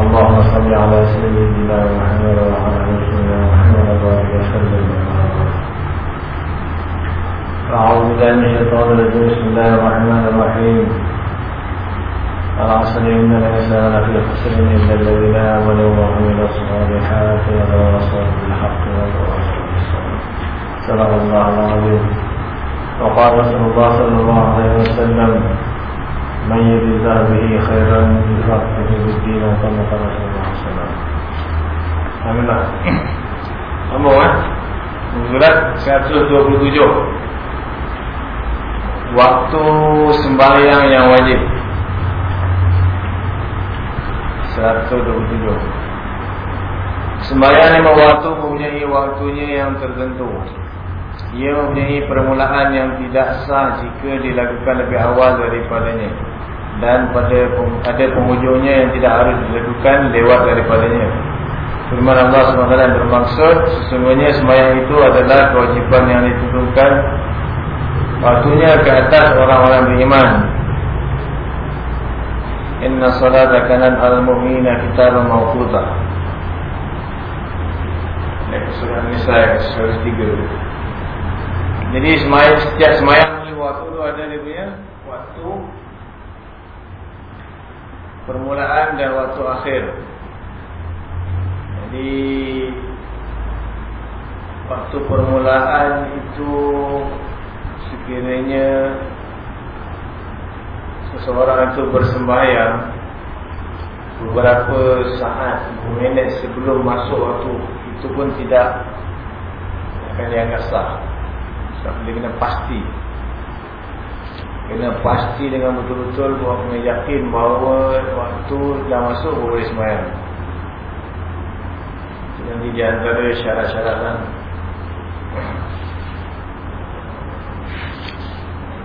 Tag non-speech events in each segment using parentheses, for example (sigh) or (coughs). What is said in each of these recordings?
اللهم صل على سيدنا محمد وعلى سيدنا محمد وبارك وسلم. أعوذ بالله من الشيطان الرجيم. بسم الله الرحمن الرحيم. العصر إن الإنسان لفي خسر إلا الذين آمنوا وعملوا الصالحات وتواصوا بالحق وتواصوا بالصبر. صدق الله العظيم. وقال رسول الله صلى الله عليه وسلم من يرد الله به خيرا يفقهه في الدين وكما قال رسول الله صلى الله عليه وسلم Alhamdulillah Nombor kan Surat 127 Waktu sembahyang yang wajib 127 Sembahyang lima waktu mempunyai waktunya yang tertentu Ia mempunyai permulaan yang tidak sah jika dilakukan lebih awal daripadanya Dan pada ada penghujungnya yang tidak harus dilakukan lewat daripadanya. Firman Allah SWT bermaksud Sesungguhnya sembahyang itu adalah kewajiban yang ditentukan Waktunya ke atas orang-orang beriman. Inna salata kanan al-mu'mina kitab mawkuta Surah Nisa surah 3 Jadi semayang, setiap semayang oleh waktu itu ada dia punya Waktu Permulaan dan waktu akhir. Jadi Waktu permulaan itu Sekiranya Seseorang itu bersembahyang Beberapa saat Minit sebelum masuk waktu Itu pun tidak Akan dianggap sah. Sebab dia kena pasti Kena pasti dengan betul-betul Bahawa yakin bahawa Waktu dah masuk boleh sembahyang. Itu nanti di antara syarat-syarat kan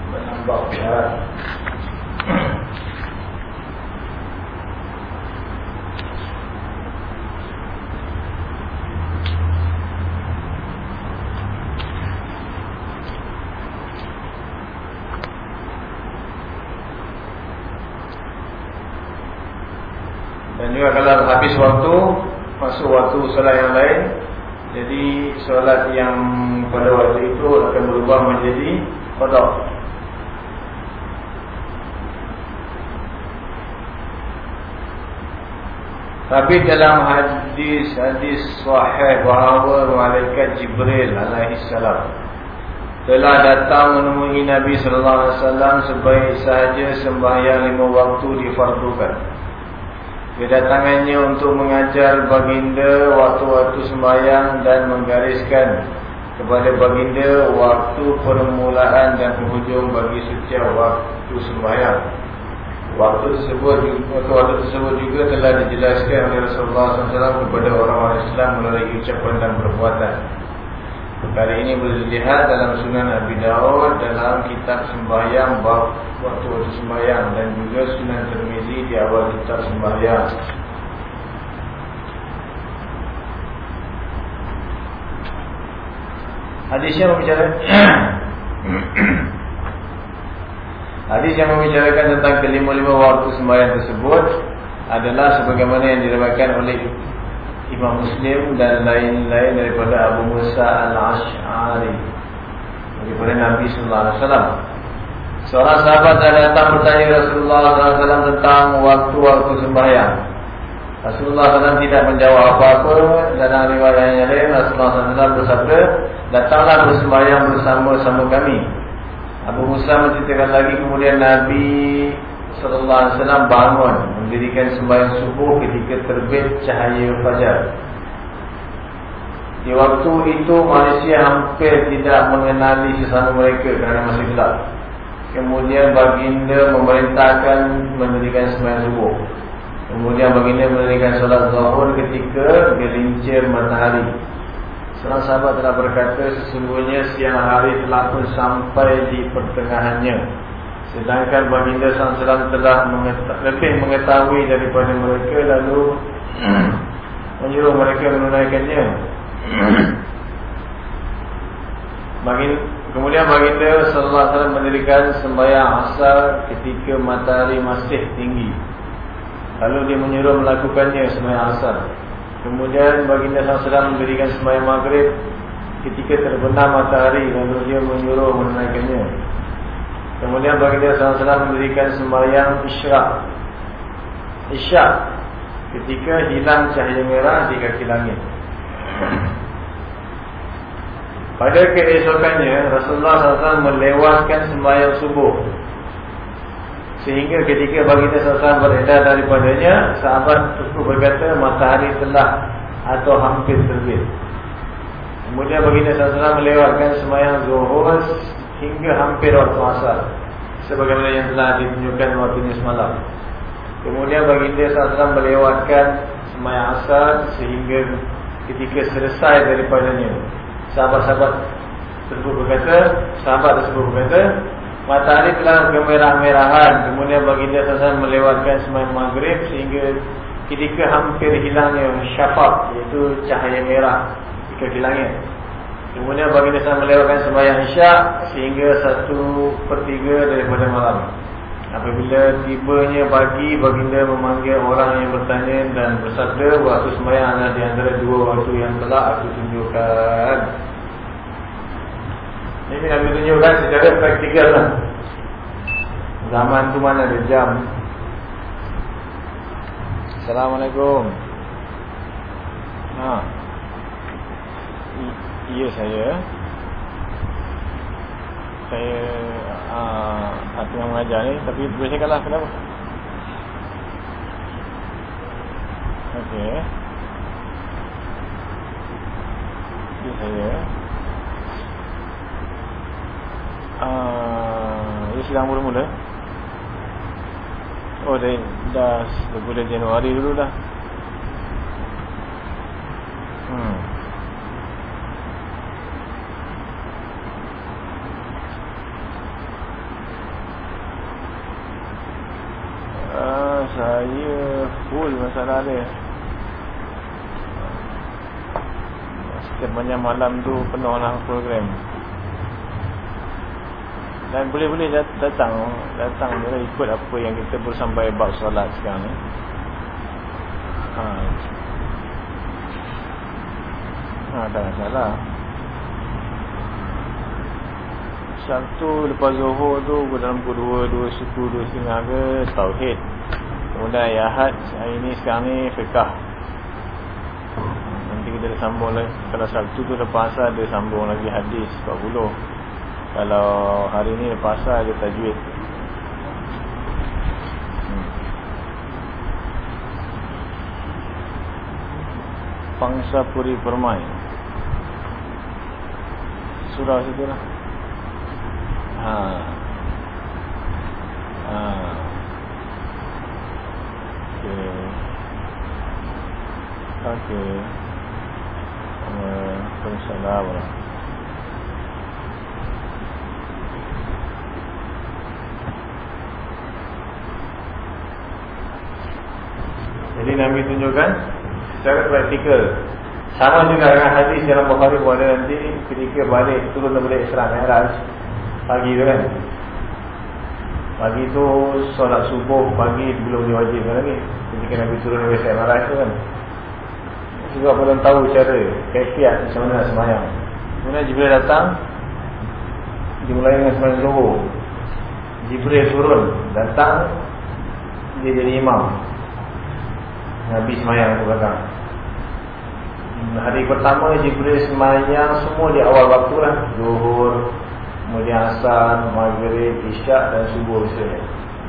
Menambah syarat Dan juga kalau habis waktu Masuk waktu solat yang lain Jadi solat yang pada waktu itu akan berubah menjadi Qadar Tapi dalam hadis hadis sahih bahawa malaikat Jibril alaihi salam telah datang menemui Nabi sallallahu alaihi wasallam sebaik sahaja sembahyang lima waktu difardukan. Kedatangannya untuk mengajar baginda waktu-waktu sembahyang dan menggariskan kepada baginda waktu permulaan dan penghujung bagi setiap waktu sembahyang. Waktu tersebut waktu tersebut juga telah dijelaskan oleh Rasulullah SAW kepada orang-orang Islam melalui ucapan dan perbuatan. Perkara ini boleh dilihat dalam Sunan Abi Dawud dalam kitab sembahyang bab waktu-waktu sembahyang dan juga Sunan Tirmizi di awal kitab sembahyang. Hadisnya berbicara (coughs) Hadis yang membicarakan tentang kelima-lima waktu sembahyang tersebut adalah sebagaimana yang diriwayatkan oleh Imam Muslim dan lain-lain daripada Abu Musa Al-Ash'ari daripada Nabi sallallahu alaihi wasallam. Seorang sahabat datang bertanya Rasulullah sallallahu alaihi wasallam tentang waktu-waktu sembahyang. Rasulullah SAW tidak menjawab apa-apa dalam riwayat yang lain Rasulullah SAW bersabda datanglah bersembahyang bersama-sama kami Abu Musa menceritakan lagi kemudian Nabi sallallahu alaihi wasallam bangun mendirikan sembahyang subuh ketika terbit cahaya fajar. Di waktu itu manusia hampir tidak mengenali sesama mereka kerana masih gelap. Kemudian baginda memerintahkan mendirikan sembahyang subuh. Kemudian baginda mendirikan solat zuhur ketika gelincir matahari. Seorang sahabat telah berkata Sesungguhnya siang hari telah pun sampai di pertengahannya Sedangkan baginda SAW telah mengetahui, lebih mengetahui daripada mereka Lalu menyuruh mereka menunaikannya Kemudian baginda sallallahu alaihi wasallam mendirikan sembahyang asar ketika matahari masih tinggi. Lalu dia menyuruh melakukannya sembahyang asar. Kemudian baginda wasallam mendirikan sembahyang maghrib ketika terbenam matahari lalu dia menyuruh menunaikannya. Kemudian baginda wasallam mendirikan sembahyang isyraq. Isyak ketika hilang cahaya merah di kaki langit. Pada keesokannya Rasulullah SAW melewatkan sembahyang subuh Sehingga ketika baginda SAW beredar daripadanya Sahabat tersebut berkata matahari telah atau hampir terbit Kemudian baginda SAW melewatkan sembahyang zuhur Hingga hampir waktu asal Sebagaimana yang telah ditunjukkan waktu ini semalam. Kemudian baginda SAW melewatkan sembahyang asal Sehingga ketika selesai daripadanya sahabat-sahabat tersebut berkata, sahabat tersebut berkata, matahari telah kemerah-merahan, kemudian baginda SAW melewatkan sembahyang maghrib sehingga ketika hampir hilangnya syafaq, iaitu cahaya merah di hilangnya. Kemudian baginda SAW melewatkan sembahyang isyak sehingga satu per tiga daripada malam. Apabila tibanya pagi, baginda memanggil orang yang bertanya dan bersabda waktu sembahyang adalah di antara dua waktu yang telah aku tunjukkan. Ini Nabi tunjukkan secara praktikal lah. Zaman tu mana ada jam. Assalamualaikum. Ha. Iya saya. Saya uh, tengah mengajar ni tapi boleh cakaplah kenapa? Okey. Ini saya. Ah, uh, sedang mula-mula. Oh, dah dah bulan Januari dulu dah. Hmm. Saya full masalah dia. Banyak malam tu penuh lah program. Dan boleh-boleh datang Datang dia ikut apa yang kita boleh sampai bab solat sekarang ni. Ha, ha tak masalah Sabtu lepas Zuhur tu dalam pukul 2, 2 suku, 2 setengah ke Tauhid Kemudian Ahad hari ni sekarang ni fiqah. Nanti kita dah sambung lagi. Kalau Sabtu tu lepas dia sambung lagi hadis 40 Kalau hari ni lepas dia tajwid. Hmm. Pangsa Puri Permai. Surah situ lah. Ha. Ha. Okey. Jadi Nabi tunjukkan secara praktikal. Sama juga dengan hadis dalam Bukhari bahawa nanti ketika balik turun daripada Isra Mi'raj. Pagi tu kan? Pagi tu solat subuh Pagi belum diwajibkan lagi. Ketika Nabi turun dari saya marah tu kan Juga belum tahu cara Kefiat macam mana nak semayang. Kemudian Jibril datang Dimulai dengan semayang zuhur. Jibril turun Datang Dia jadi imam. Nabi semayang tu belakang. Hari pertama Jibril semayang Semua di awal waktu lah. Zuhur Kemudian asal, maghrib, isyak dan subuh misalnya.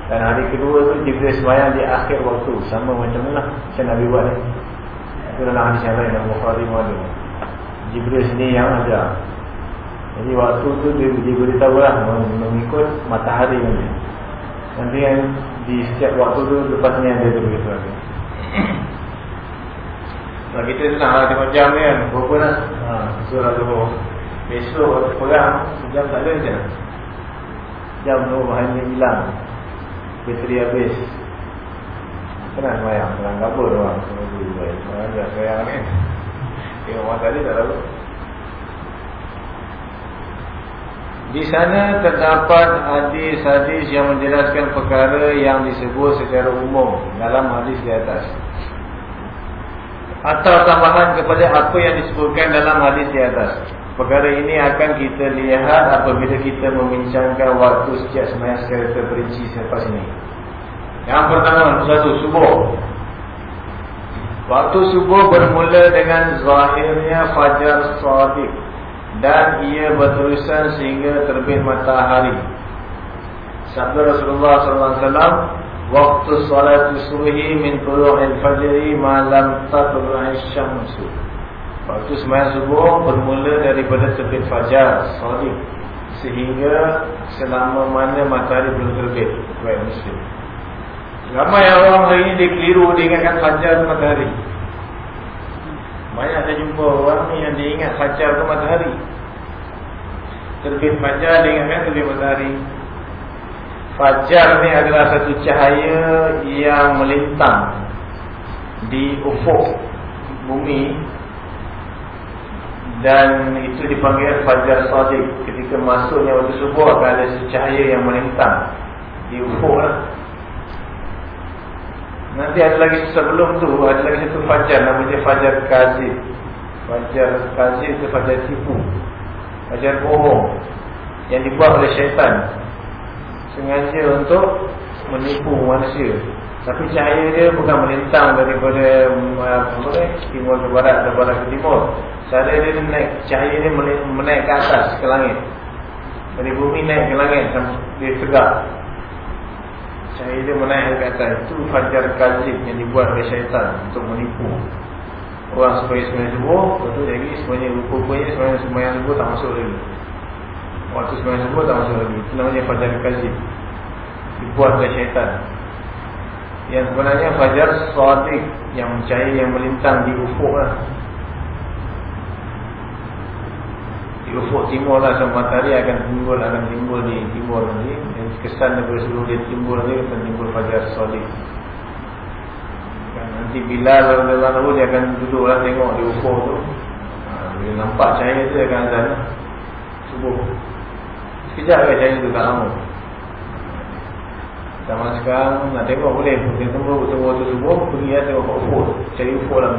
Dan hari kedua tu Jibril semayang di akhir waktu. Sama macam mana Macam Nabi buat ni Itu dalam hadis yang lain Dalam Bukhari Muadu Jibril sini yang ada Jadi waktu tu dia, dia beritahu lah Mengikut matahari ni Nanti yang di setiap waktu tu Lepasnya yang dia begitu lagi Kalau kita senang lah tengok jam ni kan Berapa lah Ha, surah Zuhur. Besok waktu perang, sejam tak ada je. Jam tu bahannya hilang. Bateri habis. Kenapa semayang? Perang kapur orang. Semayang dia semayang ni. Tengok orang tadi tak tahu. Di sana terdapat hadis-hadis yang menjelaskan perkara yang disebut secara umum dalam hadis di atas. Atau tambahan kepada apa yang disebutkan dalam hadis di atas. Perkara ini akan kita lihat apabila kita membincangkan waktu setiap semayang secara terperinci selepas ini. Yang pertama, satu, subuh. Waktu subuh bermula dengan zahirnya fajar sadiq dan ia berterusan sehingga terbit matahari. Sabda Rasulullah sallallahu alaihi wasallam, "Waktu salat subuhi min tulu'il fajri ma lam tatlu'i syamsu." Waktu sembahyang subuh bermula daripada terbit fajar sadiq sehingga selama mana matahari belum terbit. Baik muslim. Ramai orang hari ini dia keliru dia ingatkan fajar matahari. Banyak saya jumpa orang ni yang dia ingat fajar tu matahari. Terbit fajar dia ingatkan terbit matahari. Fajar ni adalah satu cahaya yang melintang di ufuk bumi dan itu dipanggil fajar sadiq. Ketika masuknya waktu subuh akan ada cahaya yang melintang di ufuk lah. Nanti ada lagi sebelum tu ada lagi satu fajar namanya fajar kazib. Fajar kazib itu fajar tipu. Fajar bohong yang dibuat oleh syaitan sengaja untuk menipu manusia. Tapi cahaya dia bukan melintang daripada apa ni, timur ke barat atau barat ke timur. Cara dia naik cahaya dia menaik ke atas ke langit. Dari bumi naik ke langit sampai dia tegak. Cahaya dia menaik ke atas. Itu fajar kazib yang dibuat oleh syaitan Untuk menipu. Orang supaya semuanya subuh Betul jadi semuanya rupa-rupanya Semuanya semuanya subuh tak masuk lagi. Waktu semuanya subuh tak masuk lagi. Itu namanya fajar kazib Dibuat oleh syaitan. Yang sebenarnya fajar sadiq Yang cahaya yang melintang di ufuk lah di ufuk timur lah so, matahari akan timbul akan timbul di timur nanti dan kesan daripada seluruh dia timbul nanti akan timbul fajar solik kan, nanti bila lalu dia akan duduk lah tengok di ufuk tu. Ha, bila nampak cahaya tu dia akan azan subuh. Sekejap ke cahaya tu tak lama zaman sekarang nak tengok boleh. Kita tunggu tunggu waktu subuh pergi lah tengok ufuk. Cari ufuk lah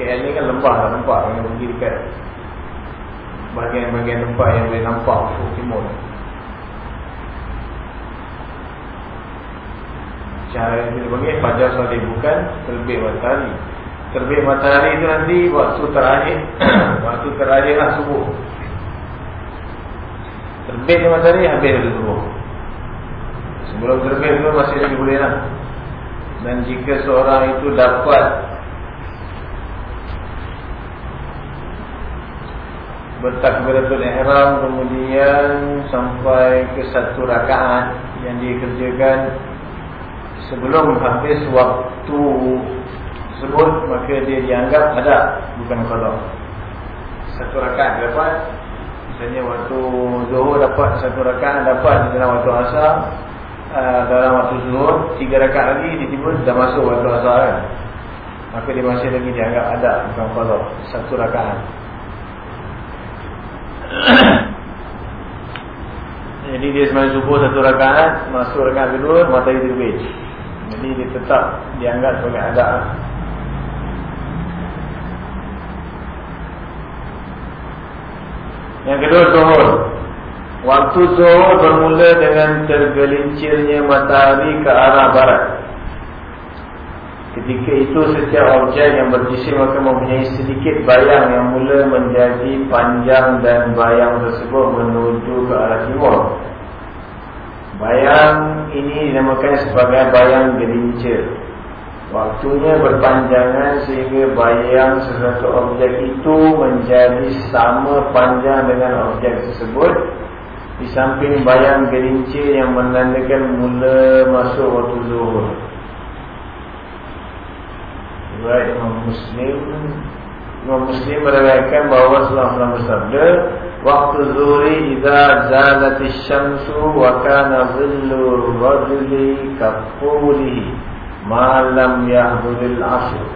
KL ni. Kan lembah lah nampak. Yang pergi dekat bahagian-bahagian tempat yang boleh nampak ufuk timur cahaya yang kita panggil fajar sadiq bukan terbit matahari. Terbit matahari itu nanti waktu terakhir (coughs) waktu terakhir lah subuh. Terbit matahari habis dari subuh. Sebelum terbit itu masih lagi boleh lah. Dan jika seorang itu dapat bertakbiratul ihram kemudian sampai ke satu rakaat yang dikerjakan sebelum habis waktu tersebut maka dia dianggap ada bukan qada satu rakaat dapat misalnya waktu zuhur dapat satu rakaat dapat dalam waktu asar uh, dalam waktu zuhur tiga rakaat lagi tiba-tiba dah masuk waktu asar kan? Maka dia masih lagi dianggap ada bukan qada satu rakaat (coughs) Jadi dia sebenarnya subuh satu rakaat Masuk rakaat kedua Matahari terbit. Jadi dia tetap Dianggap sebagai adat Yang kedua zuhur. Waktu zuhur bermula dengan tergelincirnya matahari ke arah barat Ketika itu setiap objek yang berjisim akan mempunyai sedikit bayang yang mula menjadi panjang dan bayang tersebut menuju ke arah timur. Bayang ini dinamakan sebagai bayang gelincir. Waktunya berpanjangan sehingga bayang sesuatu objek itu menjadi sama panjang dengan objek tersebut. Di samping bayang gelincir yang menandakan mula masuk waktu zuhur riwayat Imam Muslim Imam Muslim meriwayatkan bahawa Rasulullah bersabda, "Waktu zuhri idza zalatis syamsu wa kana dhillu rajuli kafulihi ma lam yahduril asr."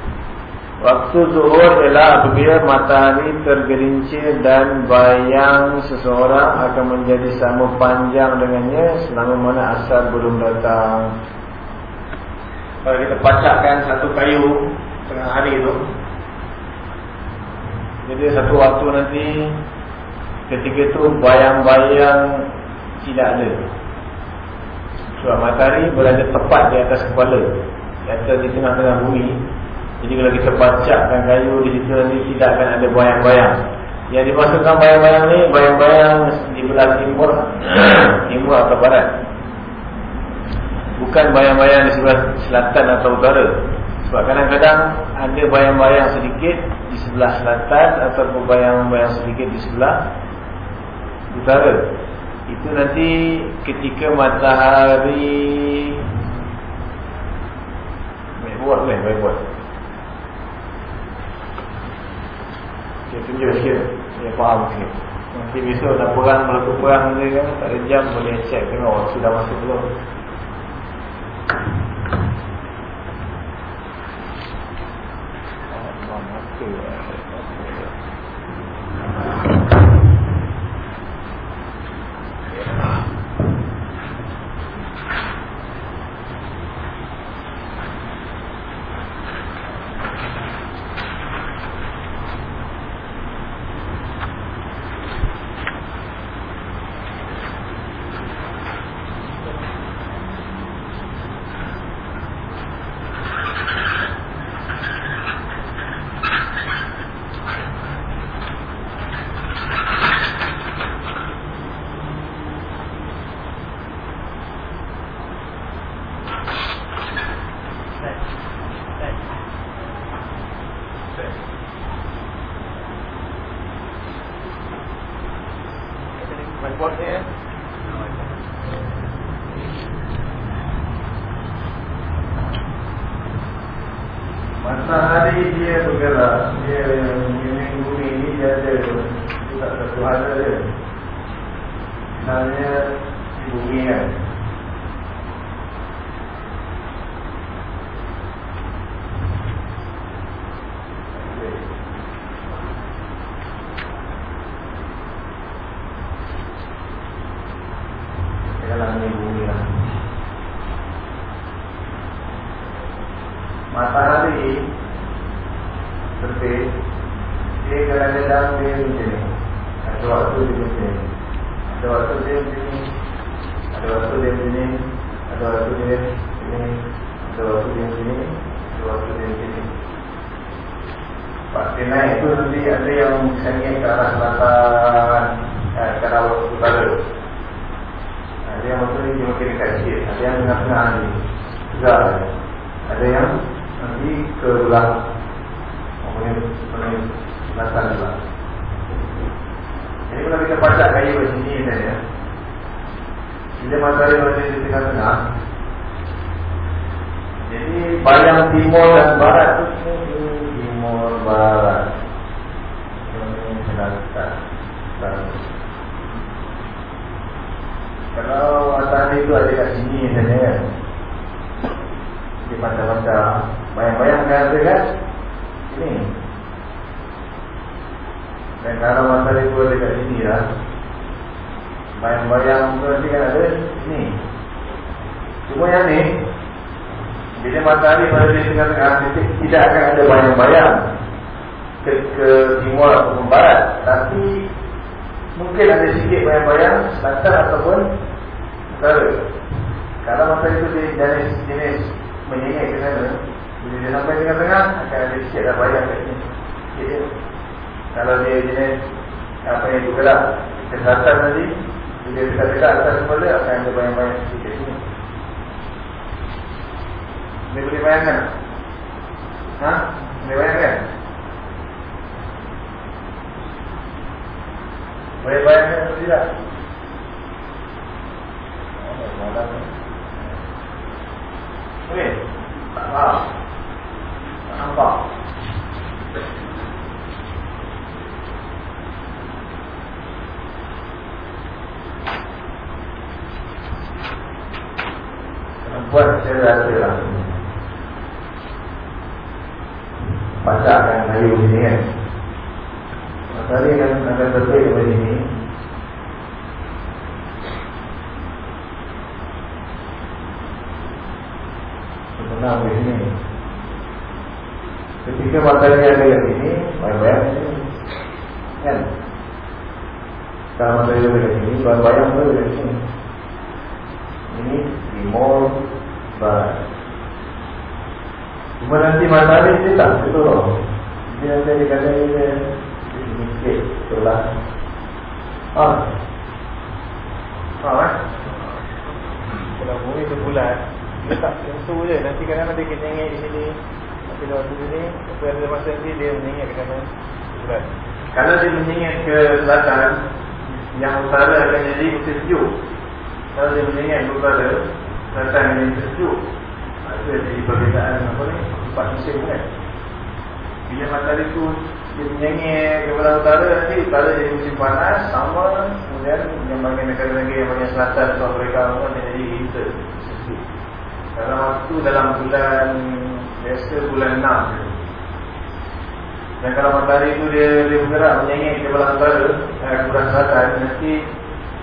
Waktu zuhur ialah apabila matahari tergelincir dan bayang seseorang akan menjadi sama panjang dengannya selama mana asar belum datang. Kalau kita pacakkan satu kayu tengah hari itu, jadi satu waktu nanti ketika itu bayang-bayang tidak ada. Sebab matahari berada tepat di atas kepala, di atas di tengah-tengah bumi. Jadi kalau kita bacakkan kayu di situ nanti tidak akan ada bayang-bayang. Yang dimasukkan bayang-bayang ni bayang-bayang di belah timur, (coughs) timur atau barat. Bukan bayang-bayang di sebelah selatan atau utara. Sebab kadang-kadang ada bayang-bayang sedikit di sebelah selatan atau bayang-bayang sedikit di sebelah utara. Itu nanti ketika matahari Baik buat, baik buat. Dia tunjuk sikit Dia faham sikit Nanti besok nak perang Melaku perang ni kan Tak ada jam boleh check Tengok waktu dah masuk belum 啊，对呀。बोलते हैं matahari dia bergerak dia mengelilingi bumi ini dia ada kita satu ada misalnya bulan biasa bulan 6 dan kalau matahari tu dia, dia bergerak menyengir ke belah utara eh, belah selatan nanti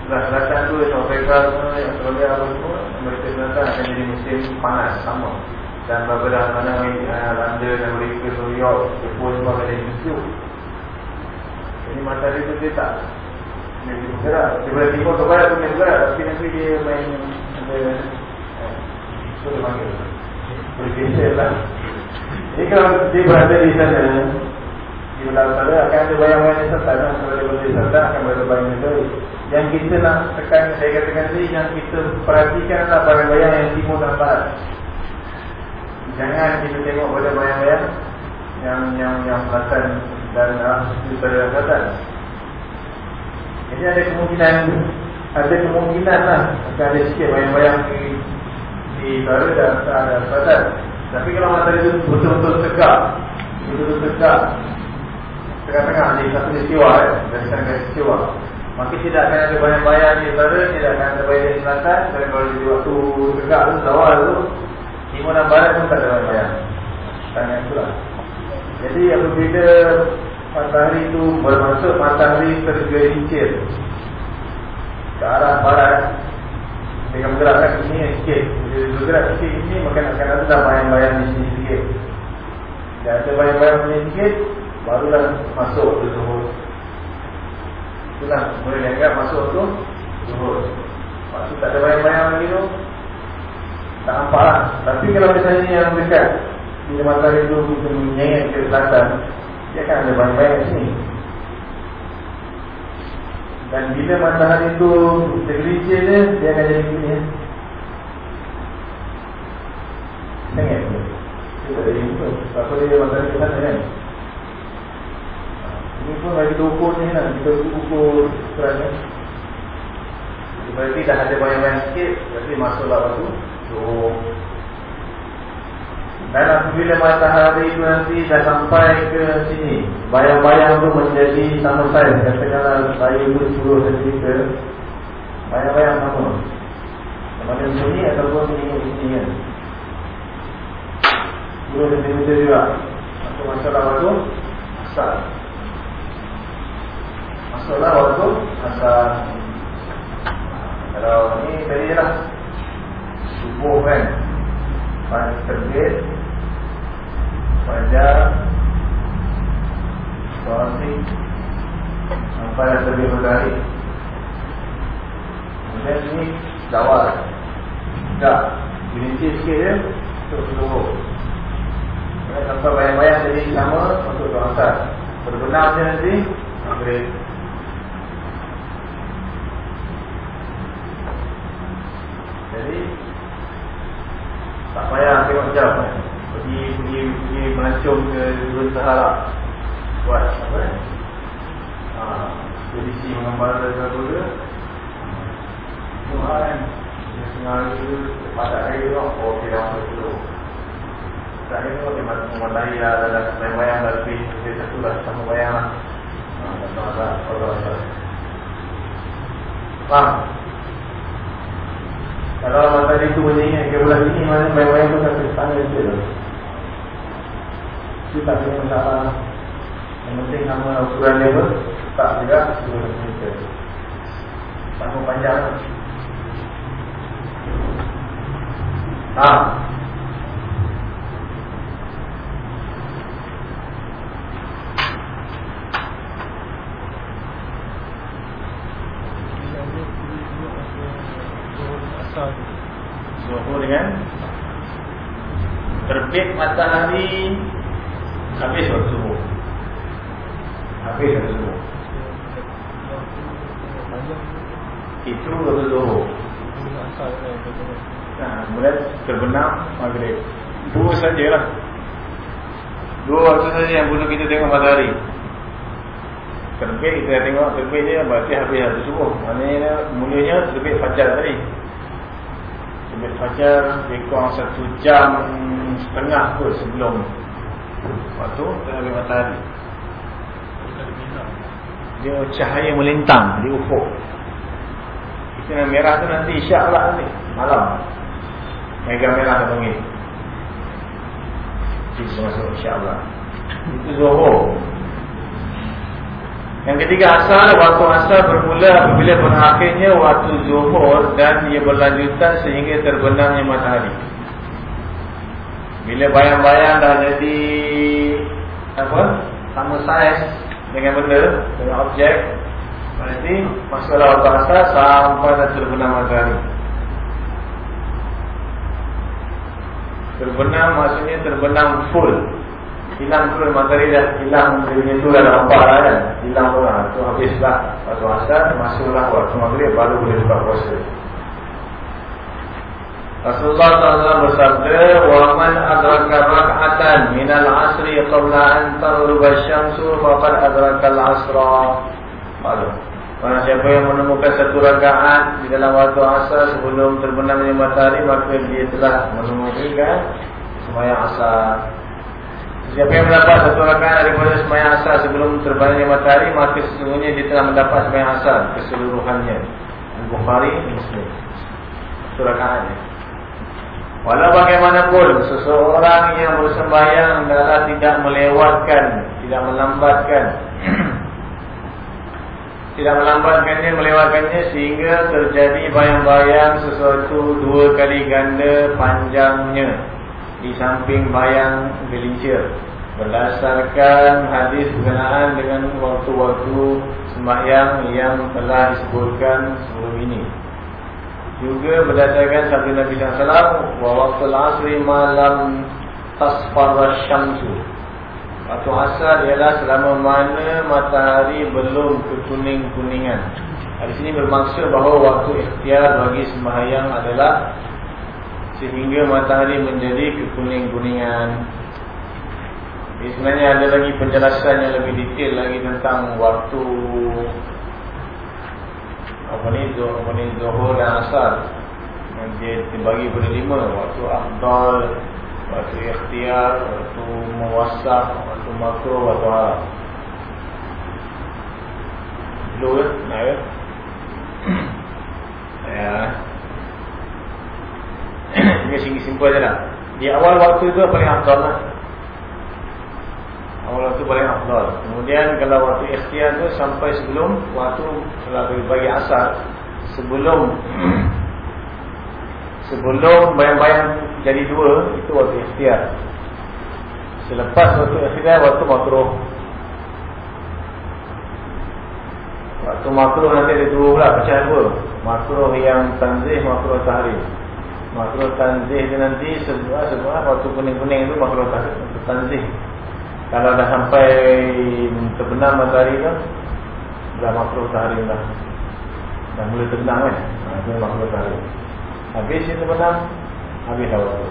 Belah selatan tu South Africa yang Australia apa semua Amerika Selatan akan jadi musim panas sama. Dan beberapa mana uh, London, Amerika, New York, Jepun semua akan jadi sejuk Jadi matahari tu dia tak Dia bergerak. Dia boleh timur ke barat pun dia bergerak Tapi nanti dia main Dia Itu dia panggil Bergeser lah Jadi kalau dia berada di sana Di belah utara akan ada serta Kalau dia berada di serta akan berada bayang dari Yang kita nak tekan Saya katakan tadi Yang kita perhatikan adalah bayang-bayang yang timur dan barat. Jangan kita tengok pada bayang-bayang Yang yang yang selatan dan utara dan selatan. Jadi ada kemungkinan Ada kemungkinan lah Akan ada sikit bayang-bayang Utara dan selatan Tapi kalau matahari itu betul-betul tegak Betul-betul tegak Tengah-tengah di satu istiwa eh, Dari sana istiwa Maka tidak akan ada bayang-bayang di utara Tidak akan ada bayang di selatan. Dan kalau di waktu tegak tu, awal tu Timur dan barat pun tak ada bayang-bayang Tanya itulah Jadi apabila matahari itu bermaksud matahari tergelincir Ke arah barat Dengan bergerakkan ke sini sikit. Bila bergerak sikit ke sini maka akan ada bayang-bayang di sini sikit. Dan ada bayang-bayang di sini sikit Barulah masuk ke zuhur. Itulah boleh dianggap masuk tu zuhur. Maksud tak ada bayang-bayang lagi tu. Tak nampak lah. Tapi kalau misalnya yang dekat Bila matahari itu kita menyengit ke selatan Dia akan ada banyak-banyak sini Dan bila matahari itu tergelincir dia Dia akan jadi begini ya. Sengit Dia tak ada pun Tak boleh dia matahari ke sana kan? Ini pun lagi kita ukur ni lah. Kita ukur kan? Berarti dah ada banyak-banyak sikit Berarti masuklah waktu So Dan apabila matahari itu nanti dah sampai ke sini Bayang-bayang itu menjadi sama saya Katakanlah saya itu 10 cm Bayang-bayang sama. Ada sini ataupun sini sini kan. 10 cm juga. Masuk masalah waktu Asal Masalah waktu Asal Kalau ini tadi lah. Subuh kan. Panas terbit Pada Suasi Sampai dah terbit matahari Kemudian ni Dawal. Tak Gelincir sikit je Untuk seluruh. Sampai bayang-bayang jadi sama Untuk tuan asal Berbenam je nanti Maghrib Jadi tak payah tengok jam Pergi, pergi, pergi melancong ke Dua Sahara. Buat apa? Kan ha, Edisi mengembara ke apa ke Semua kan Dia tengah hari Pada hari tu Oh kira orang tu Tak ni tu Dia mematahi lah Dalam bayang-bayang dah lebih. Dia satu lah. Sama bayang lah Tak tahu tak Faham? Kalau matahari tu bunyi ke bulan ini mana bayang-bayang tu akan sana je tu. Itu tak ada masalah. Yang penting nama ukuran dia tak juga 200 meter. Sama panjang. Ah. Zuhur dengan Terbit matahari Habis waktu subuh. Habis waktu subuh. Itu waktu Nah, kemudian terbenam maghrib. Dua sajalah. Dua waktu saja yang perlu kita tengok matahari. Terbit kita tengok terbit dia Berarti habis waktu subuh. Maknanya mulanya terbit fajar tadi. Terbit fajar Lebih kurang satu jam Setengah pun sebelum Waktu terbit matahari Dia cahaya melintang Di ufuk. Itu yang merah tu nanti isyak lah nanti Malam. Mega merah dia panggil Itu masuk insyaAllah. Itu Zohor yang ketiga asal, waktu asal bermula apabila berakhirnya waktu zuhur dan ia berlanjutan sehingga terbenamnya matahari. Bila bayang-bayang dah jadi apa? Sama saiz dengan benda, dengan objek, berarti masuklah waktu asal sampai dah terbenam matahari. Terbenam maksudnya terbenam full hilang tu materi dah hilang dari itu dah nampak lah kan hilang tu lah tu habis lah waktu asar masuklah waktu maghrib baru boleh buka puasa Rasulullah SAW bersabda Waman adraka rak'atan minal asri qabla antar rubah syamsu Fakat adraka al-asra. Maklum. Mana siapa yang menemukan satu rakaat Di dalam waktu asar sebelum terbenamnya matahari Maka dia telah menemukan Semayang asar. Siapa yang mendapat satu rakaat daripada semayang asar Sebelum terbenamnya matahari Maka sesungguhnya dia telah mendapat semayang asar Keseluruhannya. Bukhari Muslim. Surah Kahannya Walau bagaimanapun Seseorang yang bersembayang adalah tidak melewatkan Tidak melambatkan. (clears throat) Tidak melambatkannya, melewatkannya Sehingga terjadi bayang-bayang sesuatu dua kali ganda panjangnya di samping bayang gelincir. Berdasarkan hadis berkenaan dengan waktu-waktu sembahyang yang telah disebutkan sebelum ini juga berdasarkan sabda Nabi SAW waktu asri malam tasfarra syamsu waktu asar ialah selama mana matahari belum kekuning-kuningan di sini bermaksud bahawa waktu ikhtiar bagi sembahyang adalah sehingga matahari menjadi kekuning-kuningan. Ini sebenarnya ada lagi penjelasan yang lebih detail lagi tentang waktu apa ni apa ni zuhur dan asar. Dia dibagi pada lima waktu afdal, waktu ikhtiar, waktu muwasah, waktu makruh, waktu haram. Dulu? Nah, (clears throat) ya. ya. (clears throat) Ini simpul je lah Di awal waktu itu paling afdal lah Awal waktu paling afdal. Kemudian kalau waktu ikhtiar tu Sampai sebelum waktu Kalau bagi asal Sebelum (clears throat) Sebelum bayang-bayang jadi dua Itu waktu ikhtiar. Selepas waktu ikhtiar Waktu makruh. Waktu makruh nanti ada dua pula Pecah dua. Makruh yang tanzih Makruh tahrim makhluk tanzih itu nanti sebuah sebuah waktu kuning-kuning itu makhluk tanzih. Kalau dah sampai terbenam matahari itu dah makhluk tahrim dah. Dah mula terbenam kan? Ha, itu makhluk tahrim. Habis itu terbenam, habis dah waktu.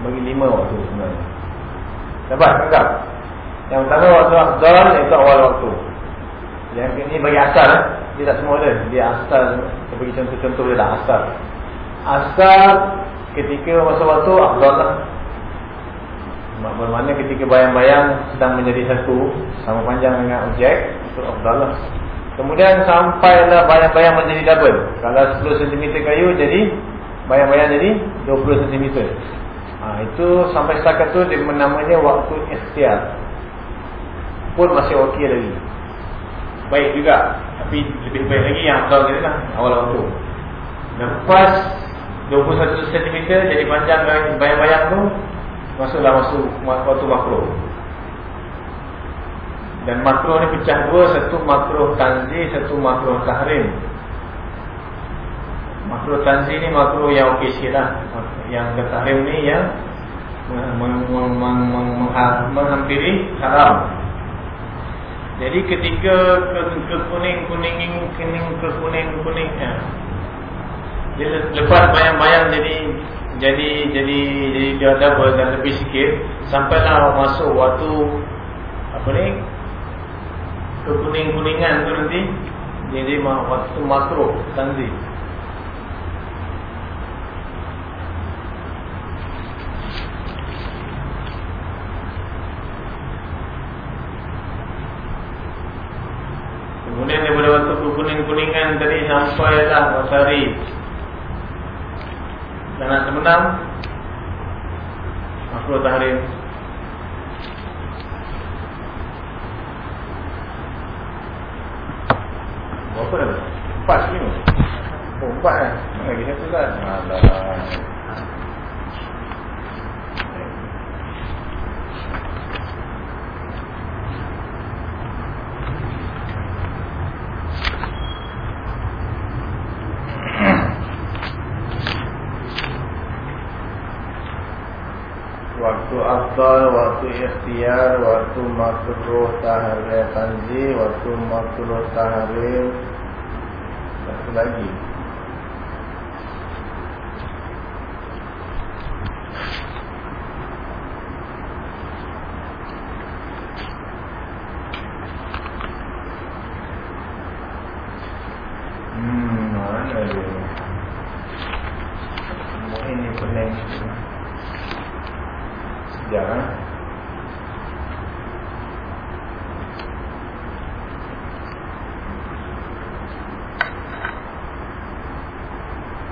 Bagi lima waktu sebenarnya. Dapat? Enggak? Yang pertama waktu Abdul itu awal waktu. Yang ini bagi asal. Eh? Dia tak semua ada. Dia asal. Saya bagi contoh-contoh dia dah asal. Asal ketika masa waktu lah Bermakna ketika bayang-bayang sedang menjadi satu Sama panjang dengan objek Itu afdal lah Kemudian sampailah bayang-bayang menjadi double. Kalau 10 cm kayu jadi bayang-bayang jadi 20 cm. Ha, itu sampai setakat tu dia namanya waktu ikhtiar. Pun masih okey lagi. Baik juga. Tapi lebih baik lagi yang awal tadi lah. Awal waktu. Lepas 21 cm jadi panjang bayang-bayang tu. Masuklah masuk waktu makro. Dan makruh ni pecah dua Satu makruh tanzi Satu makruh tahrim Makruh tanzi ni makruh yang okey sikit lah Yang tahrim ni yang Menghampiri haram Jadi ketika ke kuning-kuning Kuning ke kuning-kuning ya. Lepas bayang-bayang jadi jadi jadi jadi dia double dan lebih sikit. Sampailah masuk waktu apa ni? Kekuning-kuningan tu nanti. Jadi waktu makro tanzih Kemudian daripada waktu kuning-kuningan tadi sampailah matahari Dan nak semenang Makro tahrim Berapa dah? Empat ni Oh empat kan? Lagi satu kan? Alah Waktu afdal, waktu ikhtiar, waktu makruh tahrir tanzi, waktu makruh tahrir satu lagi. Hmm, mana dia? Ini pening. Sekejap eh.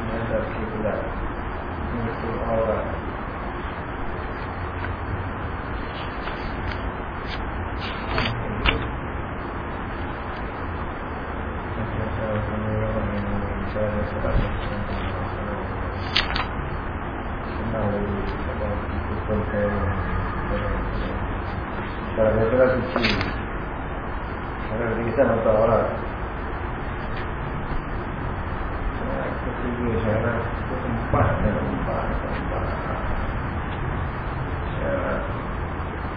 Nazar kiblat. Musuh aurat. Kalau dia telah suci Kalau dia kita nak tahu orang Ketiga syarat Keempat dan keempat Keempat Syarat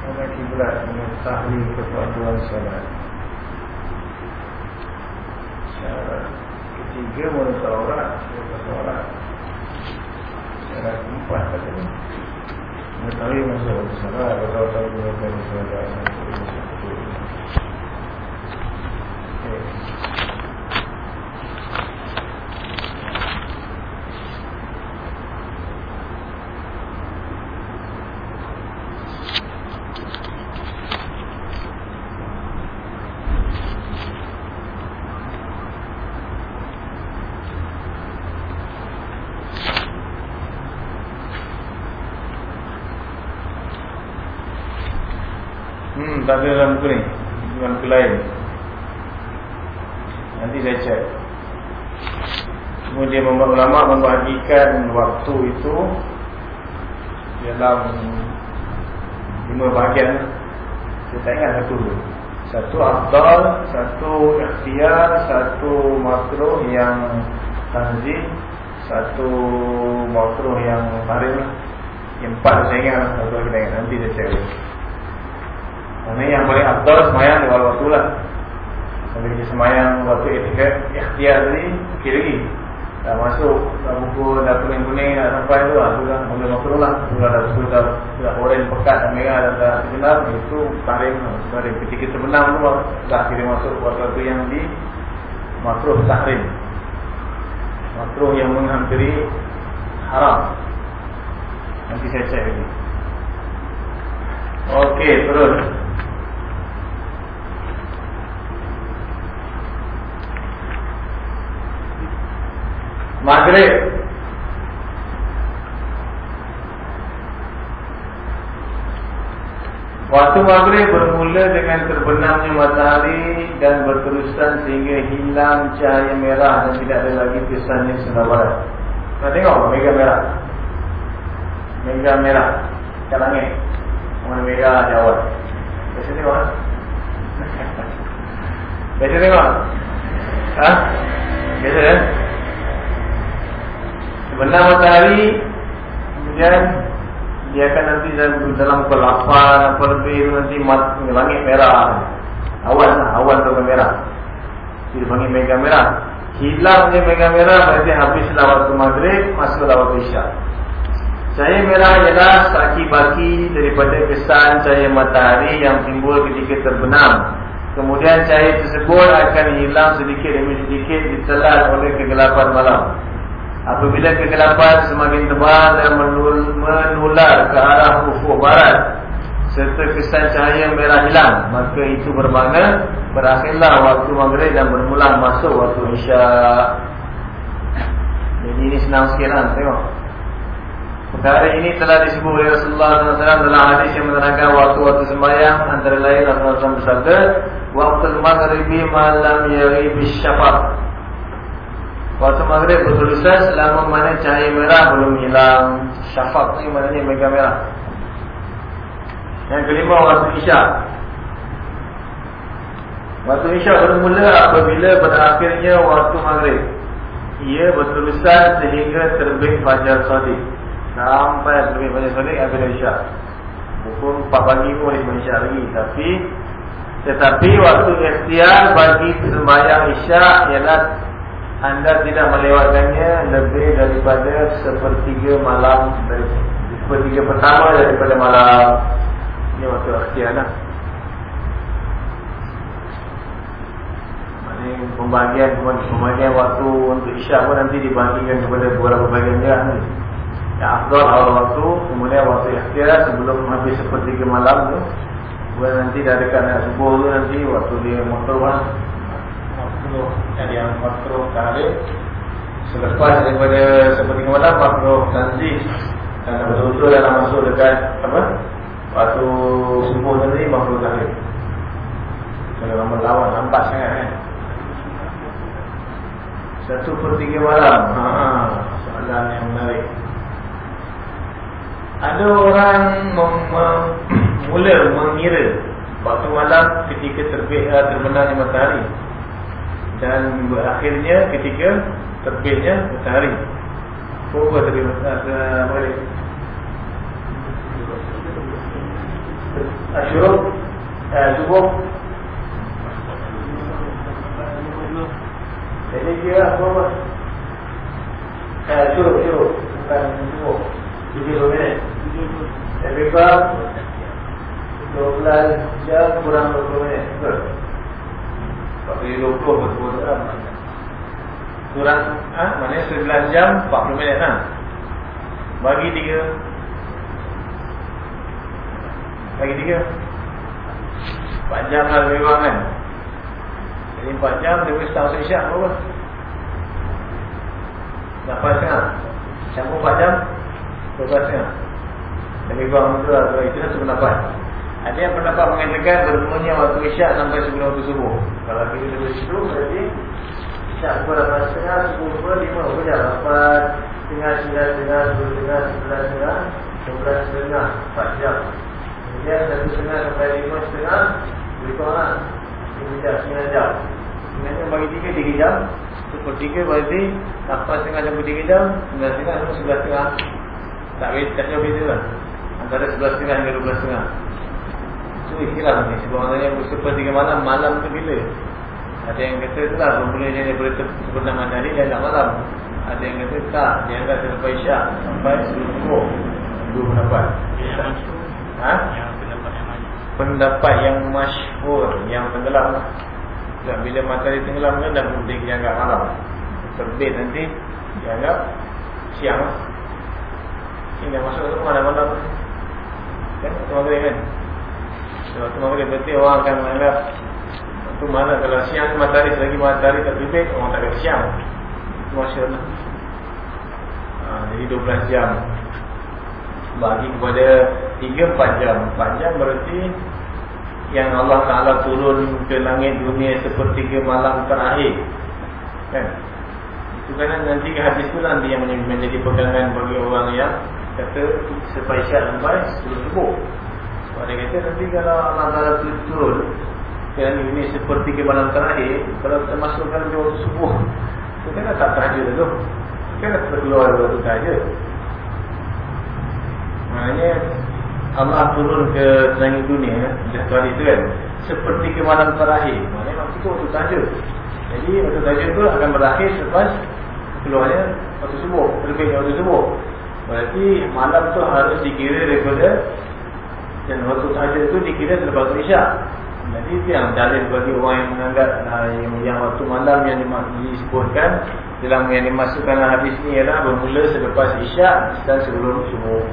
Ada kiblat Mengetahui kepatuan salat Syarat Ketiga menurut orang Syarat orang Syarat keempat katanya Mengetahui masa waktu salat Bertahu-tahu mengetahui masa waktu salat Hmm, ada dalam buku ni buku lain. Nanti saya cek Kemudian ulama membahagikan waktu itu Dalam Lima bahagian. Saya tak ingat satu Satu abdal Satu ikhtiar Satu makruh yang Tanzih Satu makruh yang Yang empat saya ingat Satu kita ingat. Nanti saya cek ini yang paling abdul semayang di awal waktu lah. Sambil kita semayang waktu etiket ikhtiar tadi lagi. Dah masuk Dah buku Dah kuning-kuning Dah sampai tu lah. Sudah mula makro lah. Sudah dah sudah dah, Sudah orange pekat Dan merah dan dah sebenar Itu tarim Tarim Ketika sebenar tu Dah kita masuk waktu yang di Makruh tahrim. Makruh yang menghampiri Haram. Nanti saya cek lagi. Okey terus Maghrib Waktu maghrib bermula dengan terbenamnya matahari dan berterusan sehingga hilang cahaya merah dan tidak ada lagi kesannya barat. Nak tengok mega merah? Mega merah. Warna merah di awal. Biasa tengok kan? (laughs) Biasa tengok? Ha? Biasa kan? Sebenar matahari Kemudian Dia akan nanti dalam, 8 Apa lebih nanti mat, Langit merah Awan lah Awan tu merah Dia panggil mega merah Hilang dia mega merah Berarti habislah waktu maghrib Masuklah waktu isyak Cahaya merah ialah saki-baki daripada kesan cahaya matahari yang timbul ketika terbenam. Kemudian cahaya tersebut akan hilang sedikit demi sedikit ditelan oleh kegelapan malam. Apabila kegelapan semakin tebal dan menular ke arah ufuk barat serta kesan cahaya merah hilang, maka itu bermakna berakhirlah waktu maghrib dan bermula masuk waktu isya. Jadi ini senang sikit lah, tengok. Perkara ini telah disebut oleh Rasulullah SAW dalam hadis yang menerangkan waktu-waktu sembahyang antara lain Rasulullah SAW bersabda, waktu maghribi malam yari bisyafaq Waktu maghrib berterusan selama mana cahaya merah belum hilang. Syafaq ni maknanya mega merah. Yang kelima waktu isyak. Waktu isyak bermula apabila berakhirnya waktu maghrib. Ia berterusan sehingga terbit fajar sadiq. Sampai terbit fajar sadiq apabila isyak. Hukum 4 pagi pun boleh isyak lagi. Tapi tetapi waktu ikhtiar bagi sembahyang isyak ialah anda tidak melewatkannya lebih daripada sepertiga malam dari sepertiga pertama daripada malam. Ini waktu akhir lah. Ini pembagian pembagian waktu untuk isyak pun nanti dibagikan kepada beberapa bagian dia ni. Yang afdal awal waktu kemudian waktu akhir sebelum habis sepertiga malam tu. Kemudian nanti dekat nak subuh tu nanti waktu dia motor lah makruh Jadi yang makruh kahli Selepas daripada seperti kemalam makruh tanzih Dan betul-betul dalam masuk dekat apa? Waktu subuh tadi makruh kahli Kalau nama lawan nampak sangat kan? Satu per tiga malam. Ha, Soalan yang menarik. Ada orang mem (coughs) mula mengira Waktu malam ketika terbit uh, terbenamnya matahari dan berakhirnya ketika terbitnya matahari. Apa tadi matahari? Asyuruk Subuh. Jadi kira apa? Asyuruk Asyuruk Bukan subuh. Tujuh dua minit. Lebih kurang 12 jam kurang 20 minit. Betul Bagi 20 betul kan Kurang ha? Maknanya 19 jam 40 minit lah Bagi 3 Bagi 3 4 jam lah lebih kurang kan? Jadi 4 jam Dia boleh setahun seisyak berapa? 8 setengah. Campur 4 jam 12 setengah? Lebih kurang betul lah Itu lah sependapat ada yang pendapat mengatakan bermulanya waktu isyak sampai sebelum waktu subuh. Kalau kita dulu situ berarti isyak pukul 8 setengah, subuh pukul 5 pukul jam. 8 setengah, 9 setengah, 10 setengah, 11 setengah, 11 setengah, 4 jam. Kemudian 1 setengah sampai 5 setengah, berikut lah. 3 jam, 9 jam. Sebenarnya bagi 3, 3 jam. Super 3 berarti 8 setengah sampai 3 jam, 9 setengah sampai 11 setengah. Tak jauh beza lah. Antara 11 setengah hingga 12 setengah. Itu ikhlas ni. Sebenarnya sepertiga malam Malam tu bila? Ada yang kata itulah Bermulanya daripada sebenarnya matahari Dan tak malam. Ada yang kata tak Dia anggap selepas isyak Sampai subuh. Dua pendapat. Ha? Pendapat yang masyhur Yang tenggelam. Dan bila matahari tenggelam kan Dah dia dianggap malam. Terbit nanti Dianggap siang. Ini dah masuk ke malam-malam Kan? Tengok kan? Waktu maghrib berarti orang akan menganggap Waktu mana kalau siang matahari Selagi matahari terbibit Orang tak ada siang. Itu masyarakat Jadi 12 jam. Bagi kepada 3-4 jam. 4 jam berarti Yang Allah Ta'ala turun ke langit dunia Seperti ke malam terakhir. Kan? Itu kan nanti ke hadis tu nanti yang menjadi pegangan bagi orang yang Kata spesial lambai sebelum Sebab dia kata nanti kalau Allah Ta'ala turun Kerana ini seperti ke malam terakhir Kalau kita masukkan di waktu subuh Kita kan tak tu Kan kita keluar dari waktu tahajud. Maknanya Allah turun ke langit dunia Jatuh hari itu kan Seperti ke malam terakhir. Maknanya waktu itu waktu tahajud. Jadi waktu tahajud itu akan berakhir selepas Keluarnya waktu subuh Lebih waktu subuh. Berarti malam tu harus dikira daripada Dan waktu tahajud itu dikira selepas isyak jadi itu yang dalil bagi orang yang menganggap uh, yang, yang waktu malam yang disebutkan dalam yang dimasukkan dalam hadis ni ialah bermula selepas isyak dan sebelum subuh.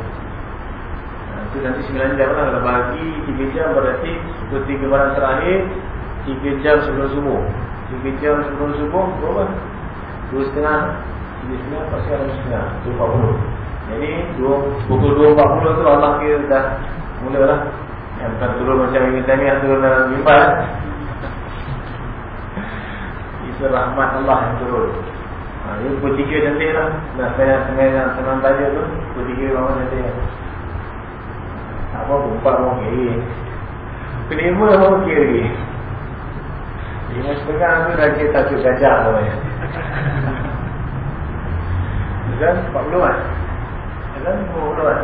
Nah, itu nanti 9 jam lah kalau bagi 3 jam berarti seperti kemarin terakhir 3 jam sebelum subuh. 3 jam sebelum subuh berapa? 2 setengah 3 setengah pasti ada setengah 2.40 Jadi 2, pukul 2.40 tu Allah kira dah mula lah yang bukan turun macam Ibn Taymiyah turun dalam mimbar Itu rahmat Allah yang turun. Ha, Ini pukul tiga cantik lah. Dah saya senang senang tanya tu Pukul tiga bangun cantik lah Tak apa pun empat orang kiri. Kelima orang kiri. Lima setengah tu dah kira takut gajah tu. Ya. Dan 40 kan Dan 50 kan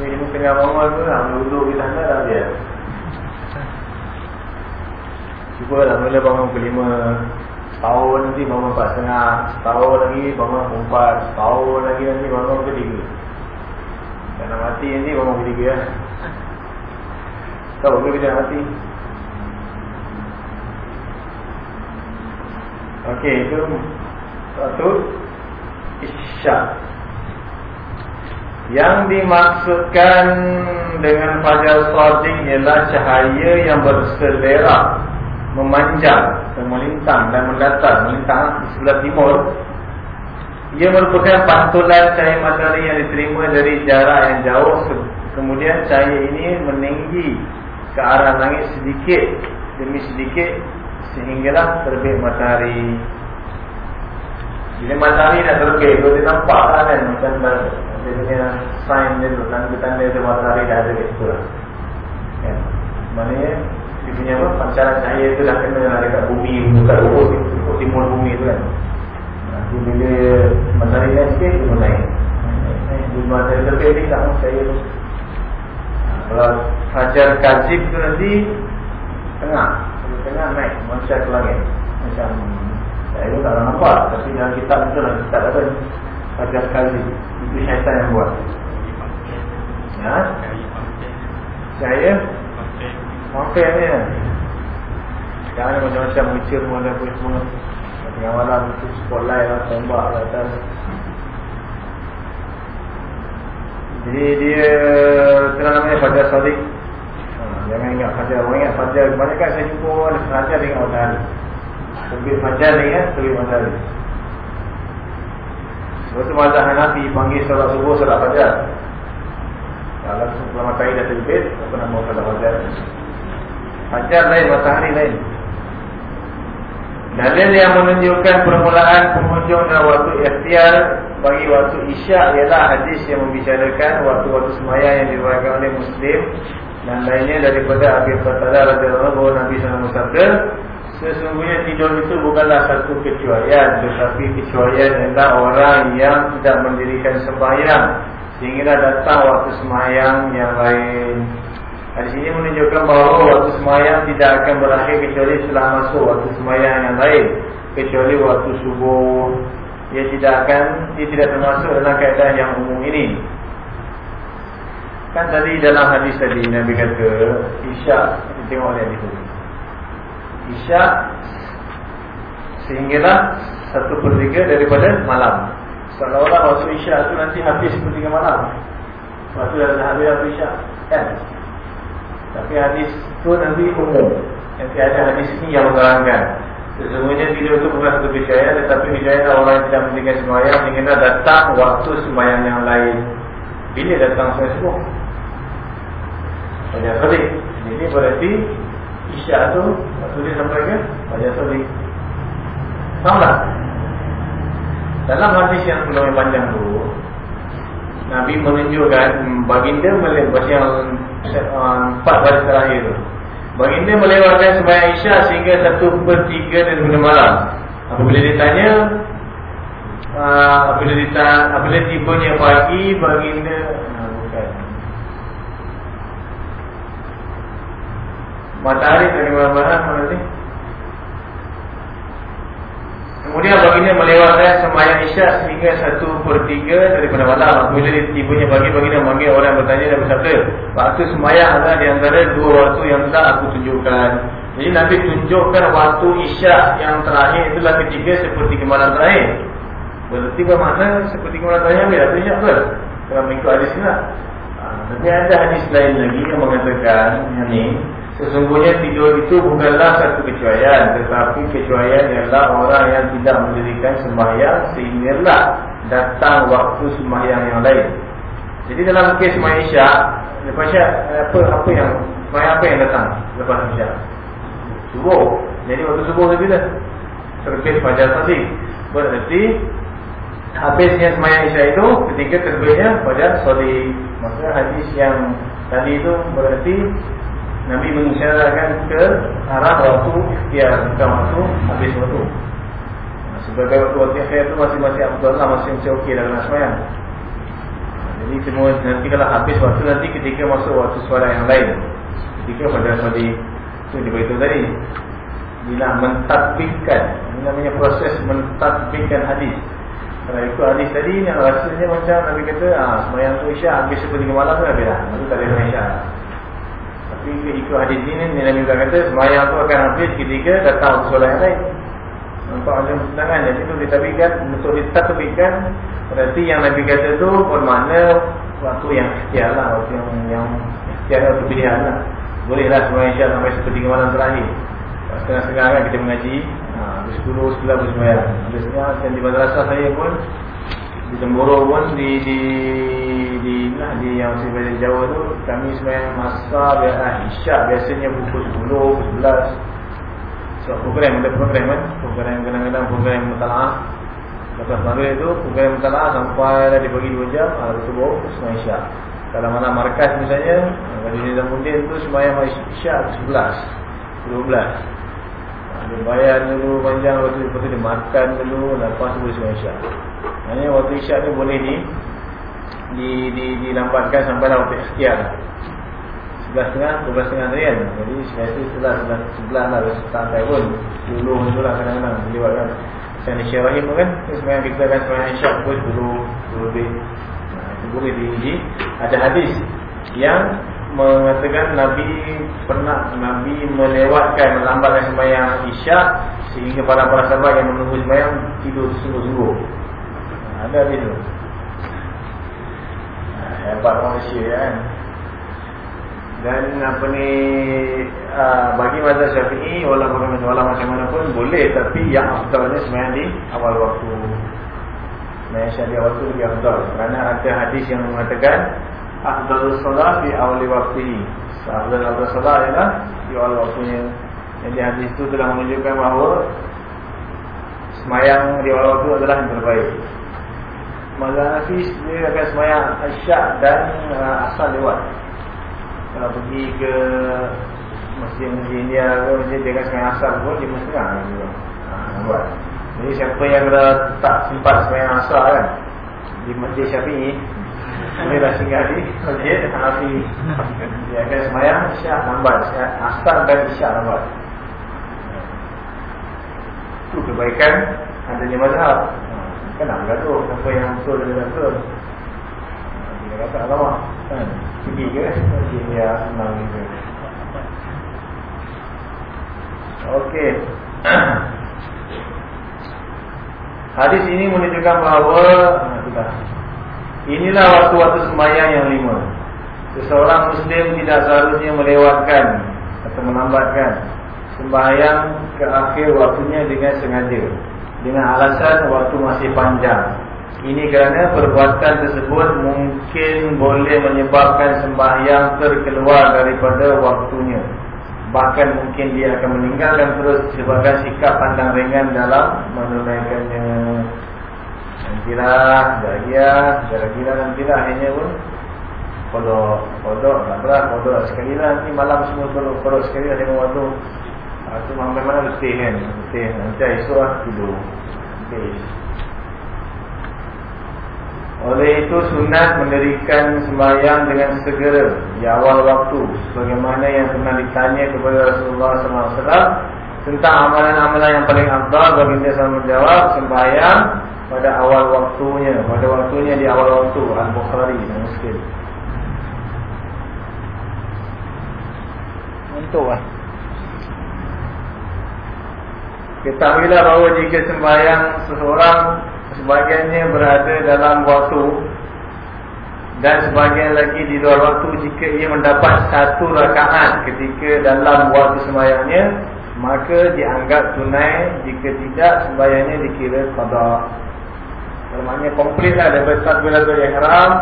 Habis ni tengah bangun tu lah Duduk di sana dah dia Cuba lah mula bangun ke lima Setahun nanti bangun empat setengah Setahun lagi bangun empat Setahun lagi nanti bangun ke tiga Kena mati nanti bangun ke tiga lah Tahu ke kita mati? Okey itu Satu. Isyak yang dimaksudkan dengan fajar sadiq ialah cahaya yang berselera Memanjang dan melintang dan mendatar Melintang di sebelah timur. Ia merupakan pantulan cahaya matahari yang diterima dari jarak yang jauh. Kemudian cahaya ini meninggi ke arah langit sedikit demi sedikit Sehinggalah terbit matahari. Bila matahari nak terbit, kita nampak kan macam dia punya sign dia tu tanda-tanda dia matahari dah ada kat situ lah. Ya. maknanya dia punya apa pancaran cahaya tu dah kena lah dekat bumi dekat ufuk ufuk timur bumi tu kan. Nanti bila matahari naik sikit dia naik. Bila matahari lebih ni tak cahaya tu. Kalau fajar kazib tu nanti tengah. Tengah naik. Macam ke langit. Macam saya pun tak nampak. Tapi dalam kitab tu lah kitab apa fajar kazib itu syaitan yang buat. Ha? Saya Mampir ni Sekarang ni macam-macam Muncul semua semua. Tengah malam itu spotlight lah Tembak lah atas Jadi dia Kenal namanya Fajar Sadiq. Ha, Jangan ingat Fajar. Orang ingat Fajar. Kebanyakan saya jumpa orang Fajar dengan matahari Terbit Fajar dengan Terbit matahari Lepas tu mazhab Hanafi panggil solat subuh solat fajar. Kalau sebelum matahari dah terbit, apa nama solat fajar? Fajar lain, matahari lain. Dalil yang menunjukkan permulaan penghujung dalam waktu ikhtiar bagi waktu isyak ialah hadis yang membicarakan waktu-waktu semaya yang diriwayatkan oleh Muslim dan lainnya daripada Abi Qatadah radhiyallahu anhu Nabi sallallahu alaihi wasallam Sesungguhnya tidur itu bukanlah satu kecuaian Tetapi kecuaian adalah orang yang tidak mendirikan sembahyang Sehingga datang waktu sembahyang yang lain. Di sini menunjukkan bahawa waktu sembahyang tidak akan berakhir Kecuali setelah masuk waktu sembahyang yang lain Kecuali waktu subuh. Ia tidak akan, ia tidak termasuk dalam keadaan yang umum ini. Kan tadi dalam hadis tadi Nabi kata Isyak, kita tengok lihat di sini Isyak Sehinggalah Satu per tiga daripada malam. Seolah-olah waktu isyak itu nanti habis per tiga malam. Waktu dah habis waktu isyak Kan? Tapi hadis itu nanti umum Nanti ada hadis ini yang menerangkan Sesungguhnya tidur itu bukan satu kesyaitan Tetapi kesyaitan orang yang tidak mendirikan sembahyang Sehingga datang waktu sembahyang yang lain. Bila datang sembahyang subuh Wajah Sodik Jadi berarti Isyak tu Waktu dia sampai ke Wajah Sodik Faham tak? Dalam hadis yang lebih panjang tu Nabi menunjukkan Baginda melihat yang Empat hari terakhir tu. Baginda melewatkan sembahyang Isyak Sehingga satu per tiga dan benda malam. Apabila ditanya uh, Apabila ditanya Apabila tibanya pagi Baginda Matahari dari mana ni? Kemudian baginda melewatkan sembahyang isyak sehingga satu per tiga daripada malam. Bila tibanya pagi, baginda memanggil orang bertanya dan bersabda, waktu sembahyang adalah di antara dua waktu yang telah aku tunjukkan. Jadi Nabi tunjukkan waktu isyak yang terakhir itulah ketiga seperti malam terakhir. Berarti bermakna seperti malam terakhir bila tunjuk ke? Kalau mengikut hadis lah. Tapi ada hadis lain lagi yang mengatakan yang ni Sesungguhnya tidur itu bukanlah satu kecuaian Tetapi kecuaian ialah orang yang tidak mendirikan sembahyang Sehinggalah datang waktu sembahyang yang lain Jadi dalam kes sembahyang isyak Lepas isyak, apa, apa yang sembahyang apa yang datang lepas isyak? Subuh Jadi waktu subuh itu bila? Terbit fajar tadi Berarti Habisnya sembahyang isyak itu Ketika terbitnya fajar tadi Maksudnya hadis yang tadi itu berarti Nabi mengisyaratkan ke arah waktu ikhtiar bukan waktu habis waktu. Sebagai waktu waktu ikhtiar itu masih masih abdul lah masih masih okey dalam semayang. Jadi semua nanti kalau habis waktu nanti ketika masuk waktu suara yang lain. Ketika pada tadi itu diberitahu tadi bila mentadbikkan ini namanya proses mentadbikkan hadis. Kalau ikut hadis tadi yang rasanya macam Nabi kata ah semayang tu isyak habis seperti malam tu habis dah. Itu tak ada isyak. Tapi ikut hadis ini Nabi Muhammad kata Semayang tu akan habis ketika datang solat yang lain. Nampak ada tangan Jadi itu ditabikan Untuk ditabikan Berarti yang Nabi kata tu Bermakna Waktu yang ikhtiar lah Waktu yang, yang ikhtiar atau pilihan lah. Bolehlah semayang isyak sampai seperti malam terakhir. Kan kita mengaji ha, 10, 11 bersemayang Ada setengah Dan di madrasah saya pun di Temboro pun di di di nah di yang belajar Jawa tu kami sembahyang masa biasa isyak biasanya pukul 10 11 so program ada program kan? Program kadang-kadang program mutalaah lepas maghrib tu program mutalaah sampai dah dibagi 2 jam ada subuh sembahyang isyak. Kalau mana markas misalnya kalau di Zamundin tu sembahyang isyak 11 12 dia bayar dulu panjang lepas tu, lepas tu dia makan dulu lepas tu boleh sembahyang isyak Maksudnya waktu isyak ni boleh di di di dilambatkan sampai lah waktu ikhtiar. Sebelah setengah, dua setengah tadi kan. Jadi sebelah itu sebelah sebelah sebelah lah sampai pun. Dulu tu lah kadang-kadang dilewatkan. Saya ni syarah rahim kan. Sebenarnya kita akan sebenarnya isyak pun dulu dulu lebih. Itu boleh diuji. Ada hadis yang mengatakan Nabi pernah Nabi melewatkan melambatkan sembahyang isyak sehingga para para sahabat yang menunggu sembahyang tidur sungguh-sungguh. Ada di tu. Hebat manusia kan? Dan apa ni aa, Bagi mazhab syafi'i Walau macam mana pun boleh Tapi yang afdalnya sebenarnya di awal waktu. Sebenarnya syariah awal waktu lebih afdal. Kerana ada hadis yang mengatakan Afdalul salat di awal waktu Afdalul salat ialah Di awal waktunya. Jadi hadis itu telah menunjukkan bahawa Semayang di awal waktu adalah yang terbaik. Mazhab Hafiz dia akan semayang Asyak dan uh, Asal lewat. Kalau pergi ke Masjid-masjid India ke Masjid dia akan semayang Asal pun Dia mesti kan ha, Jadi siapa yang dah tak sempat semayang Asal kan Di Masjid Syafi'i Dia dah singgah di Masjid Hafiz Dia akan semayang Asyak lambat Asal dan Asyak lambat. Itu kebaikan Adanya mazhab. Kan nak bergaduh Siapa yang betul dan tidak betul. Dia kata lama Kan? Pergi ke? Pergi dia senang gitu. Okey. (clears throat) Hadis ini menunjukkan bahawa nah, Inilah waktu-waktu sembahyang yang lima. Seseorang Muslim tidak seharusnya melewatkan Atau melambatkan Sembahyang ke akhir waktunya dengan sengaja dengan alasan waktu masih panjang. Ini kerana perbuatan tersebut mungkin boleh menyebabkan sembahyang terkeluar daripada waktunya. Bahkan mungkin dia akan meninggalkan terus sebagai sikap pandang ringan dalam menunaikannya nantilah jaya jaya nantilah akhirnya pun. Kodok kodok tak berat kodok sekali lah. Nanti malam semua kodok kodok sekali lah tengok waktu. Itu sampai mana letih kan letih nanti esok lah tidur. Letih oleh itu sunat mendirikan sembahyang dengan segera di awal waktu. Sebagaimana yang pernah ditanya kepada Rasulullah SAW tentang amalan-amalan yang paling afdal bagi dia sama menjawab sembahyang pada awal waktunya pada waktunya di awal waktu Al-Bukhari dan Muslim. Untuk lah Ketahuilah bahawa jika sembahyang seseorang Sebagiannya berada dalam waktu Dan sebagian lagi di luar waktu Jika ia mendapat satu rakaat ketika dalam waktu sembahyangnya Maka dianggap tunai Jika tidak sembahyangnya dikira qadar Maknanya komplit lah daripada takbiratul ihram.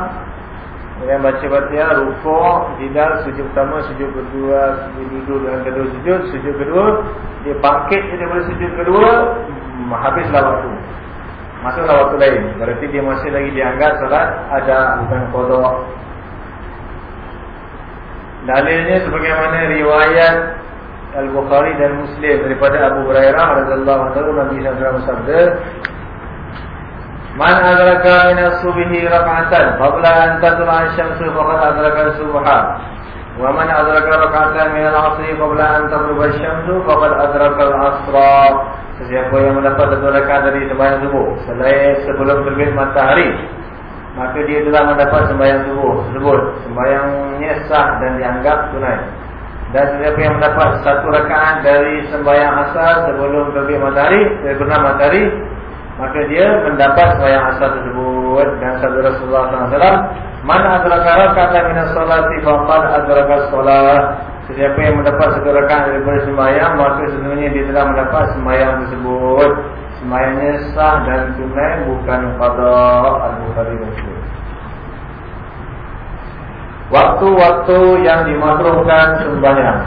Kemudian baca-baca rukuk, jidal, sujud pertama, sujud kedua, sujud duduk dengan kedua sujud, sujud kedua Dia bangkit daripada sujud kedua, habislah waktu. Masuklah waktu lain. Berarti dia masih lagi dianggap salat ada bukan kodok. Dalilnya sebagaimana riwayat Al-Bukhari dan Muslim daripada Abu Hurairah radhiyallahu anhu Nabi sallallahu alaihi wasallam Man adraka min as-subhi rak'atan qabla an tatlu'a asy-syamsu faqad adraka as-subha. Wa man adraka rak'atan min al-'asri qabla an taghruba asy-syamsu faqad adraka al-'asra. Sesiapa yang mendapat satu rakaat dari sembahyang subuh selain sebelum terbit matahari maka dia telah mendapat sembahyang subuh tersebut. Sembahyangnya sah dan dianggap tunai. Dan sesiapa yang mendapat satu rakaat dari sembahyang asar sebelum terbit matahari pernah matahari maka dia mendapat sembahyang asar tersebut dan sabda Rasulullah SAW mana adraka raka'atan min as-salati faqad adraka as-salat Sesiapa yang mendapat satu rakaat daripada sembahyang Maka sebenarnya dia telah mendapat sembahyang tersebut. Sembahyangnya sah dan tunai Bukan pada Al-Bukhari Waktu-waktu yang dimakruhkan sembahyang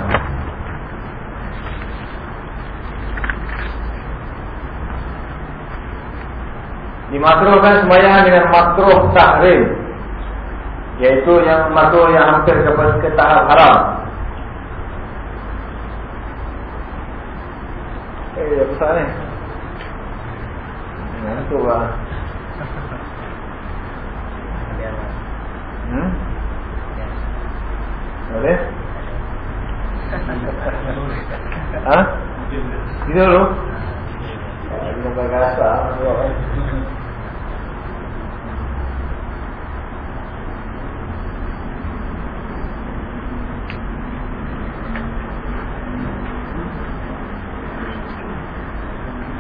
Dimakruhkan sembahyang dengan makruh tahrim Iaitu yang makruh yang hampir kepada tahap haram Eh, apa salah ni? Ngantuk lah Hmm? Boleh? Ha? Tidur dulu?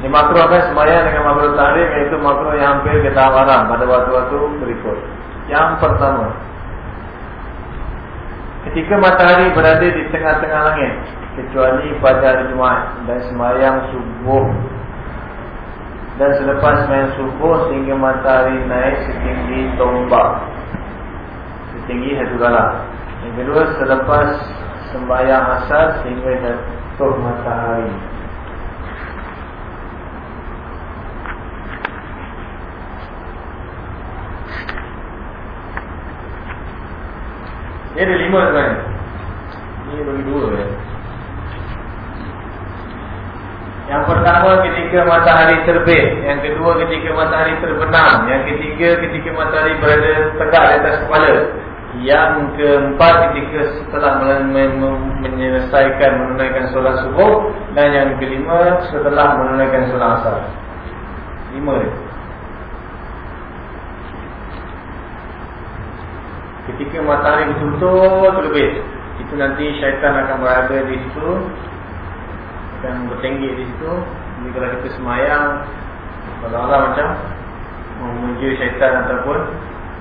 Kita berkasa Dimakruhkan sembahyang dengan makruh tahrim Iaitu makruh yang hampir kita haram Pada waktu-waktu berikut. Yang pertama Ketika matahari berada di tengah-tengah langit Kecuali pada hari Jumaat Dan sembahyang subuh Dan selepas sembahyang subuh Sehingga matahari naik setinggi tombak Setinggi satu galah Yang kedua selepas sembahyang asar Sehingga jatuh matahari Dia ada lima sebenarnya. Ini bagi dua ya. Yang pertama ketika matahari terbit. Yang kedua ketika matahari terbenam. Yang ketiga ketika matahari berada tegak di atas kepala. Yang keempat ketika setelah menyelesaikan menunaikan solat subuh. Dan yang kelima setelah menunaikan solat asar. Lima dia Ketika matahari betul-betul terbit Itu nanti syaitan akan berada di situ Dan bertinggi di situ. Jadi kalau kita semayang Kalau Allah macam Memuji syaitan ataupun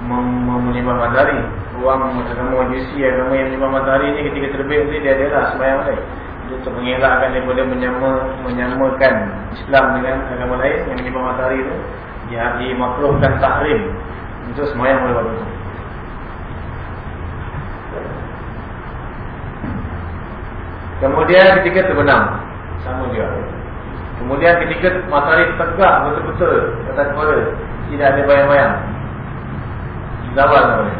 Menyembah matahari. Orang macam majusi agama yang menyembah matahari ni Ketika terbit ni dia adalah semayang Dia untuk mengelakkan daripada menyama, menyamakan Islam dengan agama lain yang menyebabkan matahari itu dia dimakruhkan tahrim untuk semayang oleh waktu itu. Kemudian ketika terbenam sama juga. Kemudian ketika matahari tegak betul-betul kata kepada tidak ada bayang-bayang. Zawal namanya.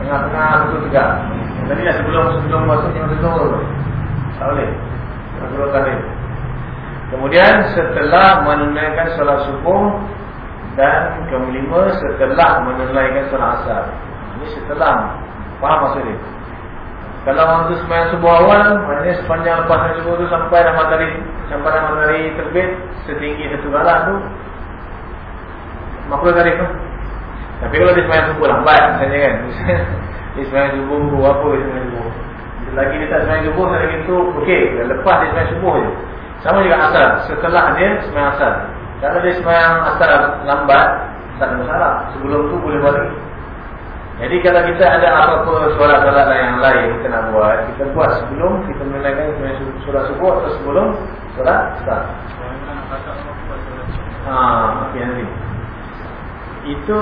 Tengah-tengah betul tegak. Tadi dah sebelum sebelum masuknya zuhur. Tak boleh. Sebelum kali. Kemudian setelah menunaikan solat subuh dan kelima setelah menunaikan solat asar. Ini setelah. Faham maksud dia? Kalau waktu sembahyang subuh awal, maknanya sepanjang lepas subuh tu sampai dah matahari sampai dah matahari terbit setinggi satu galah tu makhluk tarikh tu. Tapi kalau dia sembahyang subuh lambat misalnya kan. dia sembahyang subuh apa dia sembahyang subuh. Lagi dia tak sembahyang subuh hari itu okey, lepas dia sembahyang subuh je. Sama juga asar, setelah dia sembahyang asar. Kalau dia sembahyang asar lambat, tak ada masalah. Sebelum tu boleh balik. Jadi kalau kita ada apa-apa solat-solat yang lain nak buat, kita buat sebelum kita menunaikan solat subuh atau sebelum solat asar. Ah, okey nanti. Itu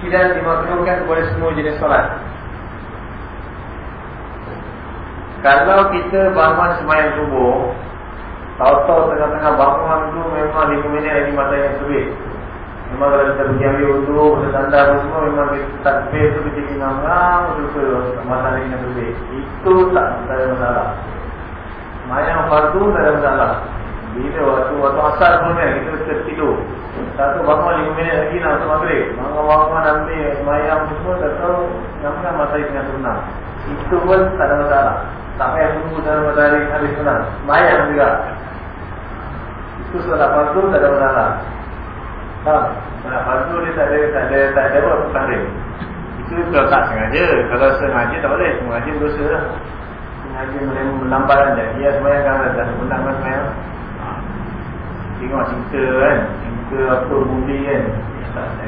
tidak dimaklumkan kepada semua jenis solat. Kalau kita bangun semayang subuh, tahu-tahu tengah-tengah bangun tu memang 5 minit lagi matahari terbit. Memang kalau kita pergi ambil untuk Kita tanda semua Memang kita takbir tu Kita kena ngam Suka Masalah ini berbeza. Itu tak, ada masalah Mayang fardu Tak ada masalah Bila waktu Waktu asal pun kan Kita tertidur Satu bangun 5 minit lagi Nak masuk maghrib. Bangun-bangun ambil Mayang semua Tak tahu Ngam-ngam matahari tengah senang Itu pun tak ada masalah Tak payah tunggu Dalam matahari habis senang Mayang juga. Itu solat fardu Tak ada masalah Ha, nak fardu dia tak ada tak ada tak ada apa tahrim. Itu kalau tak sengaja, kalau sengaja tak boleh, sengaja dosa lah. Sengaja melambatkan dia. Dia semayang kan tak menang kan semayang. Ha. Tengok cerita kan, cerita apa movie kan.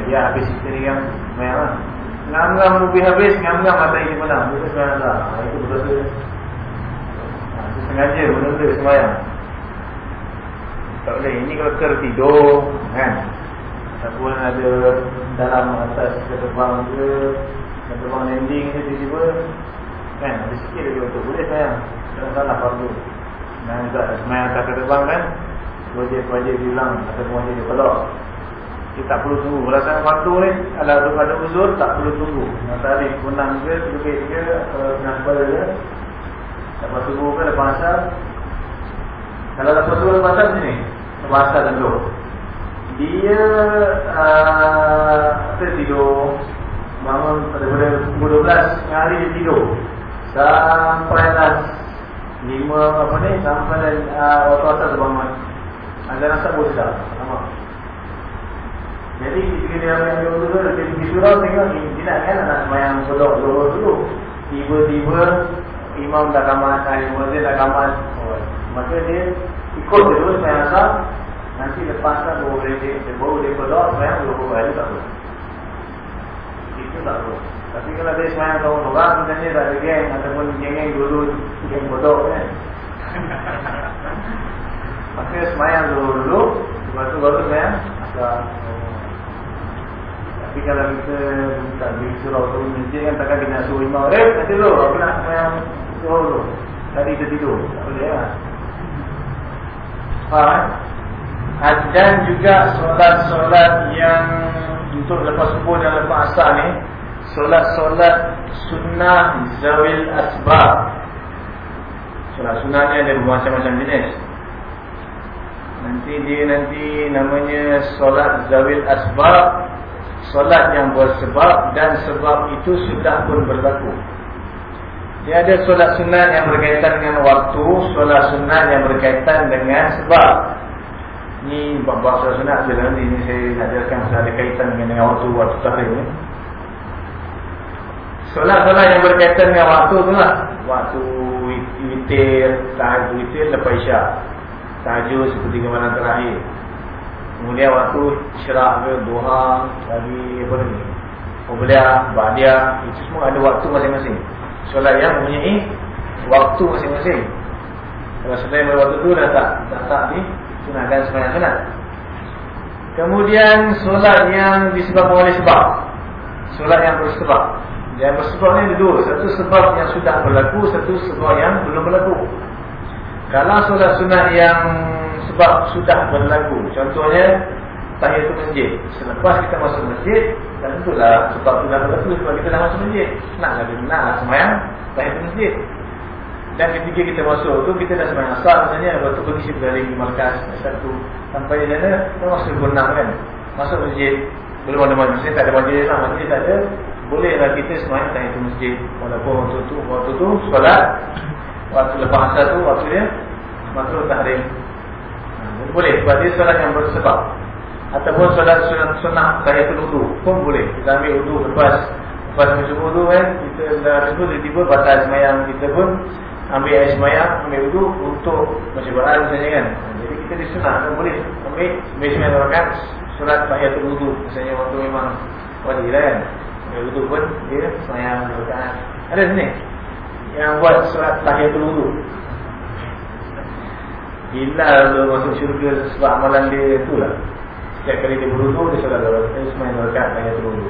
Dia habis cerita ni kan semayang lah. Ngam-ngam movie habis, ngam-ngam mata ini menang. Itu semayang lah. Ha, itu berdosa. Ha, itu sengaja menunda semayang. Tak boleh, ini kalau tertidur kan. Ataupun ada dalam atas keterbang ke Keterbang landing ni tiba-tiba Kan ada sikit lagi untuk Boleh sayang? Jangan salah fardu Dan juga semayang atas keterbang kan? Wajib-wajib hilang Ataupun wajib dia pelok Kita tak perlu tunggu. Perasaan fardu ni Kalau ada, ada uzur tak perlu tunggu. Matahari punang ke Terbit ke tengah sebala ke Lepas subuh ke lepas asal. Kalau lepas subuh lepas asal sini. Lepas asal tentu dia uh, tertidur bangun pada pukul 12 hari dia tidur. Sampai lah lima apa ni sampai dan uh, waktu asal bangun. Ada rasa tak? Sama. Jadi ketika dia ambil dulu dia pergi surau tengok dia nak kan nak semayang kodok dulu dulu? Tiba-tiba imam dah kamat hari muazin dah kamat oh, maka dia ikut dulu semayang asal Nanti lepas kan baru boleh dia baru dia kodok semayang dua puluh hari tak boleh. Itu tak boleh. Tapi kalau dia semayang kau orang misalnya tak ada geng ataupun geng-geng dulu geng kodok kan. (laughs) Maka semayang dulu dulu lepas tu baru semayang. Tapi kalau kita tak beri surau tu nanti kan takkan kena suruh imam. Eh nanti dulu aku nak semayang dulu. Tadi kita tidur. Tak boleh lah. Faham kan? Dan juga solat-solat yang untuk lepas subuh dan lepas asar ni solat-solat sunnah zawil asbab. Solat sunnah ni ada macam-macam jenis. Nanti dia nanti namanya solat zawil asbab solat yang bersebab dan sebab itu sudah pun berlaku. Dia ada solat sunnah yang berkaitan dengan waktu solat sunnah yang berkaitan dengan sebab Ni bab-bab surat sunat je lah. Ini saya nak jelaskan ada kaitan dengan, dengan waktu Waktu tahrir ni. Solat-solat yang berkaitan dengan waktu tu lah. Waktu witir Tahajud witir lepas isyak Tahajud seperti kemana terakhir. Kemudian waktu syerah ke Duha Lagi apa ni? Obliah, Ba'diah Itu semua ada waktu masing-masing. Solat yang mempunyai Waktu masing-masing. Kalau selain waktu tu dah tak dah tak ni sunatkan sembahyang sunat. Kemudian solat yang disebabkan oleh sebab. Solat yang bersebab. Yang bersebab ni ada dua. Satu sebab yang sudah berlaku, satu sebab yang belum berlaku. Kalau solat sunat yang sebab sudah berlaku, contohnya tahiyatul masjid. Selepas kita masuk masjid, dan tentulah sebab sudah berlaku sebab kita dah masuk masjid. Nak lagi nak sembahyang tahiyatul masjid. Dan ketika kita masuk tu kita dah sembahyang asar misalnya waktu pergi sekali di markas satu. Sampai di sana kita masuk gunang kan. Masuk masjid. Belum ada masjid. Tak ada masjid lah. Masjid tak ada. Bolehlah kita sembahyang tahiyatul masjid. Walaupun waktu tu waktu tu solat. Waktu lepas asar tu waktu dia waktu tahrim. Boleh. Sebab dia solat yang bersebab. Ataupun solat sunnah tahiyatul wudu pun boleh. Kita ambil wudu lepas. Lepas masuk wudu kan kita dah tiba-tiba batal sembahyang kita pun ambil air semayang, ambil wudu untuk baca Quran misalnya kan. Jadi kita di sunat kan boleh ambil ambil semayang rakaat surat tahiyatul wudu misalnya waktu memang wajib lah kan. Ambil wudu pun dia semayang rakaat. Ada sini yang buat surat tahiyatul wudu. Gila dia masuk syurga sebab amalan dia tu lah. Setiap kali dia berwudu dia surat dia semayang rakaat tahiyatul wudu.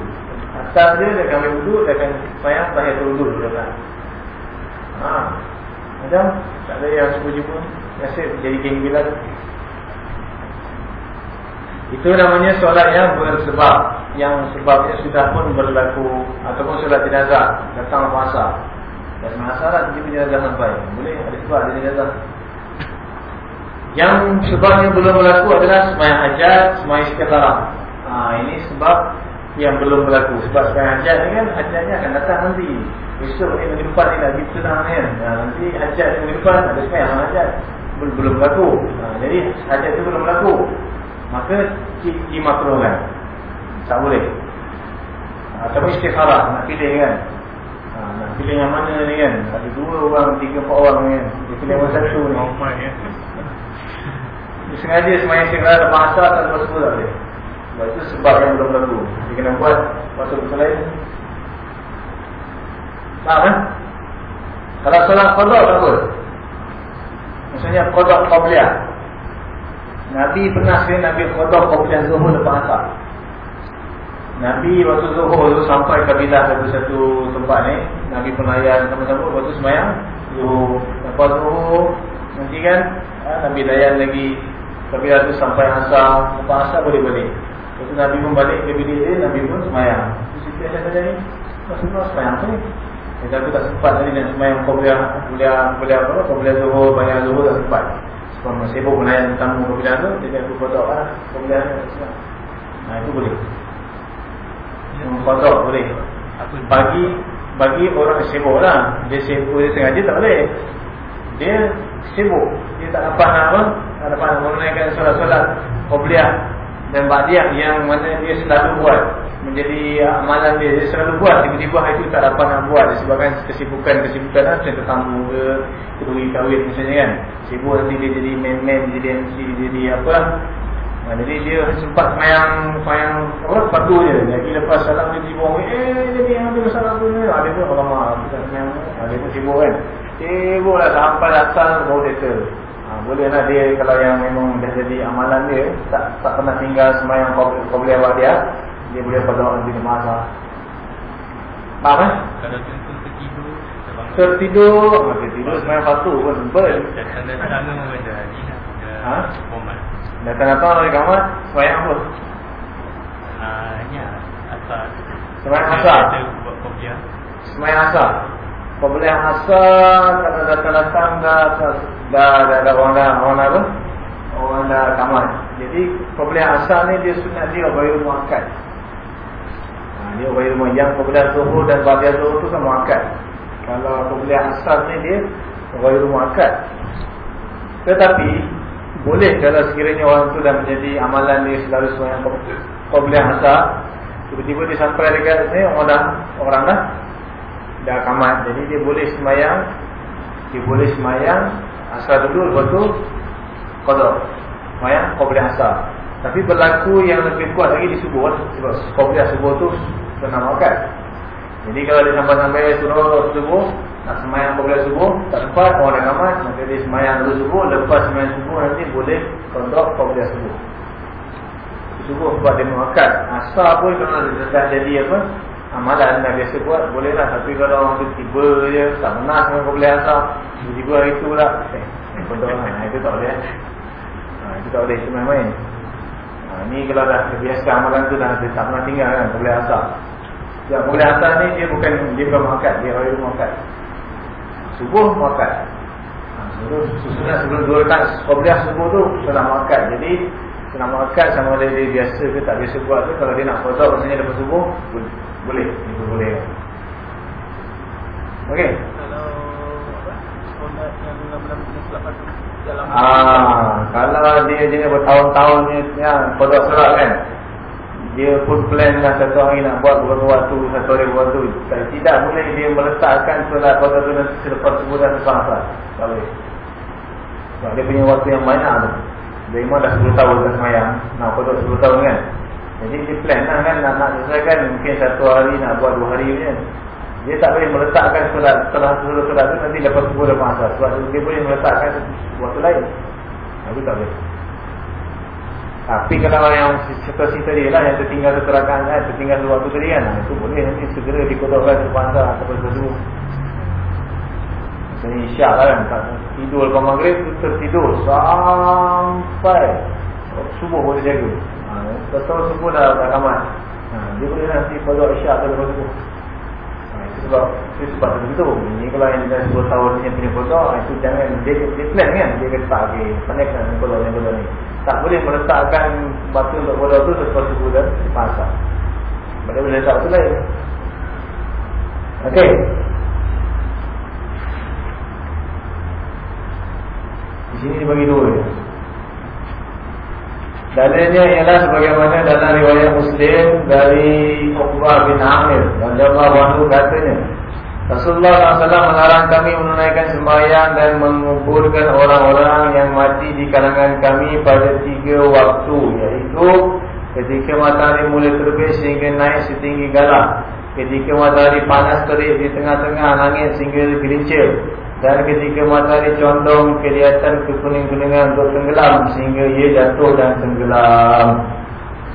Asal dia dia akan ambil wudu dia akan semayang tahiyatul wudu dia kan. Ha, macam tak ada yang suka jumpa. Rasa jadi geng tu. Itu namanya solat yang bersebab. Yang sebabnya sudah pun berlaku Ataupun solat jenazah Datang puasa. Dan masa lah Jadi jenazah sampai Boleh ada sebab ada jenazah Yang sebabnya belum berlaku adalah Semayang hajat Semayang sekitarah ha, Ini sebab yang belum berlaku. Sebab semayang hajat ni kan Hajatnya akan datang nanti. Besok ni minggu depan ni lagi tenang kan. Ha, Nanti hajat minggu depan ada semayang hajat. Belum, belum berlaku. Ha, Jadi hajat tu belum berlaku. Maka dimakruhkan Tak boleh. Ataupun ha, istikharah nak pilih kan. Ha, Nak pilih yang mana ni kan. Ada dua orang, tiga, empat orang kan. Dia pilih yang satu ni. Oh Dia sengaja semayang istikharah lepas asal Tak lepas sebut tak boleh Sebab itu sebab yang belum berlaku Dia kena buat Waktu betul lain Faham kan? Kalau solat kodok tak apa? Maksudnya kodok qabliyah. Nabi pernah sekali Nabi kodok qabliyah zuhur lepas asar. Nabi waktu zuhur tu sampai kabilah satu satu tempat ni. Nabi penayan sama-sama waktu semayang. Zuhur. Lepas zuhur. Nanti kan ha, Nabi layan lagi kabilah tu sampai asar. Lepas asar boleh balik. Lepas tu Nabi pun balik ke bilik dia. Nabi pun semayang. Itu setiap saja ni. Semua semayang tu ni. Kita aku tak sempat tadi nak semayang kuliah kuliah kuliah apa kuliah zuhur banyak zuhur tak sempat. Sebab masih sibuk menayan tamu kuliah tu jadi aku kodok lah kuliah ni. Nah itu boleh. Yang kodok boleh. Bagi bagi orang sibuk lah dia sibuk dia sengaja tak boleh. Dia sibuk dia tak dapat nak apa tak dapat nak menunaikan solat-solat kuliah dan badiah yang mana dia selalu buat. Menjadi amalan dia dia selalu buat. Tiba-tiba hari itu tak dapat nak buat. Disebabkan kesibukan-kesibukan lah. Macam tetamu ke kedui kahwin misalnya kan. Sibuk nanti dia jadi man-man jadi MC jadi apa. Nah, jadi dia sempat semayang semayang apa padu je. Jadi lepas salam dia sibuk eh jadi yang ada masalah tu ada pun semayang ada pun sibuk kan. Sibuk lah sampai asal baru settle ha, boleh lah dia kalau yang memang dah jadi amalan dia tak tak pernah tinggal semayang kau, boleh buat dia dia boleh pada orang di masa. Faham kan? Kalau contoh tertidur, tertidur, tertidur sebenarnya patuh pun lah. Ha? Format. Datang-datang dari kamar, semayang apa? Ah, ya, asal. Semayang asal? Semayang asal? Kau boleh asal, kata datang-datang dah, dah, dah, dah, dah, orang orang apa? Orang dah kamar. Jadi, kau boleh asal ni dia sunat dia bagi muakat. Dia wahai rumah yang kebelah zuhur dan bahagia zuhur tu kan muakat Kalau kebelah asal ni dia wahai rumah akad Tetapi Boleh kalau sekiranya orang tu dah menjadi amalan dia selalu semuanya kebelah asal Tiba-tiba dia sampai dekat sini orang dah Orang dah Dah kamat Jadi dia boleh semayang. Dia boleh semayang. Asal dulu lepas tu Semayang kebelah asal. Tapi berlaku yang lebih kuat lagi di subuh Sebab kopiah subuh tu Senang makan. Jadi kalau dia sampai-sampai suruh subuh nak semayang Qobliyah subuh tak sempat orang dah kamat maka dia semayang dulu subuh. Lepas semayang subuh nanti boleh kodok Qobliyah subuh. Subuh sebab dia mengakad asal pun kalau dah jadi apa amalan dah biasa buat boleh lah tapi kalau orang tu tiba je tak pernah dengan Qobliyah asal tiba-tiba hari tu lah eh, kodok lah. Itu tak boleh. Ha, itu tak boleh main-main. Ha, ni kalau dah terbiasa amalan tu dah tak pernah tinggal kan Qobliyah asal Ya, boleh asal ni dia bukan dia bukan makan, dia orang makan. Subuh makan. Ha, susunan sebelum dua rekat Qobliyah subuh tu Sudah makan Jadi Sudah makan sama ada dia biasa ke tak biasa buat tu Kalau dia nak kodok Maksudnya lepas subuh Boleh Itu boleh. Okey. Kalau Solat yang benar-benar Selamat Ah, kalau dia jenis bertahun-tahun ni ya, kodok serat kan? Dia pun plan lah satu hari nak buat beberapa waktu satu hari beberapa waktu tidak boleh dia meletakkan solat pada tu nanti selepas subuh dan selepas asal tak boleh. Sebab dia punya waktu yang banyak tu. Dia memang dah 10 tahun dah semayang nak kodok 10 tahun kan jadi dia plan lah kan nak, nak selesaikan mungkin satu hari nak buat dua hari punya dia tak boleh meletakkan solat setelah subuh solat tu nanti lepas subuh lepas asal sebab dia boleh meletakkan waktu lain itu tak boleh tapi kalau yang situasi tadi lah yang tertinggal keterakan kan, tertinggal waktu tadi kan, itu boleh nanti segera dikodokkan ke pasar ataupun berdua. Misalnya isyak lah kan, tidur lepas maghrib, tertidur sampai subuh boleh jaga. Ha, Betul subuh dah kamat. Ha, dia boleh nanti kodok isyak atau lepas subuh. Ha, itu sebab itu sebab begitu. Ini kalau yang dah 10 tahun yang punya kodok, itu jangan dia, dia plan kan, dia kata, okay, pandai kan kodok yang kodok ni tak boleh meletakkan batu untuk bodoh tu selepas subuh dan pasang. Boleh boleh letak tu lain. Okey. Di sini dibagi dua. Dalilnya ialah sebagaimana dalam riwayat Muslim dari Uqbah bin Amir dan Allah Wanhu katanya Rasulullah SAW melarang kami menunaikan sembahyang dan menguburkan orang-orang yang mati di kalangan kami pada tiga waktu Iaitu ketika matahari mulai terbit sehingga naik setinggi galah Ketika matahari panas terik di tengah-tengah langit sehingga gelincir Dan ketika matahari condong kelihatan kekuning-kuningan untuk tenggelam sehingga ia jatuh dan tenggelam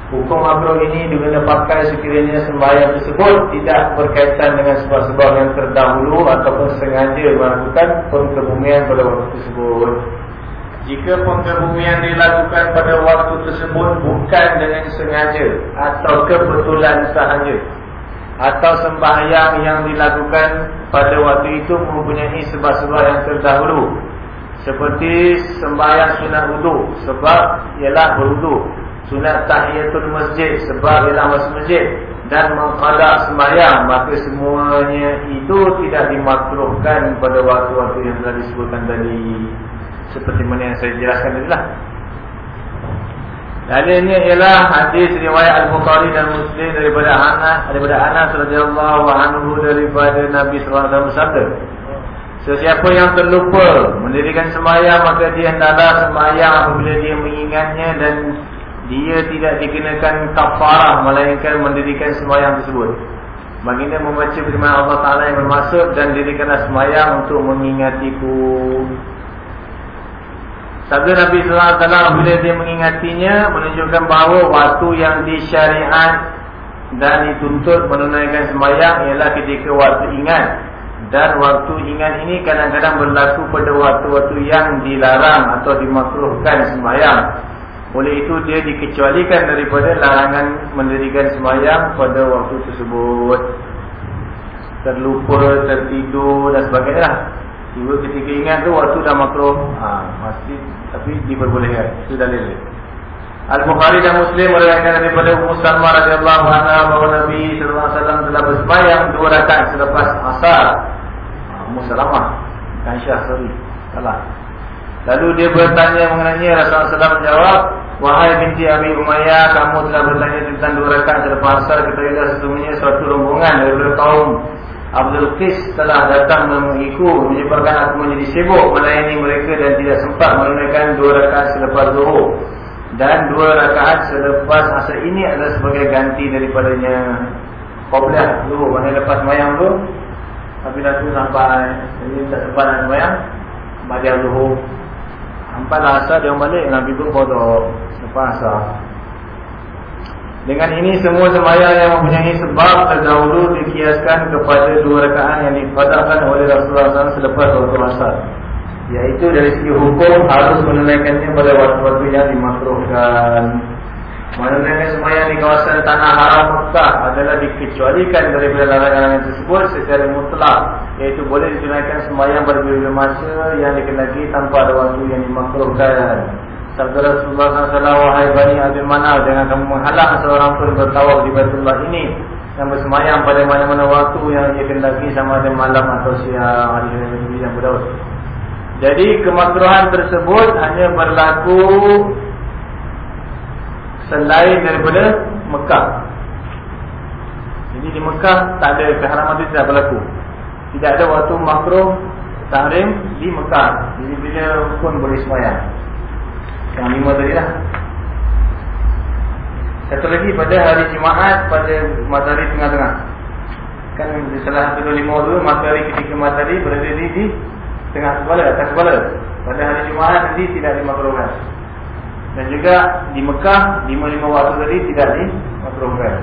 Hukum makro ini diguna pakai sekiranya sembahyang tersebut tidak berkaitan dengan sebab-sebab yang terdahulu ataupun sengaja melakukan pengkebumian pada waktu tersebut. Jika pengkebumian dilakukan pada waktu tersebut bukan dengan sengaja atau kebetulan sahaja atau sembahyang yang dilakukan pada waktu itu mempunyai sebab-sebab yang terdahulu. Seperti sembahyang sunat wudhu sebab ialah berwudhu sunat tahiyatul masjid sebab ialah masuk masjid. Dan mengqada sembahyang maka semuanya itu tidak dimakruhkan pada waktu-waktu yang telah disebutkan tadi. Seperti mana yang saya jelaskan tadi lah Dalilnya ialah hadis riwayat Al-Bukhari dan Muslim daripada Anas daripada Anas radhiyallahu anhu daripada Nabi sallallahu alaihi wasallam Sesiapa yang terlupa mendirikan sembahyang maka dia hendaklah sembahyang apabila dia mengingatnya dan dia tidak dikenakan kafarah melainkan mendirikan semayang tersebut. Baginda membaca firman Allah Taala yang bermaksud dan dirikanlah semayang untuk mengingatiku. Sabda Nabi Sallallahu Alaihi Wasallam bila dia mengingatinya menunjukkan bahawa waktu yang disyariat dan dituntut menunaikan semayang ialah ketika waktu ingat. Dan waktu ingat ini kadang-kadang berlaku pada waktu-waktu yang dilarang atau dimakruhkan semayang oleh itu dia dikecualikan daripada larangan mendirikan semayang pada waktu tersebut. Terlupa, tertidur dan sebagainya lah Tiba ketika ingat tu waktu dah makruh. Ha, Masih, tapi diperbolehkan. Itu dalil Al-Bukhari dan Muslim meriwayatkan daripada Ummu Salmah radhiyallahu anha bahawa Nabi wasallam telah bersembahyang dua rakaat selepas asar. Ha, Ummu Salmah, Aisyah sorry, salah. Lalu dia bertanya mengenainya Rasulullah SAW menjawab Wahai binti Abi Umayyah Kamu telah bertanya tentang dua rekat selepas asar. Ketahuilah sesungguhnya suatu rombongan Dari kaum Abdul Qis telah datang menemuiku Menyebabkan aku menjadi sibuk melayani mereka Dan tidak sempat menunaikan dua rekat selepas zuhur. Dan dua rakaat selepas asar ini adalah sebagai ganti daripadanya. Qobliah zuhur Mana lepas mayang tu Tapi dah tu sampai Jadi tak sempat nak semayang Balik zuhur. Sampai asal dia balik Nabi pun kodok Lepas asal dengan ini semua semayang yang mempunyai sebab terdahulu dikiaskan kepada dua rekaan yang dipadakan oleh Rasulullah SAW selepas waktu asal. Iaitu dari segi hukum harus menunaikannya pada waktu-waktu yang dimakruhkan. Menunaikan semayang di kawasan tanah haram Mekah adalah dikecualikan daripada larangan tersebut secara mutlak. Iaitu boleh ditunaikan semayang pada bila masa yang dikenali tanpa ada waktu yang dimakruhkan. Sabda Rasulullah SAW Wahai Bani Abdul Manal Jangan kamu menghalang seorang pun bertawaf di Baitullah ini Yang bersemayam pada mana-mana waktu Yang ia kendaki sama ada malam atau siang Hadis Nabi yang berdaud Jadi kemakruhan tersebut Hanya berlaku Selain daripada Mekah. Jadi di Mekah Tak ada keharaman itu tidak berlaku. Tidak ada waktu makruh Tahrim di Mekah. Jadi bila pun boleh semayam yang lima tadi lah. Satu lagi pada hari Jumaat Pada matahari tengah-tengah. Kan setelah satu lima dulu Matahari ketika matahari berada di, di Tengah kepala, atas kepala. Pada hari Jumaat nanti tidak dimakruhkan. Dan juga di Mekah Lima-lima waktu tadi tidak dimakruhkan.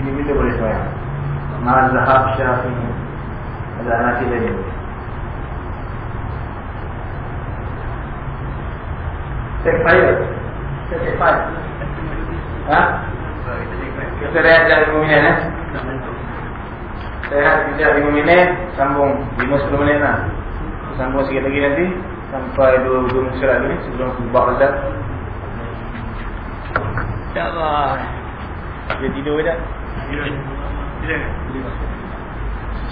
Ini bila boleh semayang? Mazhab syafi'i. Ada anak lagi Take fire. Take fire. Ha? Kita rehat dah 5 minit eh? Rehat kita 5 minit Sambung 5-10 minit lah Sambung sikit lagi nanti Sampai 2 minit surat lagi Sebelum buat rezat InsyaAllah Dia tidur ke tak? Tidur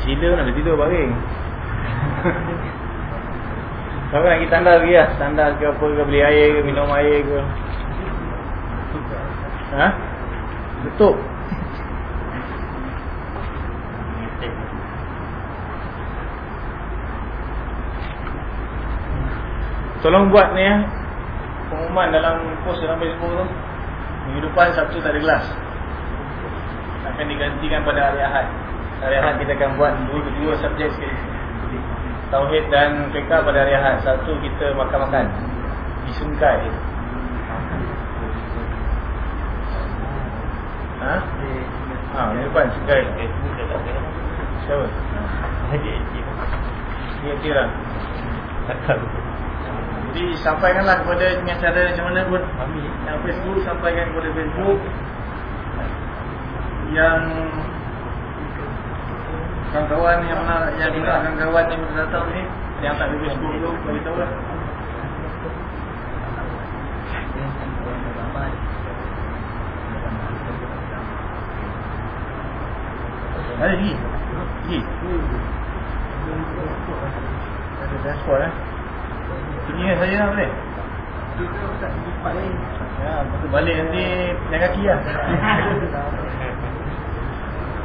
Sila nak tidur baring (laughs) Siapa nak pergi tanda lagi lah? Tanda ke apa ke Beli air ke Minum air ke? Ha? Betul. Tolong buat ni ya Pengumuman dalam post dalam Facebook tu. Minggu depan Sabtu tak ada kelas Akan digantikan pada hari Ahad. Hari Ahad kita akan buat dua, dua subjek sekali Tauhid dan fiqah pada hari Ahad. Satu kita makan-makan Di Sungkai Ha? Ha, di depan Sungkai Siapa? Dia kira Jadi sampaikanlah kepada dengan cara macam mana pun. Yang Facebook sampaikan kepada Facebook. Yang kawan-kawan yang mana yang dengar kawan-kawan yang datang ni yang tak ada Facebook tu bagi tahu lah Ada lagi? Lagi? Ada dashboard eh Ini saya nak boleh? Ya, betul balik nanti Naik kaki lah (laughs)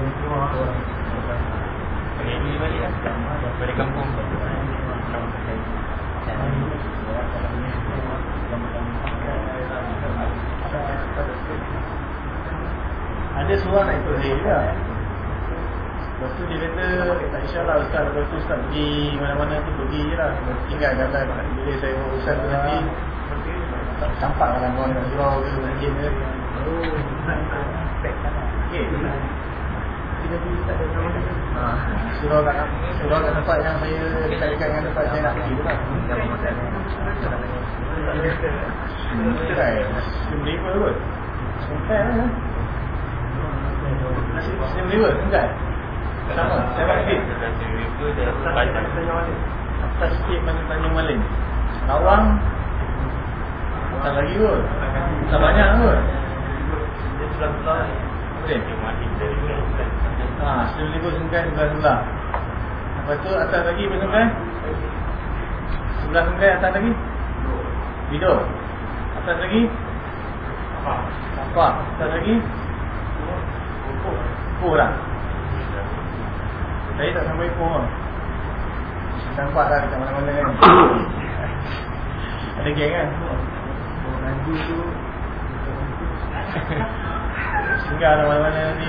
Lah Ada seorang nak ikut saya juga Lepas tu dia kata Tak insyaAllah Ustaz Lepas tu Ustaz pergi mana-mana tu pergi je lah Tinggal jalan Bila saya urusan tu nanti Sampak dalam kawan kat surau ke Mungkin ke Okay Surau kat Surau kat tempat yang saya Dekat-dekat dengan tempat saya nak pergi tu lah Cerai Nasi Meliwa kot Sampai lah Nasi Meliwa Enggak Sama Atas sikit mana Tanjung Malin Lawang. Tak lagi kot. Tak banyak kot. Boleh? Haa, sebelah ibu sengkai sebelah sebelah. Lepas tu atas lagi ibu sengkai Sebelah sengkai atas lagi? Hidup Atas lagi? Apa? Atas lagi? Puh lah. Saya tak sampai puh lah Nampak lah dekat mana-mana kan. Ada geng kan? Nanti tu Singgah lah mana-mana nanti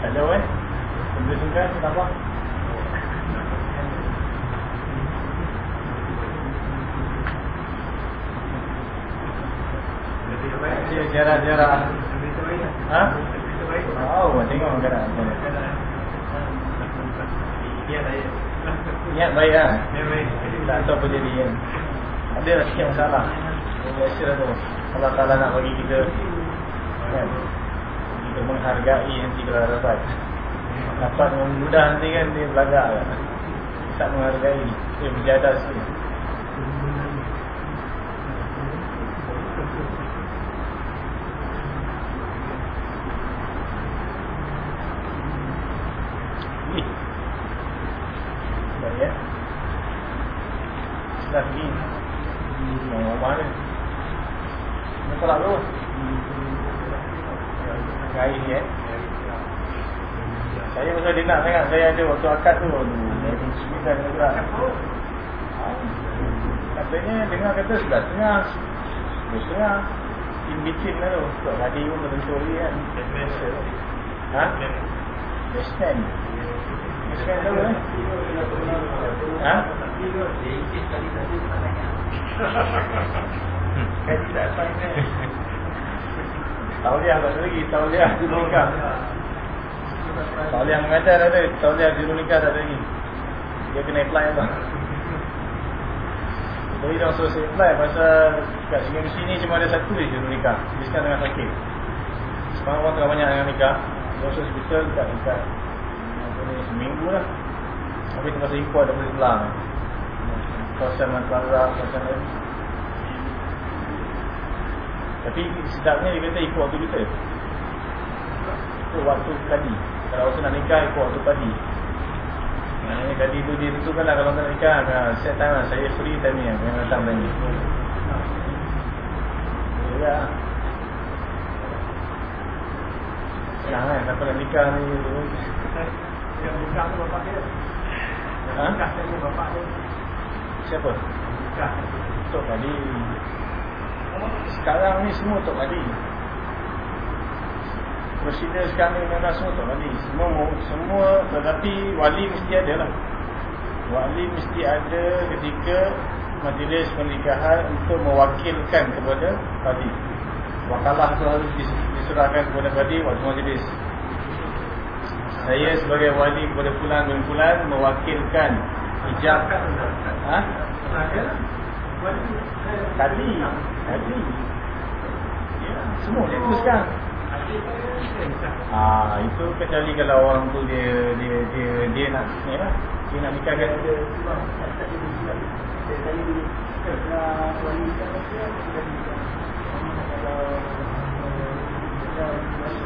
Tak ada eh? Benda suka tak apa? Jarah-jarah Ha? Oh, tengok kadang Niat baik lah Tak tahu apa jadi kan Ada lah sikit masalah Biasa lah tu Allah Ta'ala nak bagi kita kan? Kita menghargai nanti kalau dapat. Dapat mudah nanti kan dia belagak kan? Tak menghargai Dia berjadah sikit. Dah pergi. Orang rumah dia Dia tolak tu Gaya ni eh? Saya pasal dia nak sangat. Saya ada waktu akad tu. Sembilan juga. Katanya dengar kata Sebelah tengah. Sebelah tengah. In between lah tu. Sebab tadi pun betul kan? Ha? Best stand Best stand tu eh Ha? Kaji tak sign (laughs) ni (laughs) Tauliah tak ada lagi Tauliah di (laughs) nikah. Tauliah mengajar ada Tauliah di nikah tak ada lagi. Dia kena apply apa? Jadi dia suruh saya apply Pasal kat sini ni cuma ada satu je juru nikah. Dia sekarang tengah sakit. Sekarang orang tengah banyak dengan nikah. Dia masuk hospital kat dekat Seminggu lah. Tapi tu masa import daripada sebelah kawasan Matara, kawasan lain. Tapi sedapnya dia kata ikut waktu kita. Ikut waktu tadi. Kalau waktu nak nikah ikut waktu tadi. Maknanya tadi tu dia tentukan lah kalau nak nikah. Nah, set time lah. Saya free time ni. Yang datang ni. Ya. Senang kan. Siapa nak nikah ni. Yang nikah tu bapak dia. Ha? Nikah tu bapak dia. Siapa? Nikah. Tok Padi Sekarang ni semua Tok Padi Prosedur sekarang ni memang semua Tok Padi Semua semua Tetapi wali mesti ada lah. Wali mesti ada ketika Majlis pernikahan Untuk mewakilkan kepada Padi Wakalah tu harus diserahkan kepada Padi Waktu majlis. Saya sebagai wali kepada Pulan dan Pulan Mewakilkan. Ijab Ha? Tadi. Tadi. Ya, Semua dia teruskan. Ah itu kecuali kalau orang tu dia dia dia dia nak ni lah dia nak nikahkan dia.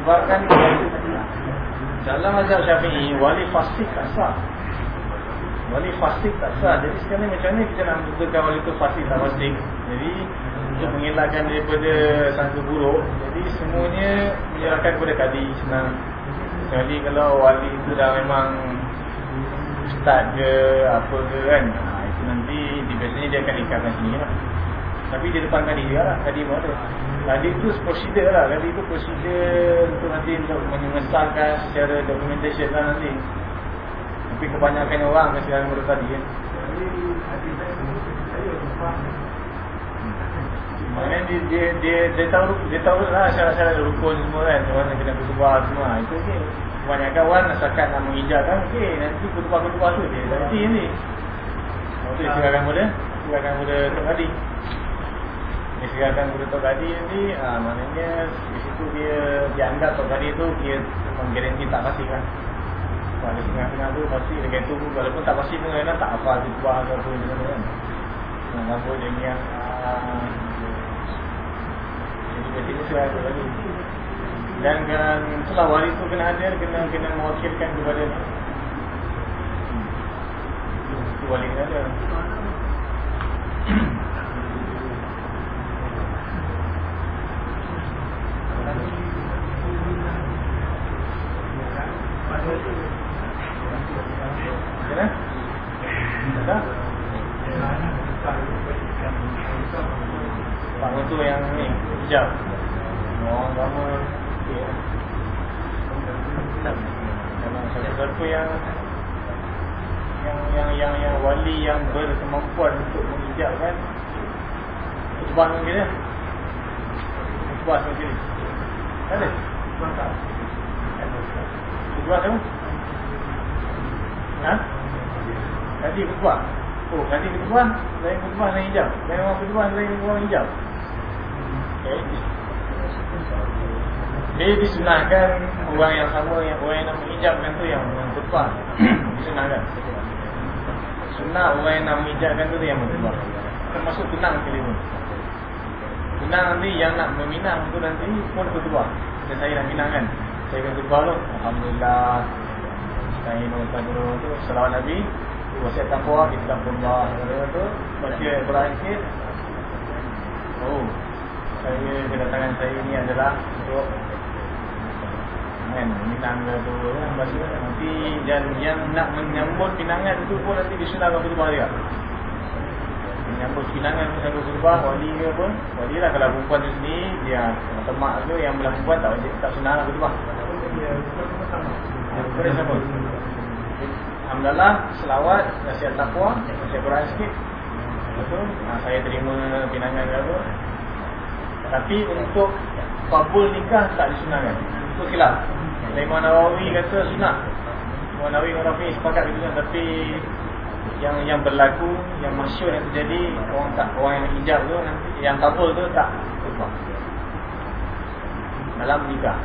Sebab kan dalam mazhab syafi'i wali fasik tak sah. Wali fasik tak sah. Jadi sekarang ni macam mana kita nak menentukan wali tu fasik tak fasik Jadi untuk mengelakkan daripada sangka buruk. Jadi semuanya menyerahkan kepada kadi senang. Kecuali kalau wali itu dah memang Ustaz ke apa ke kan. Ha, Itu nanti di biasanya dia akan ikatkan sini lah. Tapi di depan kadi dia lah Kadi ada. Kadi itu prosedur lah. Kadi itu prosedur untuk nanti untuk mengesahkan secara documentation lah nanti. Tapi kebanyakan orang kasi yang murid tadi kan. Mana dia dia dia, dia tahu dia tahu lah syarat-syarat rukun semua kan. Orang kena bertuah semua. Itu okey. Banyak kawan asalkan nak mengijarkan okey nanti bertuah-bertuah tu dia nanti ni. Waktu dia silakan mula. Silakan mula Tok Gadi dia silakan mula Tok Gadi nanti. Ah, maknanya di situ dia dianggap Tok Gadi tu dia memang garanti tak pasti kan. Kalau setengah-setengah tu pasti dekat tu walaupun tak pasti pun kadang tak hafal bertuah ke apa macam mana kan. Nah, rambut yang yang ah, jadi biasanya saya ada lagi. Dan kan itulah waris tu kena ada, kena kena mewakilkan kepada ni. Wali kena ada. Kena? Ada? Pak tu yang ni hijab. Orang dia. Kalau siapa yang yang yang yang yang wali yang berkemampuan untuk menghijabkan khutbah dengan dia. Khutbah dengan dia. Ada? Khutbah tu? Ha? Tadi khutbah. Oh, tadi khutbah lain khutbah lain hijab. Lain orang khutbah lain orang hijab. Okay. Jadi disunahkan orang yang sama yang orang yang nak menghijabkan tu yang khutbah. disunahkan. Sunnah orang yang nak menghijabkan tu yang khutbah. Termasuk tunang kelima. Tunang nanti yang nak meminang tu nanti pun khutbah. Macam saya nak minang kan. Saya akan khutbah tu. Alhamdulillah. Saya nak tu salawat Nabi wasiat takwa kita Allah kata tu baca berakhir oh saya kedatangan saya ini adalah untuk kan minang tu kan nanti dan yang nak menyambut pinangan itu pun nanti disunahkan berubah dia menyambut pinangan pun sampai berubah wali ke pun. Wali lah kalau perempuan tu sini dia temak tu yang belah perempuan tak wajib tak sunah lah boleh sama Alhamdulillah selawat nasihat takwa saya Quran sikit. Betul? Nah, saya terima pinangan ke apa tapi untuk kabul nikah tak disunahkan. Itu khilaf. Imam Nawawi kata sunah Imam Nawawi Imam Rafi sepakat begitu tapi yang yang berlaku yang masyur yang terjadi orang tak orang yang hijab tu nanti yang kabul tu tak lupa dalam nikah.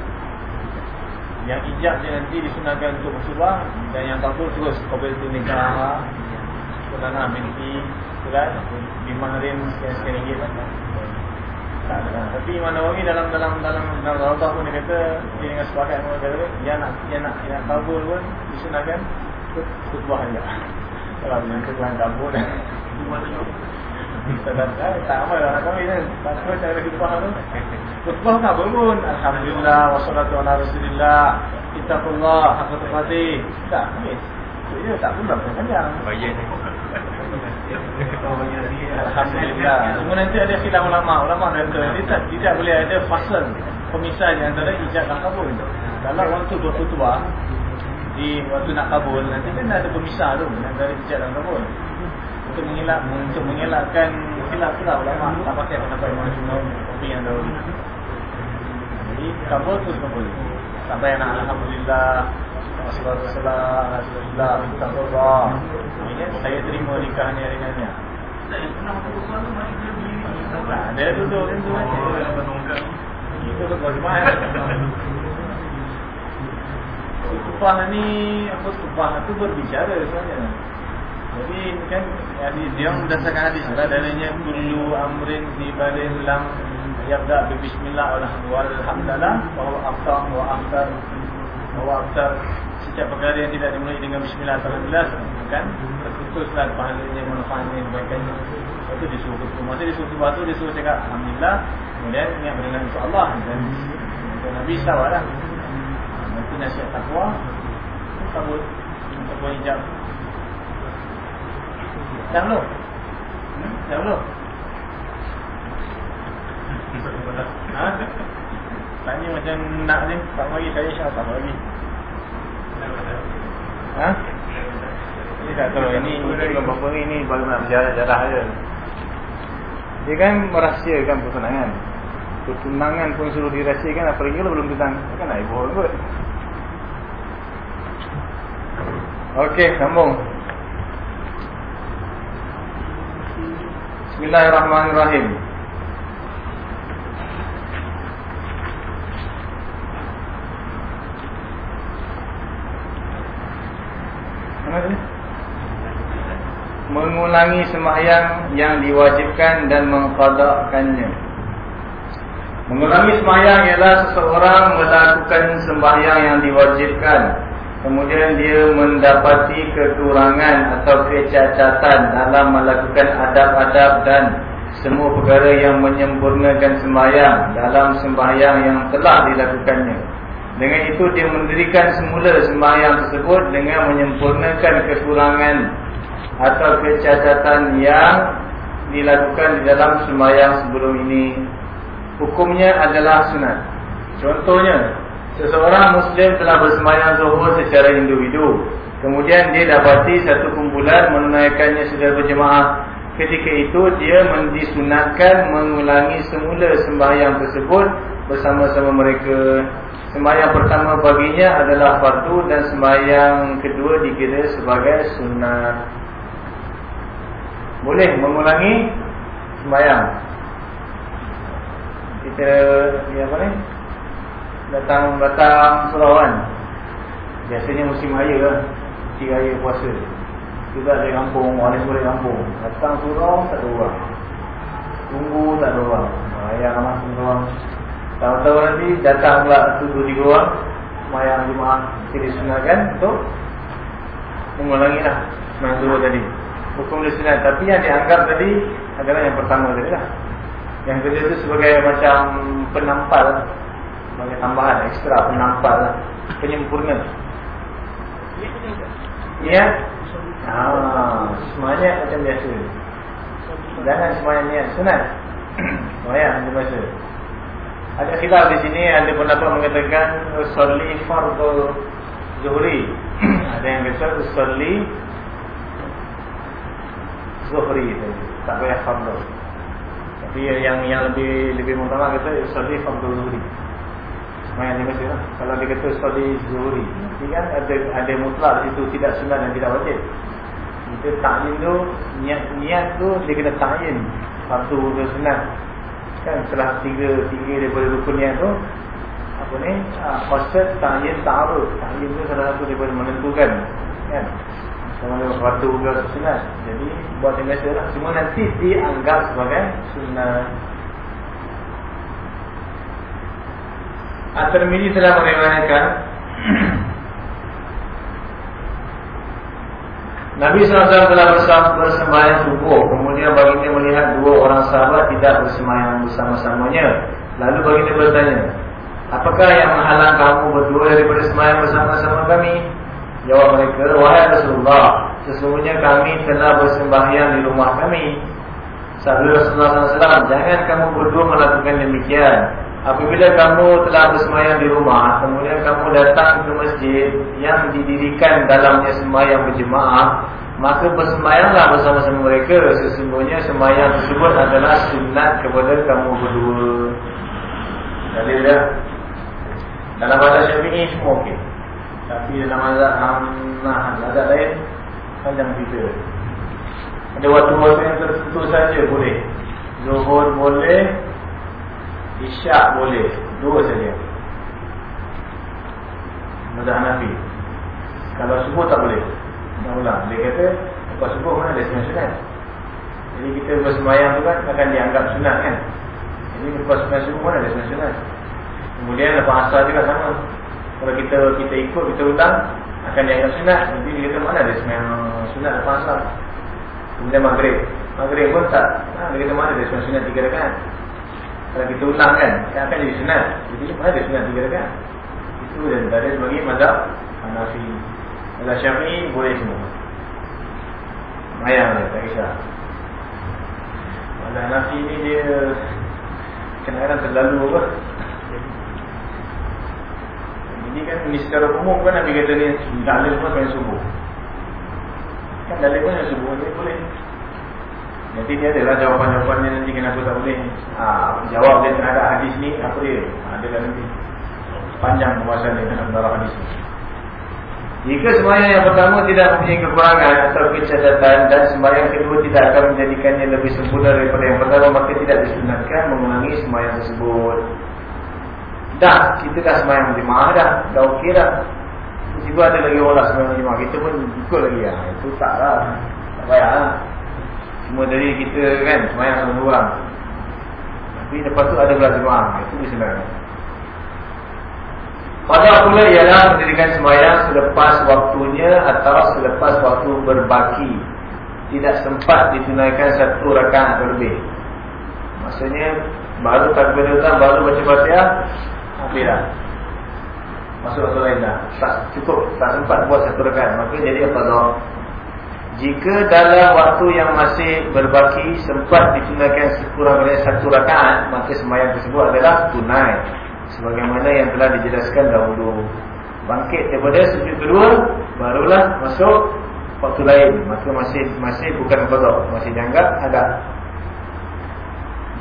Yang ijab je nanti disunahkan untuk bersuah Dan yang kabul terus. Kabul itu nikah. Kulana binti Kulan Bimahrin Sekian-sekian ringgit. kan tak. Tapi Imam Nawawi dalam dalam dalam dalam Rawdah pun dia kata dia dengan sepakat dia kata dia nak dia nak dia nak kabul pun disunahkan khutbah aja. (laughs) Kalau yang khutbah kabul Sedap kan? Tak amal lah kami kan. Tak tahu cara khutbah tu. Khutbah tak pun. Alhamdulillah. Wassalatu ala rasulillah. Kitabullah. Haqqa tuqati. Tak habis. Ya tak pun tak panjang. Bayar ni. Alhamdulillah. Semua nanti ada khilaf ulama. Ulama kata tidak tidak boleh ada fasal pemisah di antara ijab dan kabul. Kalau waktu berkhutbah di waktu nak kabul nanti kan ada pemisah tu antara ijab dan kabul untuk mengelak untuk mengelakkan silap pula ulama tak pakai pendapat Imam Junaid tapi yang dahulu. Jadi kabul tu boleh. Sampai nak alhamdulillah Alhamdulillah Alhamdulillah Ini saya terima nikah ni Itu Tupah ni Apa tupah tu berbicara sebenarnya. Jadi kan hadis dia berdasarkan hadis. Lah dalilnya kullu amrin fi balin lam yabda bi bismillah walhamdulillah wa aftar wa aftar wa aftar setiap perkara yang tidak dimulai dengan bismillah alhamdulillah kan? Terputuslah pahalanya manfaatnya kebaikannya itu disuruh itu masa disuruh sesuatu disuruh cakap alhamdulillah. Kemudian ingat dengan insyaallah dan Nabi SAW lah. Nanti nasihat takwa. Kabul Takwa hijab. Dah belum? Hmm? Dah belum? (laughs) ha? Tanya macam nak ni Tak bagi saya insyaAllah tak bagi Ha? Ini tak tahu Ini ini bukan apa ni Ini baru nak berjarah-jarah je Dia kan merahsiakan pertunangan. Pertunangan pun suruh dirahsiakan apalagi kalau belum tunang. Kan nak ibu kot. Okey, sambung. Bismillahirrahmanirrahim. Mengulangi sembahyang yang diwajibkan dan mengqadakkannya. Mengulangi sembahyang ialah seseorang melakukan sembahyang yang diwajibkan kemudian dia mendapati kekurangan atau kecacatan dalam melakukan adab-adab dan semua perkara yang menyempurnakan sembahyang dalam sembahyang yang telah dilakukannya. Dengan itu dia mendirikan semula sembahyang tersebut dengan menyempurnakan kekurangan atau kecacatan yang dilakukan di dalam sembahyang sebelum ini. Hukumnya adalah sunat. Contohnya, Seseorang Muslim telah bersemayam zuhur secara individu. Kemudian dia dapati satu kumpulan menunaikannya secara berjemaah. Ketika itu dia disunatkan mengulangi semula sembahyang tersebut bersama-sama mereka. Sembahyang pertama baginya adalah fardu dan sembahyang kedua dikira sebagai sunat. Boleh mengulangi sembahyang. Kita ni apa ni? datang datang surau kan biasanya musim raya lah musim raya puasa juga dari kampung orang dari kampung datang surau tak ada orang tunggu tak ada orang ayah ramah semua orang tahu-tahu nanti datang pula tu dua tiga orang. Semayang jemaah kita disunatkan untuk mengulangi lah semayang dua tadi. Hukum dia sunat. Tapi yang dianggap tadi adalah yang pertama tadi lah. Yang kedua tu sebagai macam penampal sebagai tambahan ekstra penampal penyempurna. Ya? Ah semuanya macam biasa. Jangan semuanya niat sunat. (coughs) Semuanya macam biasa ada khilaf di sini ada pendapat mengatakan usolli fardhu zuhri. (clears throat) Ada yang kata usolli zuhri. Tak payah fardhu tapi yang yang lebih lebih utama kata usolli fardhu zuhri. Semayang di Mesir lah. Kalau dia kata Sali Zuhuri Nanti kan ada ada mutlak itu Tidak sunat dan tidak wajib. Kita ta'yin tu Niat niat tu dia kena ta'yin. Satu tu sunat Kan setelah tiga Tiga daripada rukun niat tu Apa ni Qasad ta'yin ta'arud Ta'yin tu salah satu daripada menentukan Kan. Sama ada waktu ke sunat Jadi buat yang biasa lah. Cuma nanti dianggap sebagai sunat At-Tirmizi telah meriwayatkan (coughs) Nabi SAW telah bersembahyang subuh Kemudian baginda melihat dua orang sahabat tidak bersembahyang bersama-samanya. Lalu baginda bertanya Apakah yang menghalang kamu berdua daripada sembahyang bersama-sama kami? Jawab mereka Wahai Rasulullah Sesungguhnya kami telah bersembahyang di rumah kami. Sabda Rasulullah SAW Jangan kamu berdua melakukan demikian Apabila kamu telah bersemayam di rumah Kemudian kamu datang ke masjid Yang didirikan dalamnya semayam berjemaah Maka bersemayamlah bersama-sama mereka. Sesungguhnya semayam tersebut adalah sunat kepada kamu berdua. Jadi dah Dalam bahasa syafi'i semua okey. Tapi dalam mazhab Nah, mazhab lain Panjang kita Ada waktu-waktu yang tertentu saja boleh. Zuhur boleh Isyak boleh. Dua saja. Mazhab Hanafi. Kalau subuh tak boleh. Nak ulang. Dia kata Lepas subuh mana ada semua sunat Jadi kita bersemayang tu kan Akan dianggap sunat kan? Jadi lepas semua subuh mana ada semua sunat Kemudian lepas asal juga sama. Kalau kita kita ikut Kita ulang Akan dianggap sunat. Jadi dia kata mana ada semua sunat lepas asal Kemudian maghrib. Maghrib pun tak. Ha, Dia kata mana ada semua sunat tiga rekan kalau kita ulang kan Yang akan jadi sunat Jadi mana ada sunat tiga rekat Itu dan tak ada sebagai mazhab Hanafi. Mazhab syafi'i boleh semua. Mayang dia tak kisah. Mazhab Hanafi ni dia Kadang-kadang terlalu apa? Jadi kan ni secara umum kan Nabi kata ni Dalil pun sampai subuh. Kan dalil pun yang subuh ni boleh Nanti dia adalah jawapan-jawapannya nanti kenapa tak boleh. Ha, jawab dia terhadap hadis ni apa dia? Ha, ada lah nanti. Panjang pembahasan dia dalam darah hadis ni. Jika sembahyang yang pertama tidak mempunyai kekurangan atau kecacatan dan sembahyang kedua tidak akan menjadikannya lebih sempurna daripada yang pertama maka tidak disunatkan mengulangi sembahyang tersebut. Dah, kita dah sembahyang jemaah dah, dah okey dah. Tiba ada lagi orang sembahyang jemaah, kita pun ikut lagi ya. Itu taklah. Tak payahlah. Semua dari kita kan sembahyang sama orang. Tapi lepas tu ada belah jemaah, itu disunatkan. Pada pula ialah mendirikan sembahyang selepas waktunya atau selepas waktu berbaki. Tidak sempat ditunaikan satu rakaat lebih. Maksudnya baru takbir datang, baru baca Fatihah, habis dah. Masuk waktu lain dah. Tak cukup, tak sempat buat satu rakaat. Maka jadi apa? Jika dalam waktu yang masih berbaki sempat ditunaikan sekurang dari satu rakaat, maka sembahyang tersebut adalah tunai. Sebagaimana yang telah dijelaskan dahulu. Bangkit daripada sujud kedua barulah masuk waktu lain. Maka masih masih bukan qada masih dianggap ada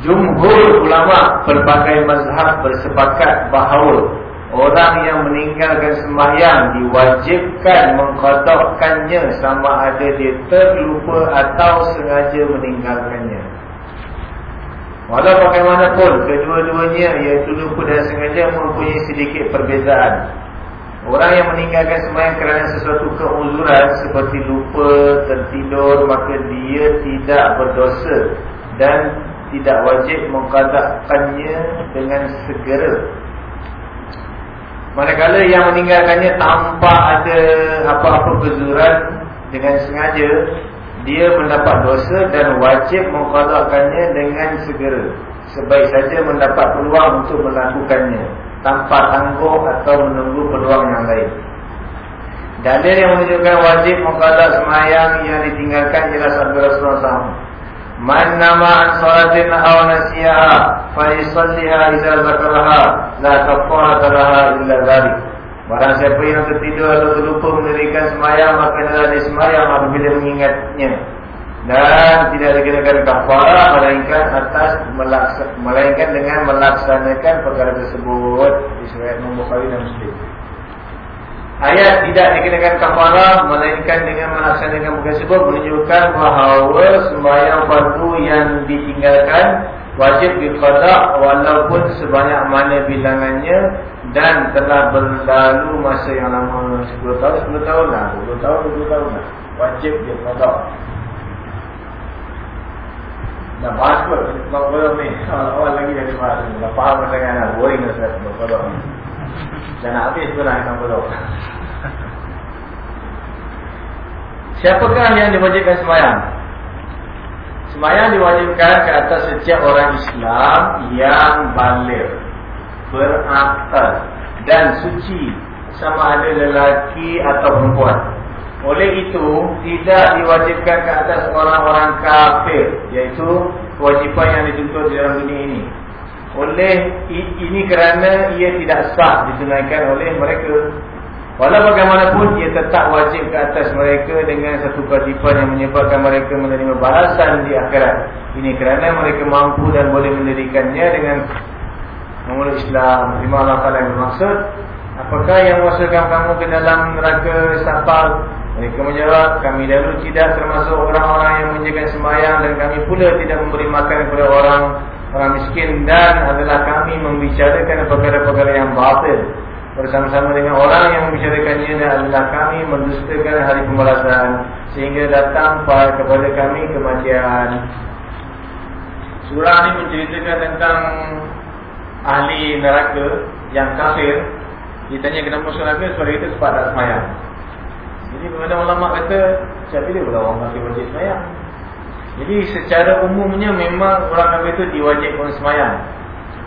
jumhur ulama berbagai mazhab bersepakat bahawa orang yang meninggalkan sembahyang diwajibkan mengqadakannya sama ada dia terlupa atau sengaja meninggalkannya Walau bagaimanapun kedua-duanya iaitu lupa dan sengaja mempunyai sedikit perbezaan. Orang yang meninggalkan sembahyang kerana sesuatu keuzuran seperti lupa, tertidur maka dia tidak berdosa dan tidak wajib mengqadakannya dengan segera. Manakala yang meninggalkannya tanpa ada apa-apa kezuran dengan sengaja dia mendapat dosa dan wajib mengqadakannya dengan segera. Sebaik saja mendapat peluang untuk melakukannya tanpa tangguh atau menunggu peluang yang lain. Dalil yang menunjukkan wajib mengqada sembahyang yang ditinggalkan jelas sabda Rasulullah SAW man nama an salatin aw nasiyaha fa yusalliha idza zakaraha la kafarata laha illa dzalik Barang siapa yang tertidur atau terlupa mendirikan semayang Maka adalah dia semayang apabila mengingatnya. Dan tidak dikenakan kafarah Melainkan atas Melainkan dengan melaksanakan perkara tersebut. Di surat nombor dan muslim. Ayat tidak dikenakan kafarah Melainkan dengan melaksanakan perkara tersebut Menunjukkan bahawa sembahyang fardu yang ditinggalkan Wajib diqadak walaupun sebanyak mana bilangannya dan telah berlalu masa yang lama 10 tahun 10 tahun lah 20 tahun 20 tahun lah. Wajib dia qada dah bahas pun belum ni awal lagi dari bahas dah faham dengan anak boring dah saya qada dan nak habis pun lah yang qada siapakah yang diwajibkan semayang semayang diwajibkan ke atas setiap orang Islam yang balik berakal dan suci sama ada lelaki atau perempuan. Oleh itu tidak diwajibkan ke atas orang-orang kafir iaitu kewajipan yang dituntut di dalam dunia ini. Oleh ini kerana ia tidak sah ditunaikan oleh mereka. Walau bagaimanapun ia tetap wajib ke atas mereka dengan satu kewajipan yang menyebabkan mereka menerima balasan di akhirat. Ini kerana mereka mampu dan boleh mendirikannya dengan memeluk Islam. Lima Allah Ta'ala yang bermaksud Apakah yang masukkan kamu ke dalam neraka sapal Mereka menjawab Kami dahulu tidak termasuk orang-orang yang menjaga sembahyang Dan kami pula tidak memberi makan kepada orang Orang miskin. Dan adalah kami membicarakan perkara-perkara yang batil Bersama-sama dengan orang yang membicarakannya Dan adalah kami mendustakan hari pembalasan Sehingga datang kepada kami kematian. Surah ini menceritakan tentang ahli neraka yang kafir. Ditanya kenapa masuk neraka sebab kita sebab tak semayang. Jadi bagaimana ulama kata saya pilih pula orang kafir wajib semayang? Jadi secara umumnya memang orang kafir itu diwajibkan semayang.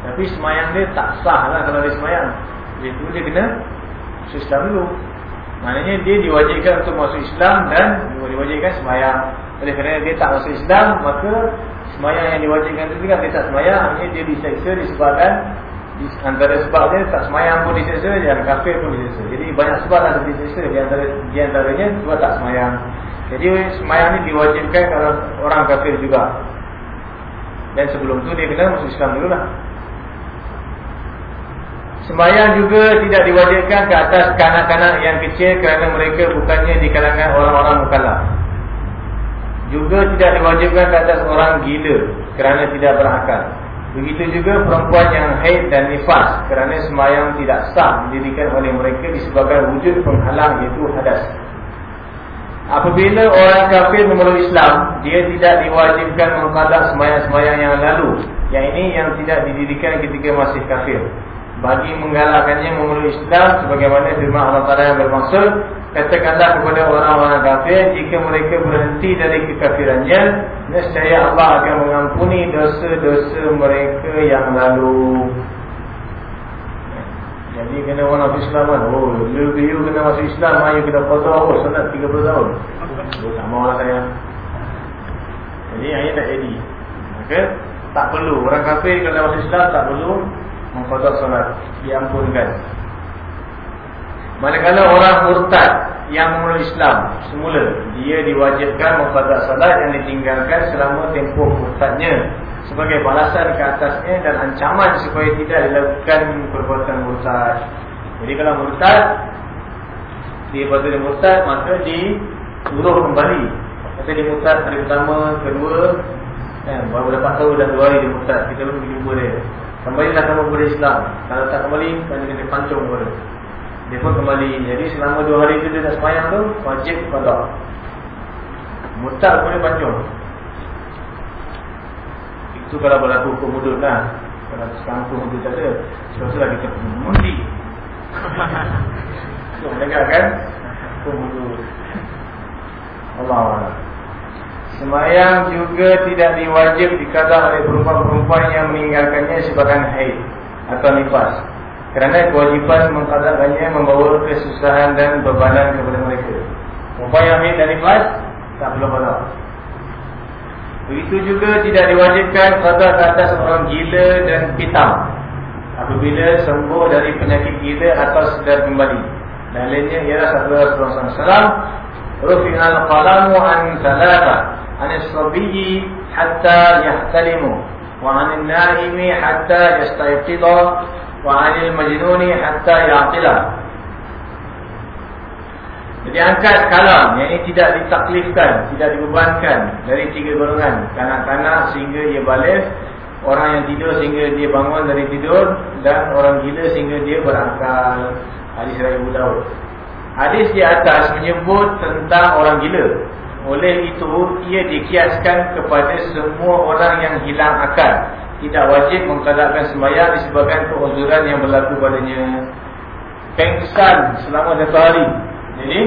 Tapi semayang dia tak sah lah kalau dia semayang itu dia kena masuk Islam dulu. Maknanya dia diwajibkan untuk masuk Islam dan diwajibkan semayang. Oleh kerana dia tak masuk Islam maka Semayang yang diwajibkan itu kan dia tak semayang. Ini dia diseksa disebabkan di Antara sebab dia tak semayang pun diseksa Yang kafir pun diseksa. Jadi banyak sebab lah diseksa. Di, antara, di antaranya sebab tak semayang. Jadi semayang ni diwajibkan kalau orang kafir juga. Dan sebelum tu dia kena masuk Islam dulu lah. Sembahyang juga tidak diwajibkan ke atas kanak-kanak yang kecil kerana mereka bukannya di kalangan orang-orang mukallaf. Juga tidak diwajibkan ke atas orang gila kerana tidak berakal. Begitu juga perempuan yang haid dan nifas kerana sembahyang tidak sah didirikan oleh mereka disebabkan wujud penghalang iaitu hadas. Apabila orang kafir memeluk Islam, dia tidak diwajibkan mengkadak sembahyang-sembahyang yang lalu. Yang ini yang tidak didirikan ketika masih kafir. Bagi menggalakkannya memeluk Islam sebagaimana firman Allah Taala yang bermaksud, katakanlah kepada orang-orang kafir jika mereka berhenti dari kekafirannya, nescaya Allah akan mengampuni dosa-dosa mereka yang lalu. Jadi kena orang masuk Islam kan? Oh, lebih you kena masuk Islam Ayu kena potong oh, Sunat 30 tahun. Oh, Tak lah saya. Jadi ayat tak jadi. Okay? Tak perlu. Orang kafir kena masuk Islam Tak perlu Mengkodok solat Diampunkan Manakala orang murtad Yang mula Islam Semula Dia diwajibkan Mengkodok solat Yang ditinggalkan Selama tempoh murtadnya sebagai balasan ke atasnya dan ancaman supaya tidak dilakukan perbuatan murtad. Jadi kalau murtad dia dia murtad maka disuruh kembali. Kata dia murtad hari pertama, kedua eh, baru dapat tahu dah dua hari dia murtad. Kita pergi jumpa dia. Kembalilah kamu kepada Islam. Kalau tak kembali, kena kena pancung kepada. Dia pun kembali. Jadi selama dua hari itu dia dah semayang tu, wajib kepada. Murtad boleh pancung. Itu kalau berlaku hukum hudud lah Kalau sekarang hukum hudud tak ada Sebab kita mundi (laughs) So mendengar kan Hukum hudud Allah Allah Semayang juga tidak diwajib dikata oleh perempuan-perempuan yang meninggalkannya sebagai haid atau nifas. Kerana kewajipan mengkatakannya membawa kesusahan dan bebanan kepada mereka. Perempuan yang haid dan nifas tak perlu pada. Begitu juga tidak diwajibkan qada ke atas orang gila dan pitam apabila sembuh dari penyakit gila atau sedar kembali. Dalilnya ialah sabda Rasulullah SAW Rufi'al qalamu an thalatha hatta yahtalimu wa an an-na'imi hatta yastayqidha wa an al-majnuni hatta ya'qila jadi angkat kalam yang ini tidak ditaklifkan, tidak dibebankan dari tiga golongan. Kanak-kanak sehingga dia balik, orang yang tidur sehingga dia bangun dari tidur dan orang gila sehingga dia berakal. Hadis dari Abu Daud. Hadis di atas menyebut tentang orang gila. Oleh itu ia dikiaskan kepada semua orang yang hilang akal. Tidak wajib mengkadakkan sembahyang disebabkan keuzuran yang berlaku padanya. Pengsan selama satu hari jadi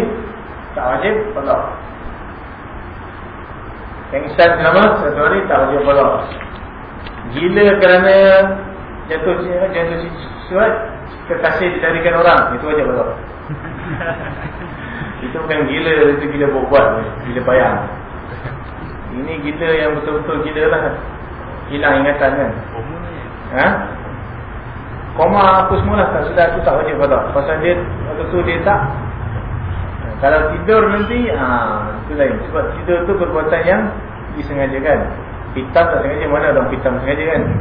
tak wajib qada. Pengsan kenapa? Satu hari tak wajib qada. Gila kerana jatuh jatuh surat kekasih dicarikan orang, itu wajib qada. Itu bukan gila, itu gila buat gila bayang. Ini gila yang betul-betul gila lah. Hilang ingatan kan? Ha? Koma apa semua lah tak sudah tu tak wajib qada. Pasal dia waktu tu dia tak kalau tidur nanti, ha, itu lain. Sebab tidur tu perbuatan yang disengajakan. Pitam tak sengaja, mana orang pitam sengaja kan? (laughs)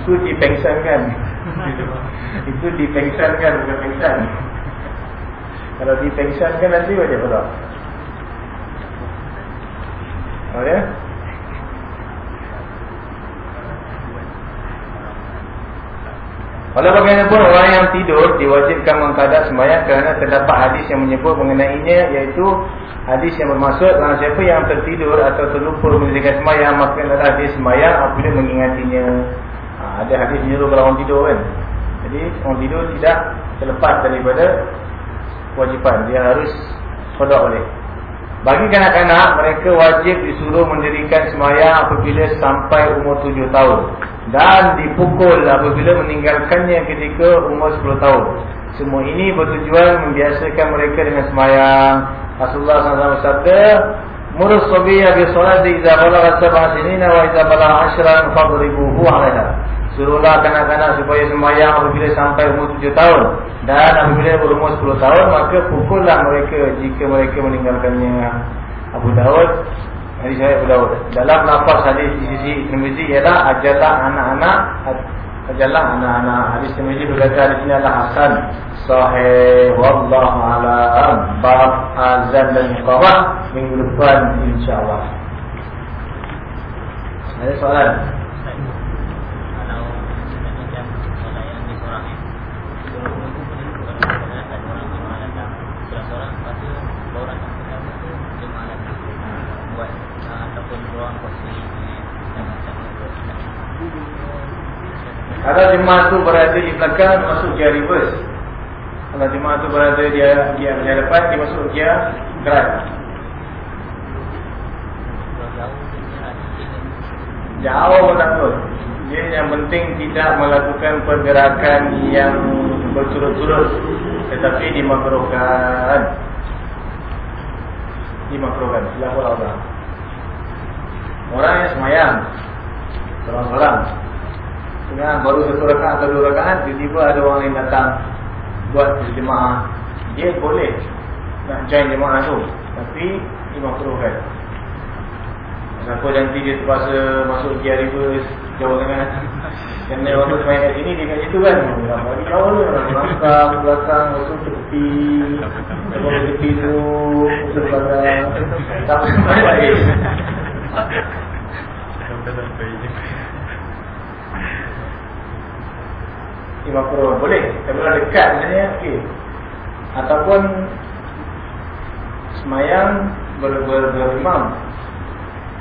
Itu dipengsankan. (laughs) Itu dipengsankan, bukan pengsan. Kalau dipengsankan nanti wajah apa Oh ya? Walau bagaimanapun orang yang tidur diwajibkan mengkadak sembahyang kerana terdapat hadis yang menyebut mengenainya iaitu hadis yang bermaksud orang siapa yang tertidur atau terlupa mendirikan sembahyang maka adalah dia sembahyang apabila mengingatinya. Ada hadis menyuruh kalau orang tidur kan. Jadi orang tidur tidak terlepas daripada kewajipan dia harus kodok oleh. Bagi kanak-kanak mereka wajib disuruh mendirikan sembahyang apabila sampai umur tujuh tahun dan dipukul apabila meninggalkannya ketika umur 10 tahun. Semua ini bertujuan membiasakan mereka dengan semayang. Rasulullah SAW sabda, "Murus sabiyya bi salati idza balagha sab'a sinina wa fadribuhu 'alayha." Suruhlah kanak-kanak supaya semayang apabila sampai umur 7 tahun Dan apabila berumur 10 tahun Maka pukullah mereka Jika mereka meninggalkannya. Abu Dawud Hadis saya Abu Dawud. Dalam nafas hadis di sisi Tirmizi Ialah ajalah anak-anak Ajalah anak-anak. Hadis Tirmizi berkata di sini adalah Hasan Sahih Wallahu alam Bab azan dan iqamah Minggu depan insyaAllah Ada soalan? Kalau jemaah tu berada di belakang Masuk gear reverse. Kalau jemaah tu berada di gear di depan Dia masuk gear drive. Jauh pun tak pun Dia yang penting tidak melakukan pergerakan yang berturut-turut. Tetapi dimakruhkan. Dimakruhkan. Silahkan Allah Orang yang semayang Seorang-seorang Dengan baru satu rakan atau dua rakan Tiba-tiba ada orang lain datang Buat jemaah Dia boleh nak join jemaah tu Tapi imam perlukan Siapa nanti dia terpaksa masuk Kia Rivers Jawa Tengah Kena orang tu semayang kat sini, dia kat situ kan. Bagi jauh tu, belakang, belakang Masuk ke tepi. Lepas ke tepi tu Masuk ke tepi tu Lepas tu tepi tu 50 boleh. Kalau dekat maknanya okey. Ataupun semayang berberimam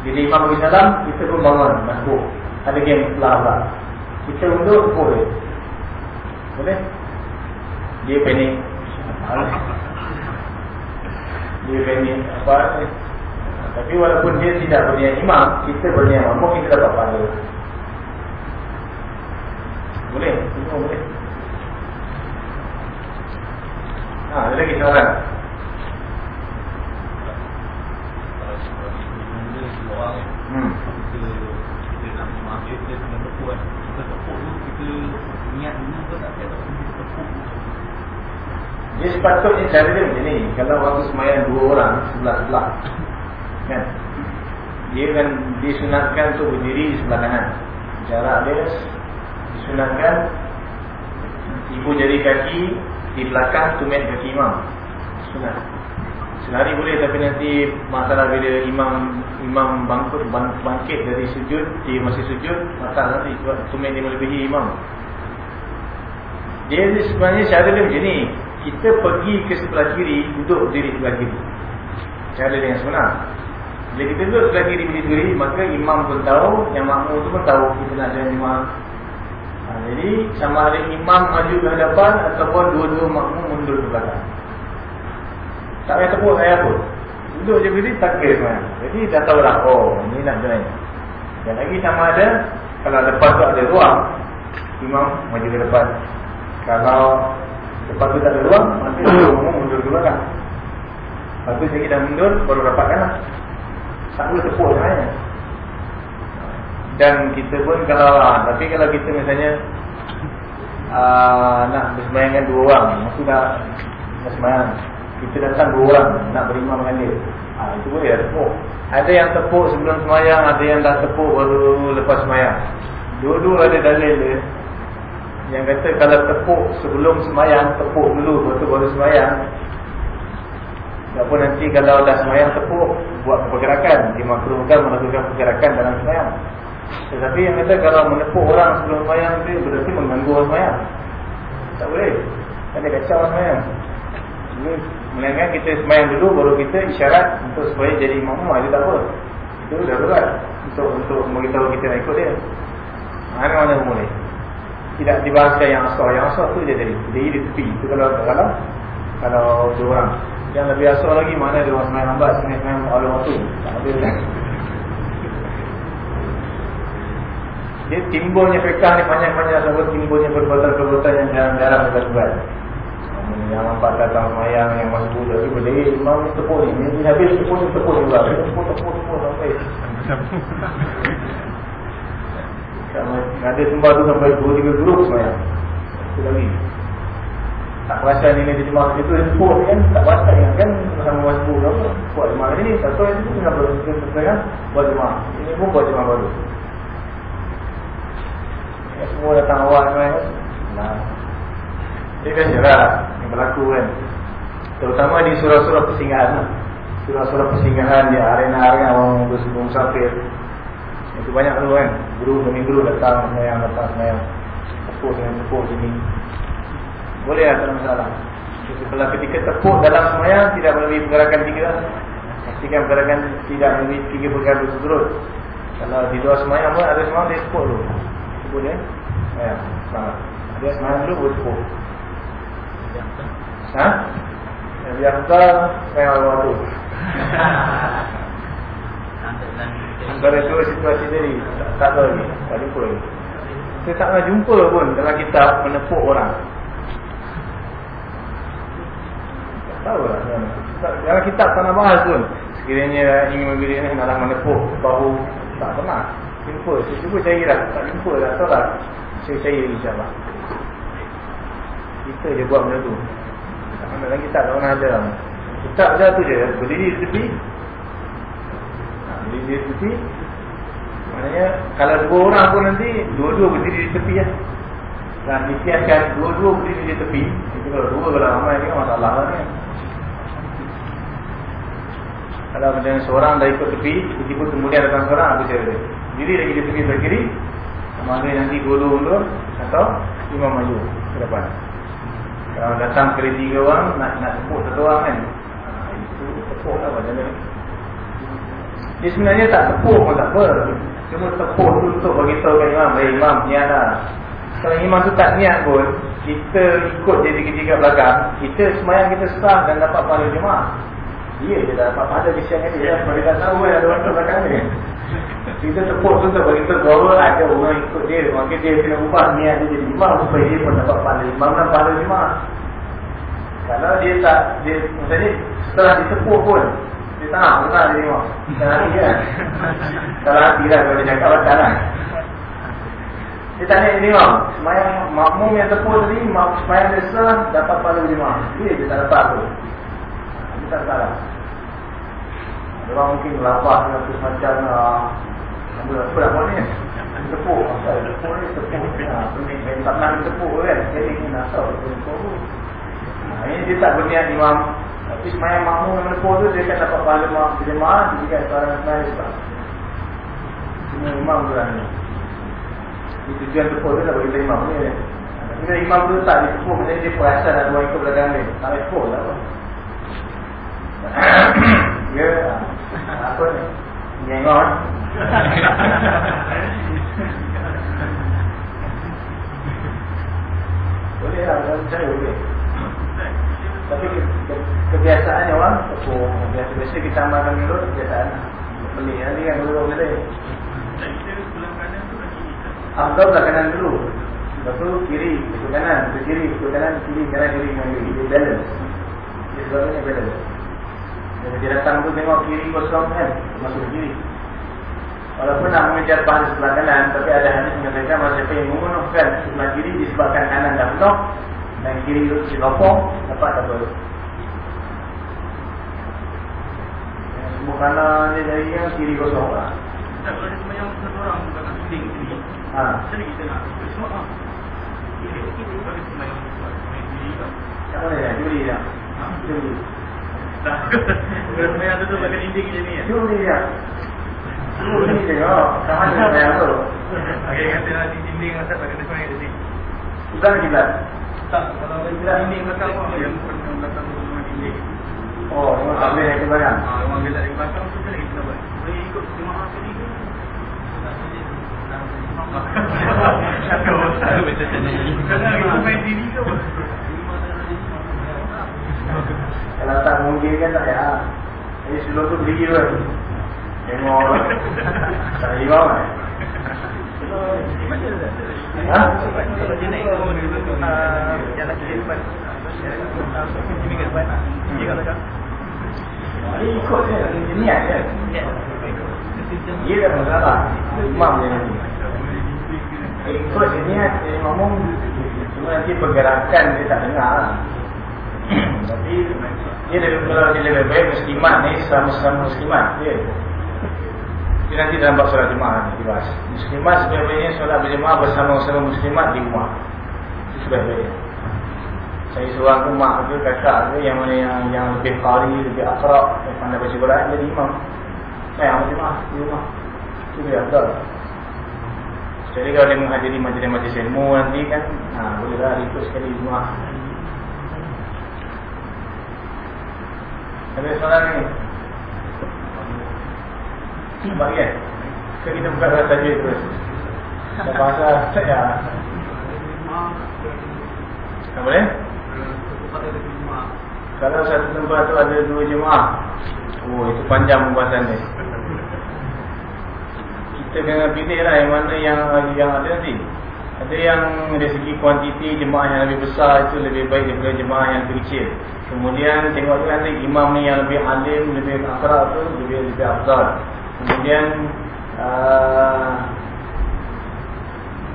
jadi imam di dalam kita pun bangun. Masuk ada game pula kita untuk boleh. Boleh? Dia pening dia pening apa? Tapi walaupun dia tidak berniat imam Kita berniat imam Kita dapat pahala boleh, semua boleh. Ha, ada lagi soalan? Hmm. Dia sepatutnya cara dia macam ni Kalau waktu semayang dua orang Sebelah-sebelah Kan? Dia kan disunatkan untuk berdiri di sebelah kanan. Jarak dia Disunatkan Ibu jari kaki Di belakang tumit kaki imam. Sunat. Selari boleh tapi nanti Masalah bila imam Imam bangkit, bangkit dari sujud Dia masih sujud Masalah nanti Tumit dia melebihi imam. Dia sebenarnya cara dia macam ni. Kita pergi ke sebelah kiri Duduk diri sebelah kiri. Cara dia yang sebenar Bila kita duduk sebelah kiri berdiri Maka imam pun tahu Yang makmur tu pun tahu Kita nak jalan imam. Ha, Jadi sama ada imam maju ke hadapan Ataupun dua-dua makmur mundur ke belakang. Tak payah tepuk saya pun. Duduk je berdiri takbir sebenarnya Jadi dah tahu lah Oh ini nak join Dan lagi sama ada Kalau depan tu ada ruang Imam maju ke depan. Kalau Depan tu tak ada ruang Maka (coughs) imam mundur ke belakang. Lepas tu saya mundur Baru dapatkan lah Tak tepuk sebenarnya Dan kita pun kalau ah, Tapi kalau kita misalnya uh, Nak bersemayangkan dua orang Maksud dah Bersemayang Kita datang dua orang Nak berimam dengan dia. Ha, Itu boleh lah tepuk. Ada yang tepuk sebelum semayang Ada yang dah tepuk baru lepas semayang. Dua-dua ada dalil dia. Yang kata kalau tepuk sebelum semayang Tepuk dulu Lepas tu baru semayang Ataupun nanti kalau dah semayang tepuk Buat pergerakan. Dimakruhkan melakukan pergerakan dalam semayang. Tetapi yang kata kalau menepuk orang sebelum semayang itu Berarti mengganggu orang semayang. Tak boleh. Ada kacau orang semayang. Melainkan kita semayang dulu Baru kita isyarat untuk supaya jadi imam Itu tak apa. Itu dah berat Untuk untuk memberitahu kita nak ikut dia. Mana-mana pun boleh. Tidak dibahaskan yang asal Yang asal tu dia jadi Dia di tepi. Itu kalau kalau Kalau dua orang yang lebih asal lagi mana dia orang semayang lambat Semayang awal waktu Tak ada kan Dia timbulnya fiqah ni panjang-panjang Sebab timbulnya perbuatan-perbuatan yang jarang-jarang kita buat Yang lambat datang semayang Yang masuk budak tu berdiri Imam ni tepuk ni Ni habis tepuk ni tepuk ni pula Tepuk-tepuk-tepuk sampai Ada sembah tu sampai 2-3 grup semayang Itu lagi Tak perasan nilai terjemah macam tu Sebut kan? Tak perasan kan? Kan sama wasbu ke apa? Buat terjemah ni Tak tahu itu Kenapa Kita kan? Buat terjemah Ini pun buat terjemah baru. Ya, Semua datang awal kan Nah. Dia kan jelas Yang berlaku kan? Terutama di surah-surah persinggahan lah. Surah-surah persinggahan Di arena-arena Orang bersebut musafir Itu banyak tu kan? Guru demi guru datang Semayang datang semayang. Tepuk dengan tepuk sini boleh lah, tak ada masalah. Setelah ketika tepuk dalam semayang, tidak melebihi pergerakan tiga. Pastikan pergerakan tidak melebihi tiga pergerakan berturut. Kalau di luar semayang pun ada semayang, dia tepuk dulu. Tepuk dia. Semayang. Semangat. Dia semayang dulu, boleh tepuk. Ha? Yang biasa, semayang orang tu. Antara dua situasi tadi, tak tahu lagi. Tak jumpa lagi. Saya tak pernah jumpa pun dalam kitab menepuk orang. Tahu lah Dalam kitab tak nak bahas pun. Sekiranya ingin memberi ini Nak menepuk bahu Tak pernah. Jumpa Saya cuba cari lah Tak jumpa lah Tahu lah. Saya cari insyaAllah. Kita je buat benda tu. Dalam kitab Tak pernah ada. Kitab je tu je Berdiri di tepi. Ha, Berdiri di tepi. Maknanya Kalau dua orang pun nanti Dua-dua berdiri di tepi lah. Dan disiaskan dua-dua berdiri di tepi. Itu kalau dua kalau ramai ni kan masalah lah ni Kalau macam seorang dah ikut tepi Tiba-tiba kemudian datang seorang Apa cara dia Diri lagi di tepi berkiri Sama ada nanti dua-dua undur Atau imam maju ke depan. Kalau datang kali tiga orang Nak nak tepuk satu orang kan? Ha, Itu tepuk lah macam ni. Dia sebenarnya tak tepuk pun tak apa. Cuma tepuk tu untuk beritahu kan imam Eh imam ni ada kalau imam tu tak niat pun Kita ikut dia tiga-tiga belakang Kita semayang kita sah dan dapat pahala jemaah Dia dah dapat pahala kesian dia. Sebab dia tak tahu ada orang belakang dia Kita tepuk tu untuk beritahu bahawa ada orang ikut dia. Maka dia kena ubah niat dia jadi imam. Supaya dia pun dapat pahala imam dan pahala jemaah Kalau dia tak dia, Maksudnya setelah ditepuk pun Dia tak nak dia imam. Kalau hati kan Kalau hati lah kalau dia cakap betul lah. Dia tanya ini imam, semayang makmum yang tepuk tadi, semayang dia dapat pahala lima. Dia je tak dapat tu. Dia salah. Orang mungkin lapar dengan tu semacam apa apa nak buat ni? Tepuk, asal tepuk ni tepuk. Ha, pening tak nak tepuk kan. Jadi ni asal tepuk tu. Ha, ini dia tak berniat imam. Tapi semayang makmum yang tepuk tu dia akan dapat pahala jemaah, dia juga seorang semayang dia sah. Semua imam tu lah ni. Tujuan tepuk tu nak bagi imam ni kan. Bila imam tu tak ditepuk Macam dia perasan ada orang ikut belakang dia Tak tepuk lah (coughs) Ya Apa ni? Boleh lah saya boleh? Tapi ke, ke, kebiasaannya orang Tepuk Biasa-biasa kita amalkan dulu Kebiasaan Pelik nanti kan dulu boleh sebelah kanan belah kanan dulu. Lepas tu kiri, ke kanan, ke kiri, ke kanan, kiri, kanan, kiri, kanan, kiri Dia balance. Dia selalunya balance Jadi dia datang tu tengok kiri kosong kan Masuk kiri Walaupun nak mengejar pahala sebelah kanan Tapi ada hadis mengatakan Masa siapa yang memenuhkan sebelah kiri Disebabkan kanan dah penuh Dan kiri itu dilopong Dapat tak boleh Sebelah kanan dia dari yang kiri kosong lah Tak kalau dia semayang satu orang Bukan sending sini Ha. Jadi kita nak semua ah. Ini kita bagi semayang Semayang diri tau Tak boleh dah, juri dah Ha? Juri Tak. (laughs) Kalau semayang tu tu pakai dinding je ni Juri dah Juri tengok Sama ada semayang tu. Okay kata nak dinding Asal pakai dia semayang di sini Bukan kita Tak Kalau kita dinding belakang tu Yang pernah belakang tu semua dinding. Oh, memang tak boleh ke belakang Ah, Memang dia tak dari belakang tu Macam kita buat. Boleh ikut jemaah tadi ke? Kerana kita main diri ke apa? (laughs) Kalau tak mungkin kan tak payah. Jadi sebelum tu beli tu kan Tengok Tak ada imam kan Ha? Kalau dia naik ke jalan ke depan Sini ke depan Dia kalau dah Dia ikut je, dia niat je. Dia dah masalah Imam dia nanti. Ikut dia niat, dia ngomong. Cuma nanti pergerakan dia tak dengar. lah. Dia lebih kalau dia lebih baik muslimat ni sama-sama muslimat dia. Dia nanti dalam bab solat jemaah nanti dibahas. Muslimat sebenarnya solat berjemaah bersama-sama muslimat di rumah. Itu sebenarnya. Saya seorang umat ke kakak ke yang mana yang yang lebih qari, lebih akrab, yang pandai baca Quran jadi imam. Saya amat jemaah di rumah. Itu dia betul. Jadi kalau dia menghadiri majlis-majlis ilmu nanti kan, ha, bolehlah ikut sekali di rumah. Ada soalan ni? Bagi kan? Ke kita buka rasa dia terus? Tak bahasa saya. Tak boleh? Kalau satu tempat tu ada dua jemaah Oh itu panjang pembahasan ni Kita kena pilih lah yang mana yang yang ada nanti Ada yang dari segi kuantiti jemaah yang lebih besar itu lebih baik daripada jemaah yang kecil Kemudian tengok nanti imam ni yang lebih alim, lebih akrab tu lebih lebih afdal Kemudian uh,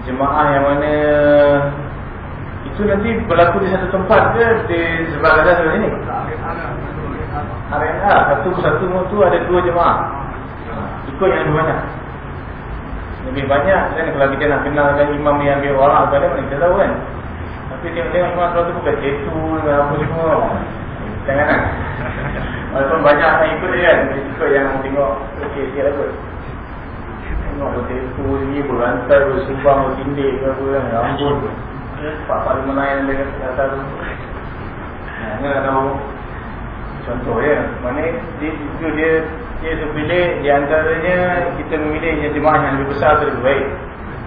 Jemaah yang mana itu nanti berlaku di satu tempat ke di sebelah kanan sebelah sini? Arena satu satu tu ada dua jemaah. Ikut yang lebih banyak. Lebih banyak kan kalau kita nak kenal dengan imam yang dia orang agak mana kita tahu kan. Tapi tengok-tengok imam tu bukan cetu dan apa semua. Jangan kan. (laughs) Walaupun banyak yang ikut dia kan. Ikut yang tengok okey sikit lah kot. Tengok cetu ni berantai bersumbang bertindik ke apa kan. Rambut Pak Pak Lima Lain dengan kata tu ini nak tahu Contoh ya. Mana dia, dia, dia, dia terpilih Di antaranya Kita memilih yang jemaah yang lebih besar lebih baik.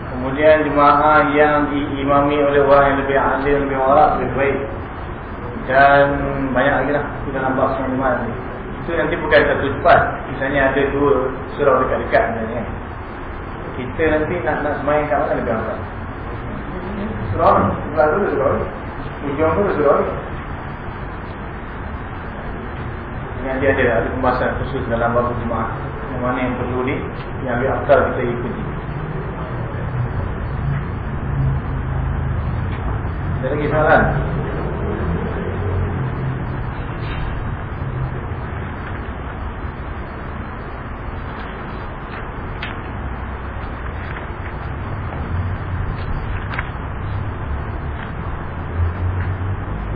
Kemudian jemaah yang diimami oleh orang yang lebih alim Lebih warak lebih baik. Dan banyak lagi lah Kita nampak semua jemaah nanti Itu nanti bukan satu cepat Misalnya ada dua surau dekat-dekat misalnya. Kita nanti nak nak semayang kat mana lebih ramai surau ni tu dia surau ni. Ujung tu dia surau ni Dia ada Ada pembahasan khusus dalam bab jemaah Yang mana yang perlu ni Yang lebih akal kita ikuti Ada lagi soalan?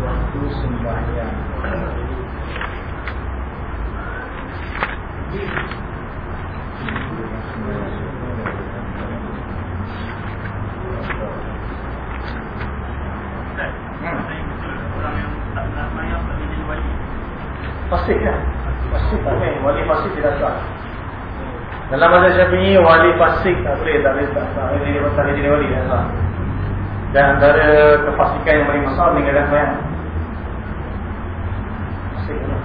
Waktu sembahyang Fasik kan? Fasik tak boleh. Wali fasik tidak sah. Syafi'i wali fasik tak boleh. Tak boleh. Tak tak boleh jadi wali. Tak sah. Dan antara kefasikan yang paling besar semayang. Fasik kan?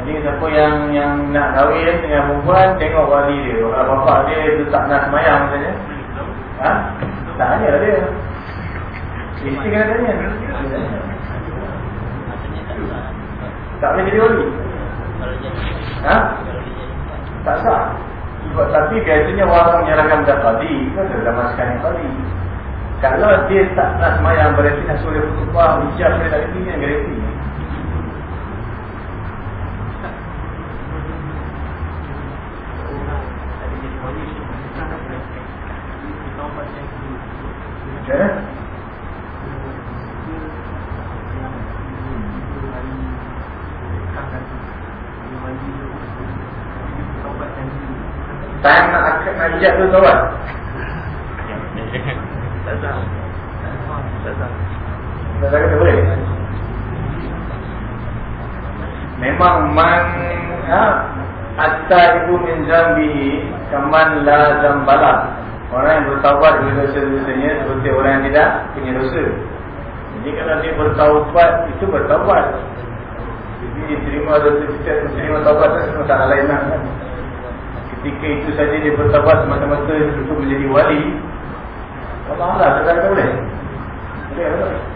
Jadi siapa yang yang nak kahwin dengan perempuan tengok wali dia. Kalau bapak dia tu tak nak semayang misalnya. Ha? Tak tanya dia. Isteri kena tanya. Tak boleh jadi wali. Ha? Tak sah. Sebab tapi biasanya orang menyalahkan pada qadi, kan dalam masakan yang qadi. Kalau dia tak nak semayang berarti nak suruh khutbah, hijab dia tak kerti yang garanti. Okay. Time nak akad ajak tu tawar. Tak sah Tak sah Tak kata boleh. Memang man ha, Atta ibu min zambi Kaman la zambala Orang yang bertawad dari dosa-dosanya Seperti orang yang tidak punya dosa. Jadi kalau dia bertawad Itu bertawad Jadi diterima dosa kita Diterima tawad itu semua tak lain lah. Ketika itu saja dia bertawad Semata-mata untuk menjadi wali. Allah Allah, tak Boleh, boleh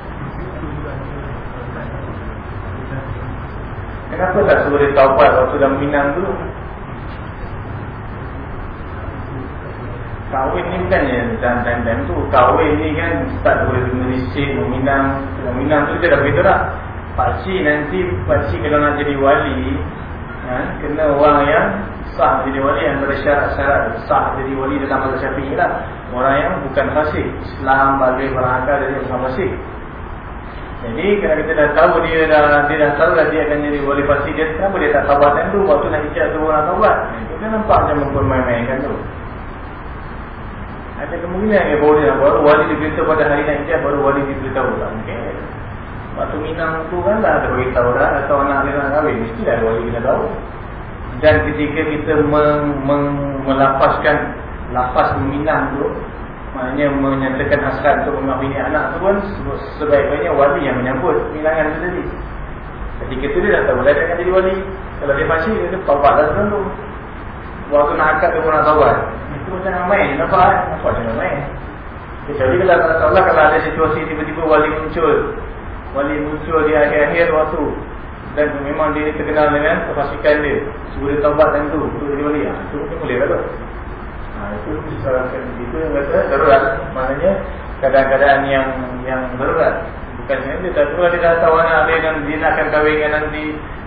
Kenapa tak suruh dia taubat waktu dalam Minang tu? Kahwin ni bukannya dan dan dan tu kahwin ni kan start boleh menisip, meminang, meminang tu dia dah beritahu dah. Pakcik nanti pakcik kalau nak jadi wali, ha, kena orang yang sah jadi wali yang bersyarat-syarat sah jadi wali dalam mazhab Syafi'i lah. Orang yang bukan fasik. Islam bagi berangkat dari bukan fasik. Jadi kerana kita dah tahu dia dah dia dah tahu dah dia akan jadi wali fasik dia kenapa dia tak dan tu waktu nak hijab tu orang. Itu kan nampak macam mempermain-mainkan tu. Ada kemungkinan yang baru dia baru wali diberitahu pada hari nak hijab baru wali diberitahu tak mungkin. Waktu minang tu kan dah ada beritahu dah atau anak dia nak kahwin mesti dah ada wali kita tahu. Dan ketika kita meng, meng, melapaskan lafaz meminang tu maknanya menyatakan hasrat untuk mengahwini anak tu pun sebaik-baiknya wali yang menyambut minangan tu tadi. Ketika tu dia dah tahu dia akan jadi wali. Kalau dia masih dia taubat dah tu. Waktu nak akad dia pun nak taubat. Itu macam main, nampak kan? Nampak macam main. Kecuali kalau Allah Allah kalau ada situasi tiba-tiba wali muncul. Wali muncul di akhir-akhir waktu. Dan memang dia terkenal dengan kefasikan dia. Dia taubat dan tu. Itu jadi wali. Ha, itu mungkin boleh lah tu. Ha, itu disalahkan. Itu yang kata darurat. Maknanya keadaan-keadaan yang yang darurat. Yang dia tak tahu dia dah tahu anak dia dan dia nak akan kahwinkan nanti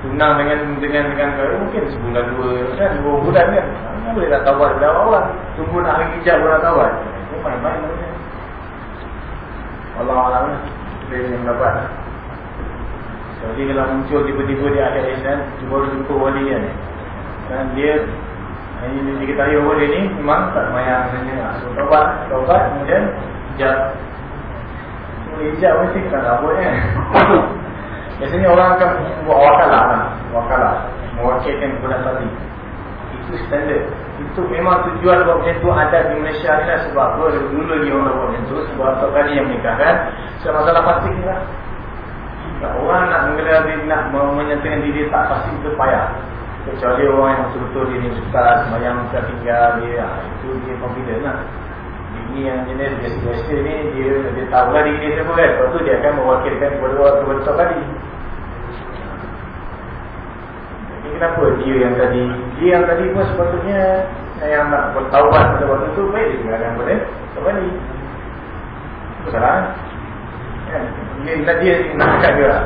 tunang dengan dengan dengan kahwin mungkin sebulan dua kan dua bulan kan. Mana boleh tak tahu dah awal. Tunggu nak hari hijab pun nak. Itu main-main namanya. Allah Allah dia yang dapat. Jadi kalau muncul tiba-tiba dia ada Islam, cuba jumpa wali kan. Dan dia ini kita tahu wali ni memang tak mayang sebenarnya. So taubat, taubat kemudian hijab hijab mesti tak ada apa ya. Biasanya orang akan buat wakalah lah. Wakalah. Mewakilkan bulan tadi. Itu standard. Itu memang tujuan buat macam tu ada di Malaysia ni lah. Sebab apa? Dulu lagi orang buat macam tu. Sebab Tok Kadi yang menikahkan. Sebab masalah pasti ni lah. Tak orang nak menggelar diri, nak menyatakan diri tak pasti itu payah. Kecuali orang yang betul-betul dia ni suka semayang tak tinggal dia. Itu dia confident lah ini yang jenis biasa-biasa ni dia dia tahu lah diri dia semua kan. Lepas tu dia akan mewakilkan kepada orang kepada tadi. Jadi kenapa dia yang tadi? Dia yang tadi pun sepatutnya yang nak bertaubat pada waktu tu baik dia tinggalkan kepada kembali. Salah. Kan? Dia, dia nak akad dia lah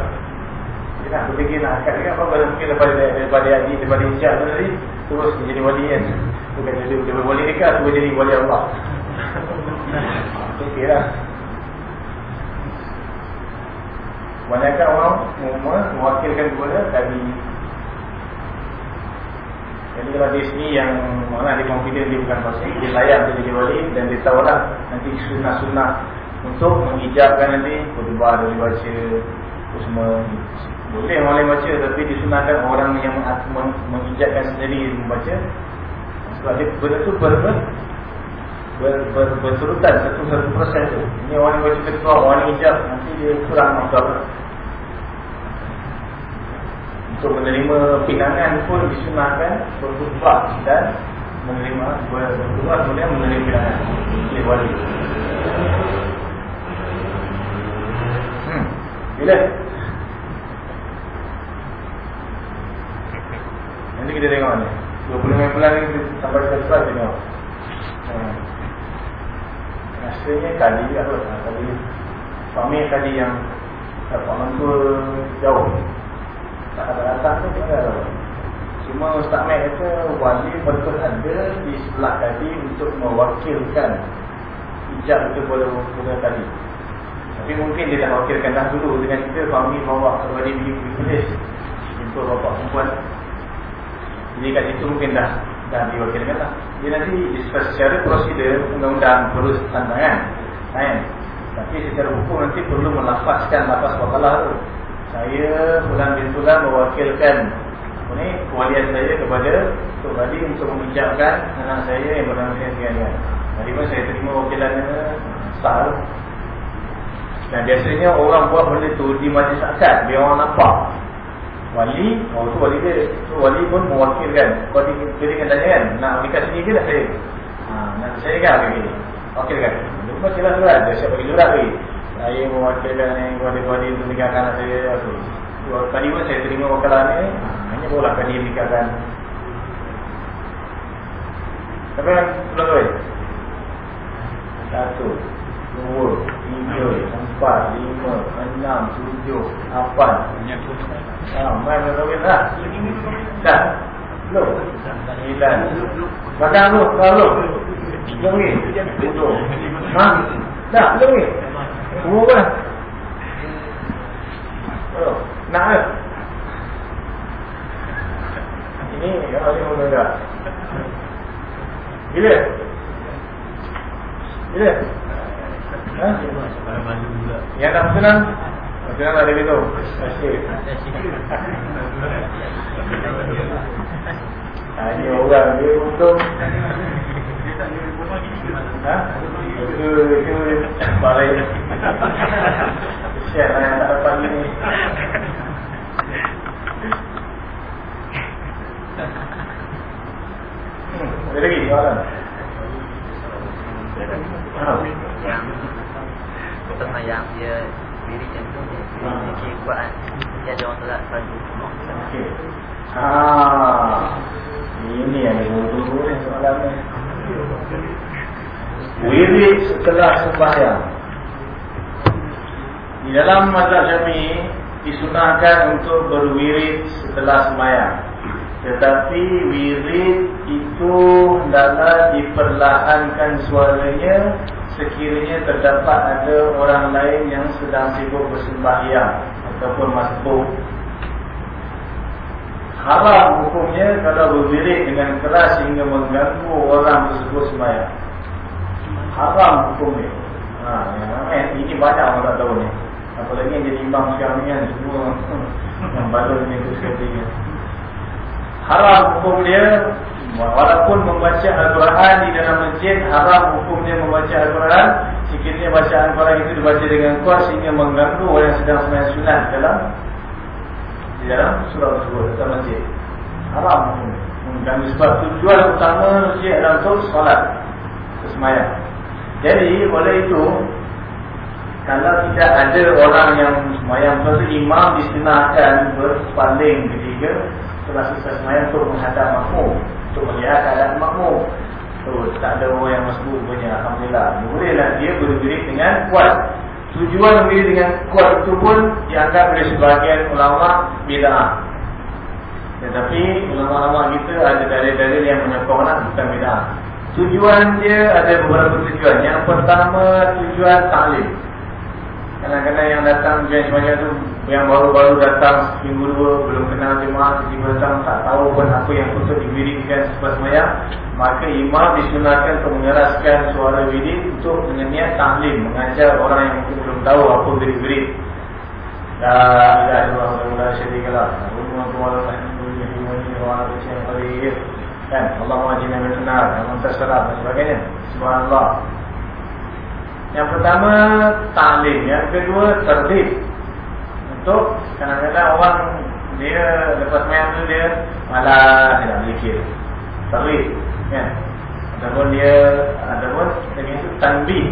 dia nak berfikir nak akad dia apa kalau mungkin daripada daripada haji daripada isyak tu tadi terus dia jadi wali kan? Bukan jadi, wali dekat terus jadi wali Allah Okey lah Banyakkan orang mewakilkan kepada tadi Jadi kalau di sini yang mana dia confident dia bukan pasti Dia layak jadi wali dan dia tahu lah Nanti sunnah-sunnah untuk mengijabkan nanti Kutubah dia baca semua. Boleh orang lain baca tapi disunahkan orang yang mengijabkan sendiri membaca sebab dia benda tu ber, ber, ber, bersurutan satu satu proses tu. Ini orang yang baca ketua, orang yang hijab, nanti dia kurang masuk Untuk menerima pinangan pun disunahkan berkhutbah dan menerima berkhutbah kemudian menerima pinangan. Ini wali. Hmm. Bila? Nanti kita tengok ni. 25 bulan ni sampai selesai tengok. Hmm. Rasanya kali apa? Kali Suami kali yang Orang tua jauh. Tak ada datang tu tinggal Cuma Ustaz Mek kata Wali betul ada di sebelah kali Untuk mewakilkan Hijab itu boleh kepada kali Tapi mungkin dia dah wakilkan dah dulu Dengan kita suami bawa kepada diri privilege Untuk bapak perempuan. Jadi kat situ mungkin dah Dah diwakilkan lah dia nanti secara prosedur undang-undang perlu tantangan kan? Tapi secara hukum nanti perlu melafazkan lafaz wakalah tu. Saya bulan bin bulan mewakilkan apa ni kewalian saya kepada Tok Badi untuk mengucapkan anak saya yang bernama sekian jadi pun saya terima wakilannya sah dan biasanya orang buat benda tu di majlis akad biar orang nampak wali, oh tu wali dia, tu wali pun mewakilkan. Kau di pilih kan tanya kan, nak nikah sini ke dah saya? Ha, nak saya kan begini. Okey kan? Itu pun jelas surat, dia siap bagi surat lagi. Saya mewakilkan ni, wali-wali untuk nikahkan anak saya. Okay. Tadi pun saya terima wakalan ni, hanya boleh kan dia nikahkan. Tapi kan, belum tahu Satu Dua Tiga Empat Lima Enam Tujuh Lapan Ah, main dah kahwin dah. Dah. Belum. Sembilan. Makan lu, kau lu. Belum ni. Tujuh. Ha? Dah, belum ni. Umur apa? Oh, nak ke? Ini yang ni mula dah. Bila? Bila? Yang dah pesanan? Pesanan ada begitu. Asyik. Ha, ini orang dia untung. Ha? Itu itu balai. Siap lah yang tak dapat ni. Hmm, ada lagi soalan? Ha. Yang dia Diri macam tu Dia fikir kuat Dia ada orang telat Baju Okey. Ah. Ini yang dulu ni soalan ni. Wirid setelah sembahyang. Di dalam mazhab Syafi'i disunahkan untuk berwirid setelah sembahyang. Tetapi wirid itu hendaklah diperlahankan suaranya sekiranya terdapat ada orang lain yang sedang sibuk bersembahyang ataupun masbuk haram hukumnya kalau berwirid dengan keras sehingga mengganggu orang tersebut sembahyang. Haram hukumnya. Ha, yang eh, ini banyak orang tak tahu ni. Apalagi yang jadi imam sekarang ni kan semua (laughs) yang balon ni tu sekali Haram hukum dia walaupun membaca Al-Quran di dalam masjid haram hukumnya membaca Al-Quran sekiranya bacaan Al-Quran itu dibaca dengan kuat sehingga mengganggu orang yang sedang sembahyang sunat dalam di dalam surah tersebut dalam masjid. Haram mengganggu sebab tujuan utama masjid adalah untuk solat kesemayang. Jadi oleh itu kalau tidak ada orang yang semayang Tentu imam disenahkan berpaling ketiga Setelah selesai semayang untuk menghadap makmum Untuk melihat keadaan makmum. So, tak ada orang yang masuk punya Alhamdulillah. Bolehlah dia berdiri dengan kuat. Tujuan berdiri dengan kuat itu pun Dianggap oleh sebahagian ulama Bida'ah Tetapi ulama-ulama kita ada dalil-dalil yang menyokong bukan bida'ah Tujuan dia ada beberapa tujuan. Yang pertama tujuan taklim Kadang-kadang yang datang Ujian semuanya tu Yang baru-baru datang Seminggu dua Belum kenal jemaah Tiba datang Tak tahu pun apa yang Untuk diwiridkan Sebab semuanya Maka imam disunahkan Untuk mengeraskan suara wirid Untuk dengan niat taklim Mengajar orang yang mungkin belum tahu Apa wirid-wirid La ilaha illallah wa la syarika lah. Allahumma Kan? Allah wajib yang benar Yang mentasarab dan sebagainya. Subhanallah yang pertama taklim, yang kedua terdib. Untuk kadang-kadang orang dia lepas main tu dia malas dia nak zikir. Terdib, kan? Ataupun dia ataupun dengan itu tanbih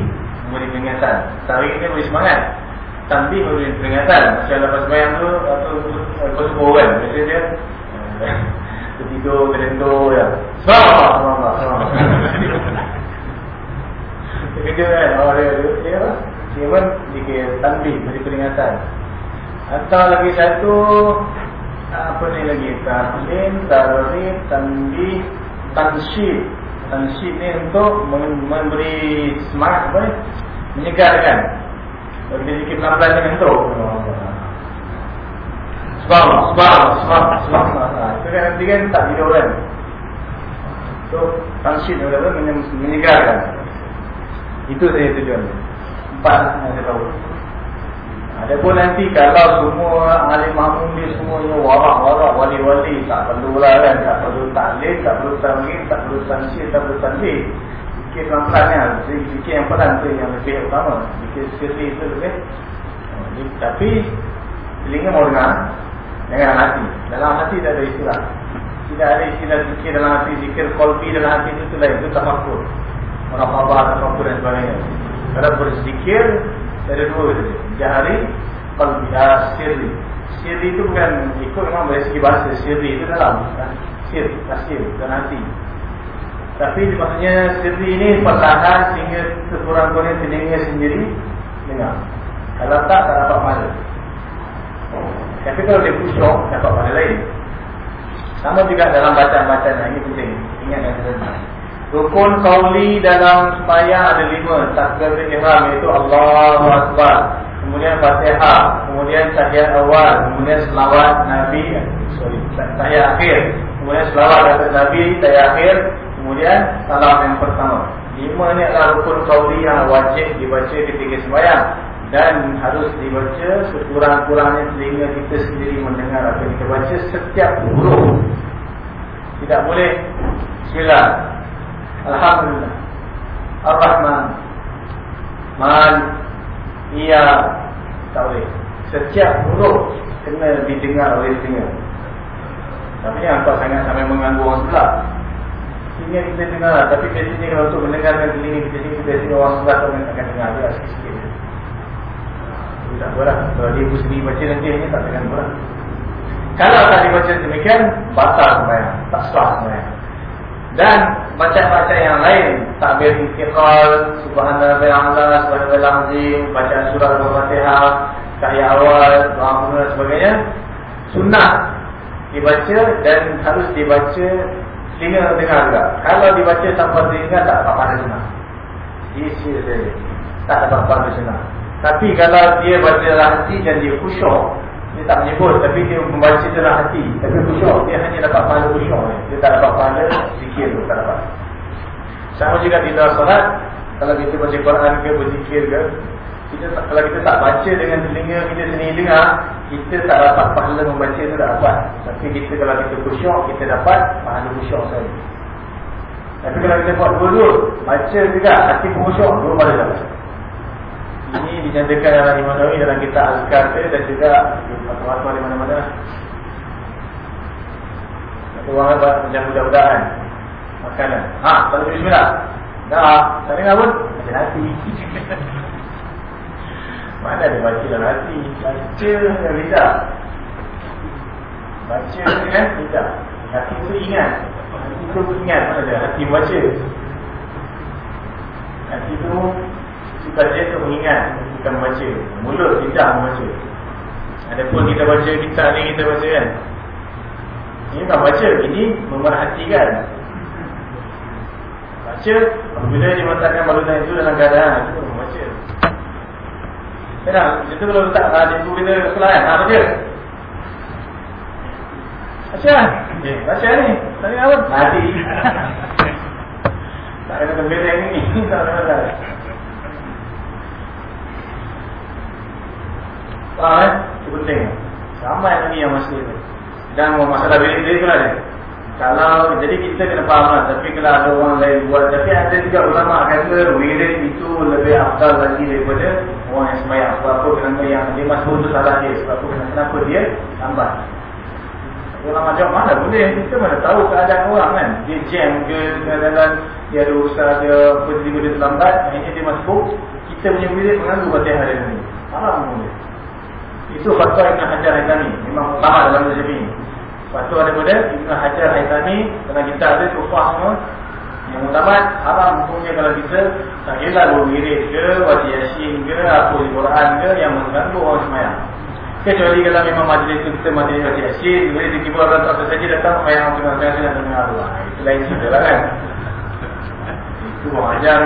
memberi peringatan. Tarik dia beri semangat. Tanbih memberi peringatan. Macam lepas main tu atau lepas kan. Biasanya dia (laughs) tertidur, terlentur ya. Selamat, selamat, selamat. Kerja kan Oh dia Dia dia Dia pun Dia tanbih Beri peringatan. Atau lagi satu Apa ni lagi? Tahlim Tarif Tanbih Tansyid Tansyid ni untuk Memberi semangat apa ni? Menyegarkan Bagi sedikit pelan-pelan dengan tu. Subhanallah Subhanallah Subhanallah Subhanallah. Itu kan nanti kan tak tidur kan? So Tansyid Menyegarkan itu saya tujuan. Empat yang saya tahu. Ada pun nanti kalau semua Alim makmum ni semuanya warak-warak Wali-wali tak perlu lah kan Tak perlu taklim, tak perlu tamrin Tak perlu tansir, tak perlu tanbih Fikir pelan-pelan kan Fikir yang pelan tu yang lebih utama. Fikir sekali itu lebih Tapi Telinga mau dengar Dengan hati. Dalam hati tak ada istilah. Tidak ada istilah fikir dalam hati Fikir kolbi dalam hati itu, lain Itu tak Muraqabah dan apa dan sebagainya Kalau berzikir Ada dua saja Jahari Qalbiya sirri Sirri itu bukan Ikut memang dari segi bahasa Sirri itu dalam kan? Sir, tasir dan hati Tapi maksudnya sirri ini perlahan sehingga sekurang-kurangnya telinga sendiri dengar. Kalau tak, tak dapat pahala. Tapi kalau dia kusyuk, dapat pahala lain. Sama juga dalam bacaan-bacaan. Ini penting. Ingat yang saya Rukun kauli dalam sembahyang ada lima. Takbir ihram iaitu Allahu Akbar. Kemudian Fatihah, kemudian tahiyat awal, kemudian selawat Nabi, sorry, tahiyat akhir. Kemudian selawat atas Nabi, tahiyat akhir, kemudian salam yang pertama. Lima ni adalah rukun kauli yang wajib dibaca ketika sembahyang dan harus dibaca sekurang-kurangnya sehingga kita sendiri mendengar apa yang kita baca setiap huruf. Tidak boleh Bismillah Alhamdulillah. Ar-Rahman. Mal. Ia boleh. Setiap huruf Kena didengar oleh telinga. Tapi yang tak sangat sampai mengganggu orang sebelah. Telinga kita dengar Tapi biasanya kalau untuk mendengarkan telinga kita sini Biasanya orang sebelah tu akan dengar. Dia sikit-sikit Tak apa lah. Kalau dia sendiri baca nanti Ini tak dengar apa Kalau tak dibaca demikian Batal sembahyang. Tak sah sembahyang dan baca-baca yang lain. Takbir istiqal subhanallah bihamdillah subhanallah azim baca surah al-fatihah tahiyat awal dan sebagainya. Sunnah dibaca dan harus dibaca telinga dengar juga. Kalau dibaca tanpa telinga tak dapat pada sunnah. Isi saja tak dapat pada sunnah. Tapi kalau dia baca hati dan dia khusyuk dia tak menyebut tapi dia membaca dalam hati. Tapi khusyuk. Dia hanya dapat pahala khusyuk dia tak dapat pahala zikir tu tak dapat. Sama juga di dalam solat kalau kita baca Quran ke berzikir ke kita tak, kalau kita tak baca dengan telinga kita sendiri dengar kita tak dapat pahala membaca tu tak dapat. Tapi kita kalau kita khusyuk kita dapat pahala khusyuk saja. Tapi kalau kita buat dua-dua baca juga hati khusyuk dua pahala dapat ini dinyatakan dalam Imam Nawawi dalam kitab saya dan juga di fatwa-fatwa di mana-mana. Orang buat macam budak-budakan makanan. Ha, kalau bismillah. Dah, tak dengar pun macam hati. (laughs) Mana ada baca dalam hati? Baca yang lidah. Baca kan lidah. Hati tu ingat. Hati tu ingat mana ada hati baca. Hati tu Dia tu mengingat Kita membaca. Mulut tidak membaca. Adapun kita baca kita ni kita baca kan? Ini tak baca Ini memerhatikan. Baca Apabila dia balutan itu dalam keadaan Itu membaca. Kenapa? Itu kalau letak ah, Dia tu bila sekolah kan? Ha baca. Baca. Okay, Baca ni. Tadi apa? Mati. (laughs) Tak kena tembeleng ni Tak kena Faham eh? Itu penting Ramai lagi yang masih Dan masalah bilik diri pun ada kalau jadi kita kena faham lah Tapi kalau ada orang lain buat Tapi ada juga ulama kata Wirid itu lebih afdal lagi daripada Orang yang semayang Sebab apa? Kerana yang dia masuk itu salah dia. Sebab apa? Kenapa dia tambah Ulama jawab mana boleh? Kita mana tahu keadaan orang kan? Dia jam ke kadang-kadang Dia ada usaha dia Apa dia terlambat Akhirnya dia masuk. Kita punya wirid mengganggu Batik hari ini. Boleh itu fatwa Ibn Hajar Haitami. Memang utama dalam mazhab ini. Fatwa daripada Ibn Hajar Haitami Kerana kita ada tufah semua. Yang utama haram hukumnya kalau kita Tak kira berwirid ke Wajib yasin ke Apa di Quran ke Yang mengganggu orang semayang. Kecuali kalau memang majlis itu kita majlis wajib yasin Jadi tiba-tiba orang tak saja datang Semayang dengan yasin dan dengan Allah. Itu lain cerita lah kan. Itu orang ajar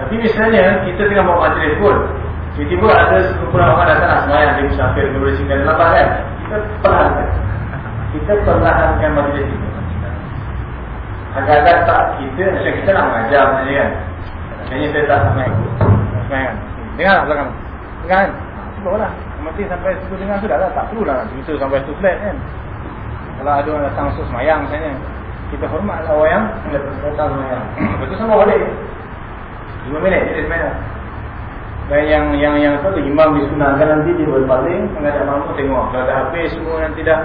Tapi misalnya kita tengah buat majlis pun Tiba-tiba ada sekumpulan orang datang nak semayang Dia musafir, dia boleh singgah dalam kan? Kita perlahankan Kita perlahankan majlis ini Agak-agak tak kita Macam kita nak mengajar saja kan. Kayaknya saya tak Semayang. Dengar tak belakang. Dengar kan? Cuba lah. Mesti sampai situ dengar sudah lah. Tak perlu lah Cerita sampai situ flat kan. Kalau ada orang datang masuk semayang misalnya. Kita hormat lah orang yang Datang semayang. Betul sama boleh. 5 minit jadi semayang dan yang yang yang apa tu imam disunahkan nanti dia berpaling menghadap makmum tengok kalau dah habis semua yang tidak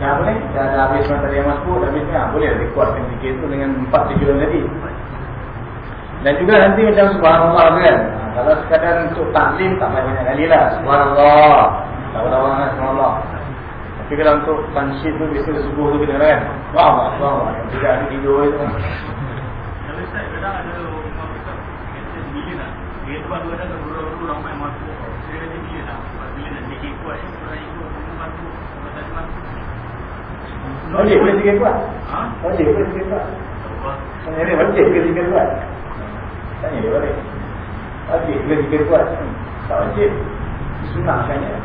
dah boleh dah, dah habis masa dia masuk dah habis kan boleh dikuatkan sikit tu dengan empat tujuan tadi dan juga nanti macam subhanallah kan ha, kalau sekadar untuk taklim tak banyak kali lah subhanallah tak tahu orang subhanallah tapi kalau untuk tansyiid tu biasa subuh tu kita kan. Wah, wah, wah. Tidak ada tidur. Kalau Ustaz kadang ada orang kata kata bila nak. Dia tu baru ada guru-guru ramai masuk. Dia kata bila nak. Bila nak sikit kuat ya. Orang ikut bantu. Orang tak bantu. Wajib boleh sikit kuat. Ha? Wajib boleh sikit kuat. Allah. Tanya dia ke sikit kuat? Tanya dia balik. Wajib ke sikit kuat? Tak wajib. Sunnah kan ya.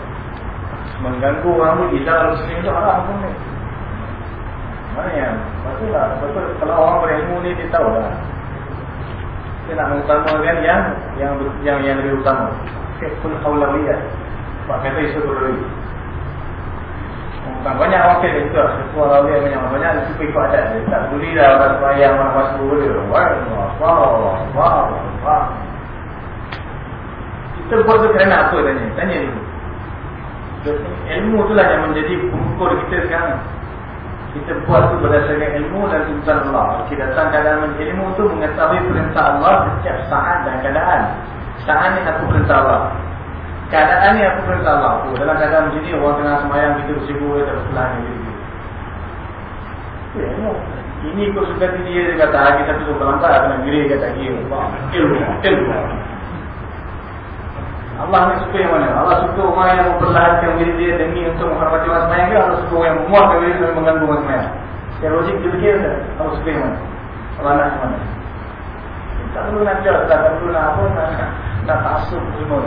Mengganggu orang tu Islam Muslim tu haram pun ni. Mana yang? Betul lah. Betul. Kalau orang berilmu ni dia tahu lah. Dia nak mengutamakan yang yang yang yang lebih utama. Fiqhul Hawlawiyah. Pak kata isu berlalu. Bukan banyak orang kata itu lah. Ketua Hawlawiyah banyak banyak dia suka ikut adat dia. Tak peduli lah orang sembahyang mana masuk dia. Wah, wah, wah, wah. Kita buat tu kerana apa tanya? Tanya dulu. Ilmu itulah yang menjadi pengukur kita sekarang. Kita buat tu berdasarkan ilmu dan tuntutan Allah. Kita datang keadaan ilmu tu mengetahui perintah Allah setiap saat dan keadaan. Saat ni aku perintah Allah. Keadaan ni aku perintah Allah. Oh, dalam keadaan macam ni orang tengah semayang kita bersibuk kita berselang ni. Ya, ilmu. Ini kau suka dia dia kata hari satu tu terlambat kena giri kata giri. Ilmu, ilmu. Allah ni suka yang mana? Allah suka orang yang memperlahankan diri dia demi untuk menghormati orang semayang ke? Allah suka orang yang memuaskan diri dan mengganggu orang semayang? Secara logik dia fikir tak? Allah suka yang mana? Allah nak yang mana? Tak perlu nak jawab, tak perlu nak apa, nak, nak taksub semua.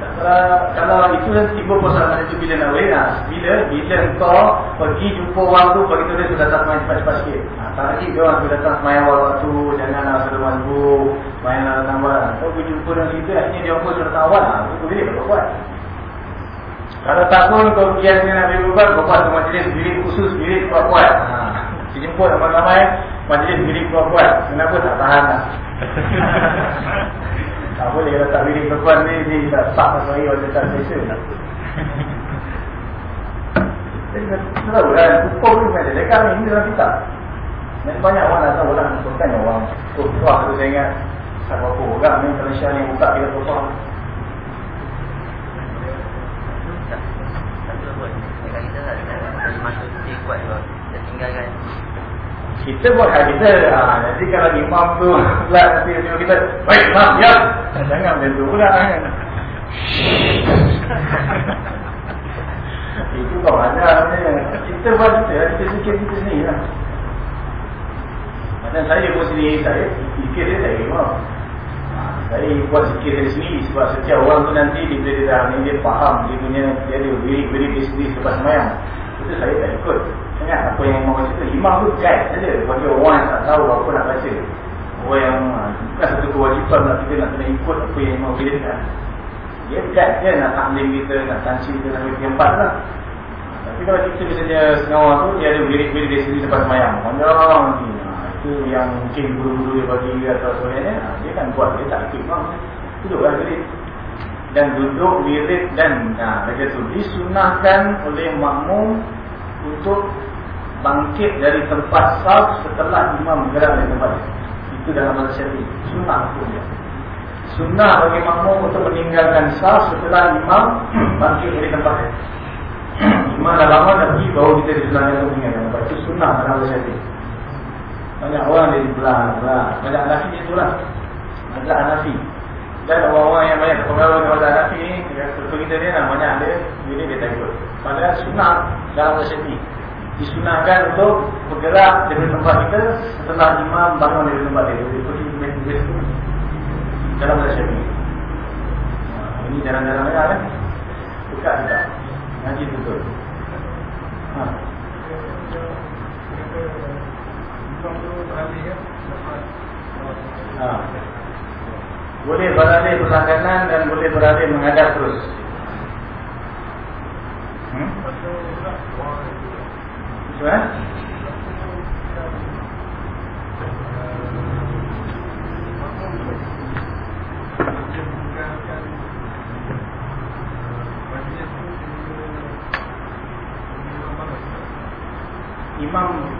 Kalau, itu yang tiba persoalan itu bila nak wena Bila bila kau pergi jumpa orang tu Bagi tu dia sudah datang semayang cepat-cepat sikit. Ha, Tak lagi dia orang datang semayang awal waktu Jangan nak sudah mampu Semayang nak datang awal Kau pergi jumpa dengan situ Akhirnya dia pun sudah datang awal ha, Itu bila kau buat. Kalau tak pun kau pergi yang nak beri beban Kau buat majlis bilik khusus bilik kau buat ha, Dijemput ramai-ramai Majlis bilik kau buat Kenapa tak tahan lah (laughs) tak boleh kalau tak bilik perempuan ni Dia tak sah pasal hari Orang tak selesa Tahu kan Hukum ni macam Dia kan ini dalam kitab. Dan banyak orang dah tahu Orang bukan orang. Tuah tu saya ingat Tak apa orang ni Kalau syah ni buka Kita tuah kita buat hal kita ha, Nanti kalau imam tu Lah nanti dia kita Baik imam ya. Jangan macam tu pula kan. (laughs) Itu kau ada Kita buat kita Kita fikir kita sendiri lah. Macam saya pun sendiri Saya fikir dia saya imam. Ha, Saya buat fikir dari sendiri Sebab setiap orang tu nanti Dia bila dia faham Dia punya Dia ada bilik-bilik dia sendiri Selepas semayang Itu saya tak ikut. Ingat apa yang mahu cerita Imam tu guide saja Bagi orang yang tak tahu apa nak baca. Orang yang Bukan satu kewajipan nak kita nak kena ikut Apa yang Imam pilihkan Dia guide je nak taklim kita Nak tansi kita sampai ke empat lah. Tapi kalau kita misalnya Sengawal tu Dia ada bilik-bilik dia sendiri Lepas semayang. Panjang nanti ha, Itu yang mungkin guru-guru dia bagi Atau sebagainya ha, Dia kan buat Dia tak ikut. Imam Duduk lah bilik. Dan duduk lirik dan nah, tu disunahkan oleh makmum untuk bangkit dari tempat saf setelah imam bergerak dari tempat itu dalam bahasa syar'i sunnah hukumnya sunnah bagi makmum untuk meninggalkan saf setelah imam (clears throat) bangkit dari tempat (clears throat) imam dah lama dah pergi baru kita disunahkan untuk meninggalkan tempat. Itu sunnah dalam bahasa syar'i banyak orang dia di belah, belah. banyak Hanafi itu lah. Banyak Hanafi. Dan orang-orang yang banyak terpengaruh kepada Hanafi ni kita dia nak banyak dia. Jadi dia tak ikut padahal sunnah dalam syar'i disunahkan untuk bergerak dari tempat kita setelah imam bangun dari tempat pergi ke masjid itu dalam bahasa ini. Ini jarang-jarang mereka kan? Buka kita. Ngaji betul. Ha. Boleh berada belah kanan dan boleh berada menghadap terus. Hmm? Imam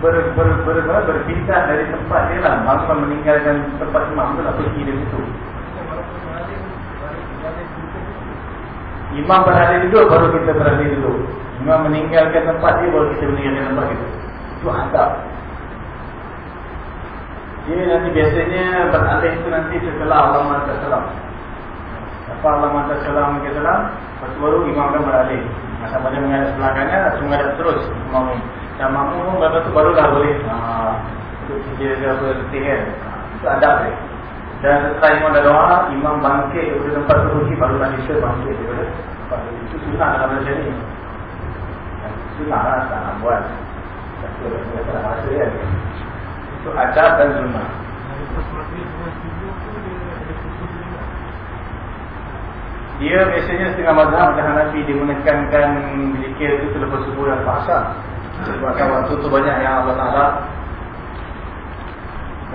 ber, ber, ber, ber, berpindah dari tempat dia lah. Bangsa meninggalkan tempat imam tu lah pergi dari situ. Imam berada duduk baru kita berada duduk Imam meninggalkan tempat dia baru kita meninggalkan tempat kita. Itu adab. Dia nanti biasanya beralih itu nanti setelah Allah Mata Salam. Apa Allah Mata Salam ke salam, lepas baru imam akan beralih. Masa pada menghadap sebelah kanan, atau menghadap terus imam Dan makmum pun lepas tu barulah boleh. Ha, itu dia dia apa letih kan. Ha, itu adab dia. Dan setelah imam dah doa, imam bangkit daripada tempat tu baru barulah kita bangkit daripada tempat tu. Itu sunnah dalam macam ni. Sunnah lah, tak nak buat. Tak nak tak rasa. Itu adab dan sunnah. Dia biasanya setengah mazhab dan Hanafi dia menekankan zikir itu selepas subuh dan puasa. Sebabkan waktu tu banyak yang Allah Taala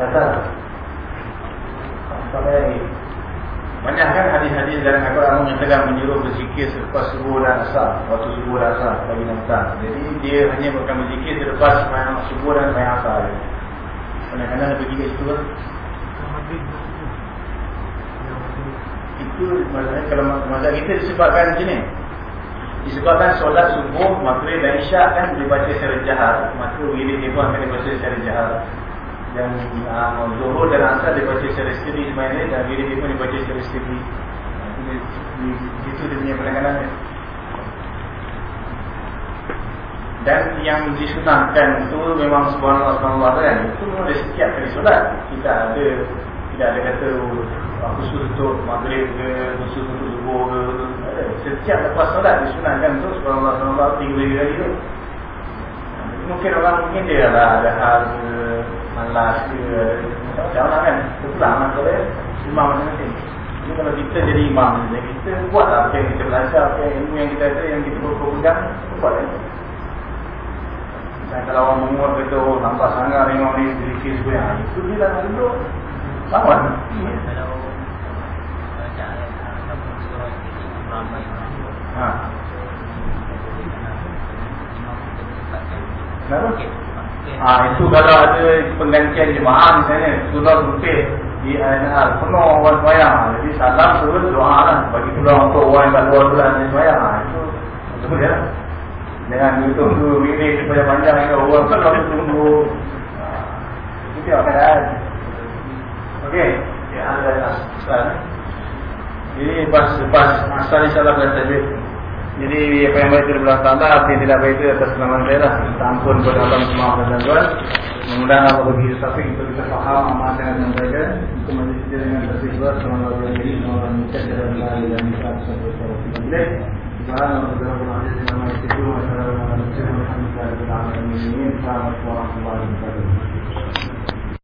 datang. Sampai banyak kan hadis-hadis dalam Al-Quran mengatakan menyuruh berzikir selepas subuh dan asar, waktu subuh dan asar bagi nampak. Jadi dia hanya bukan berzikir selepas sembahyang subuh dan sembahyang asar. Kadang-kadang dia pergi kat situ kan. Itu maksudnya kalau masa kita disebabkan macam ni. Disebabkan solat subuh, maghrib dan isyak kan dibaca secara jahar. Maka wirid dia pun akan dibaca secara jahar. Dan uh, zuhur dan asar dibaca secara sendiri sebenarnya dan wirid pun dibaca secara sendiri. Itu dia punya penanganan dia. Dan yang disunahkan itu memang subhanallah subhanallah kan. Itu memang ada setiap kali solat. Kita ada tidak ada kata khusus untuk maghrib ke, khusus untuk subuh ke. Setiap lepas solat disunahkan tu subhanallah subhanallah tiga kali tu. Mungkin orang mungkin dia lah ada hal malas ke, macam mana kan. Itulah masa dia imam masing-masing. Ini kalau kita jadi imam, kita buat lah apa yang kita belajar, apa yang ilmu yang kita ada, yang kita berpegang, buat lah. Dan kalau orang menguat kata, oh nampak sangat memang ni sedikit sebenarnya. Itu dia dah duduk. Lawan. Ha. Ah ha, itu kalau ada penggantian jemaah misalnya sudah rumpit di ANR penuh orang semayang jadi salam tu doa lah bagi peluang untuk orang yang tak luar bulan semayang ha, itu itu dia lah Jangan tunggu minit supaya panjang ini orang kan harus tunggu. Itu dia keadaan. Okey, ya ada asal. Jadi pas pas asal insyaallah kita tajuk. Jadi apa yang baik itu adalah tanda Apa yang tidak baik itu atas nama saya lah Minta ampun kepada Allah semua dan Tuhan Mudah-mudahan Allah bagi kita Untuk kita faham apa yang akan menjaga Untuk menjadi dengan tersebut Semoga Allah menjadi Semoga dan menjadi Semoga Allah menjadi Semoga Allah menjadi Semoga Allah menjadi Semoga Allah menjadi Semoga Allah Assalamualaikum warahmatullahi wabarakatuh. Assalamualaikum warahmatullahi wabarakatuh.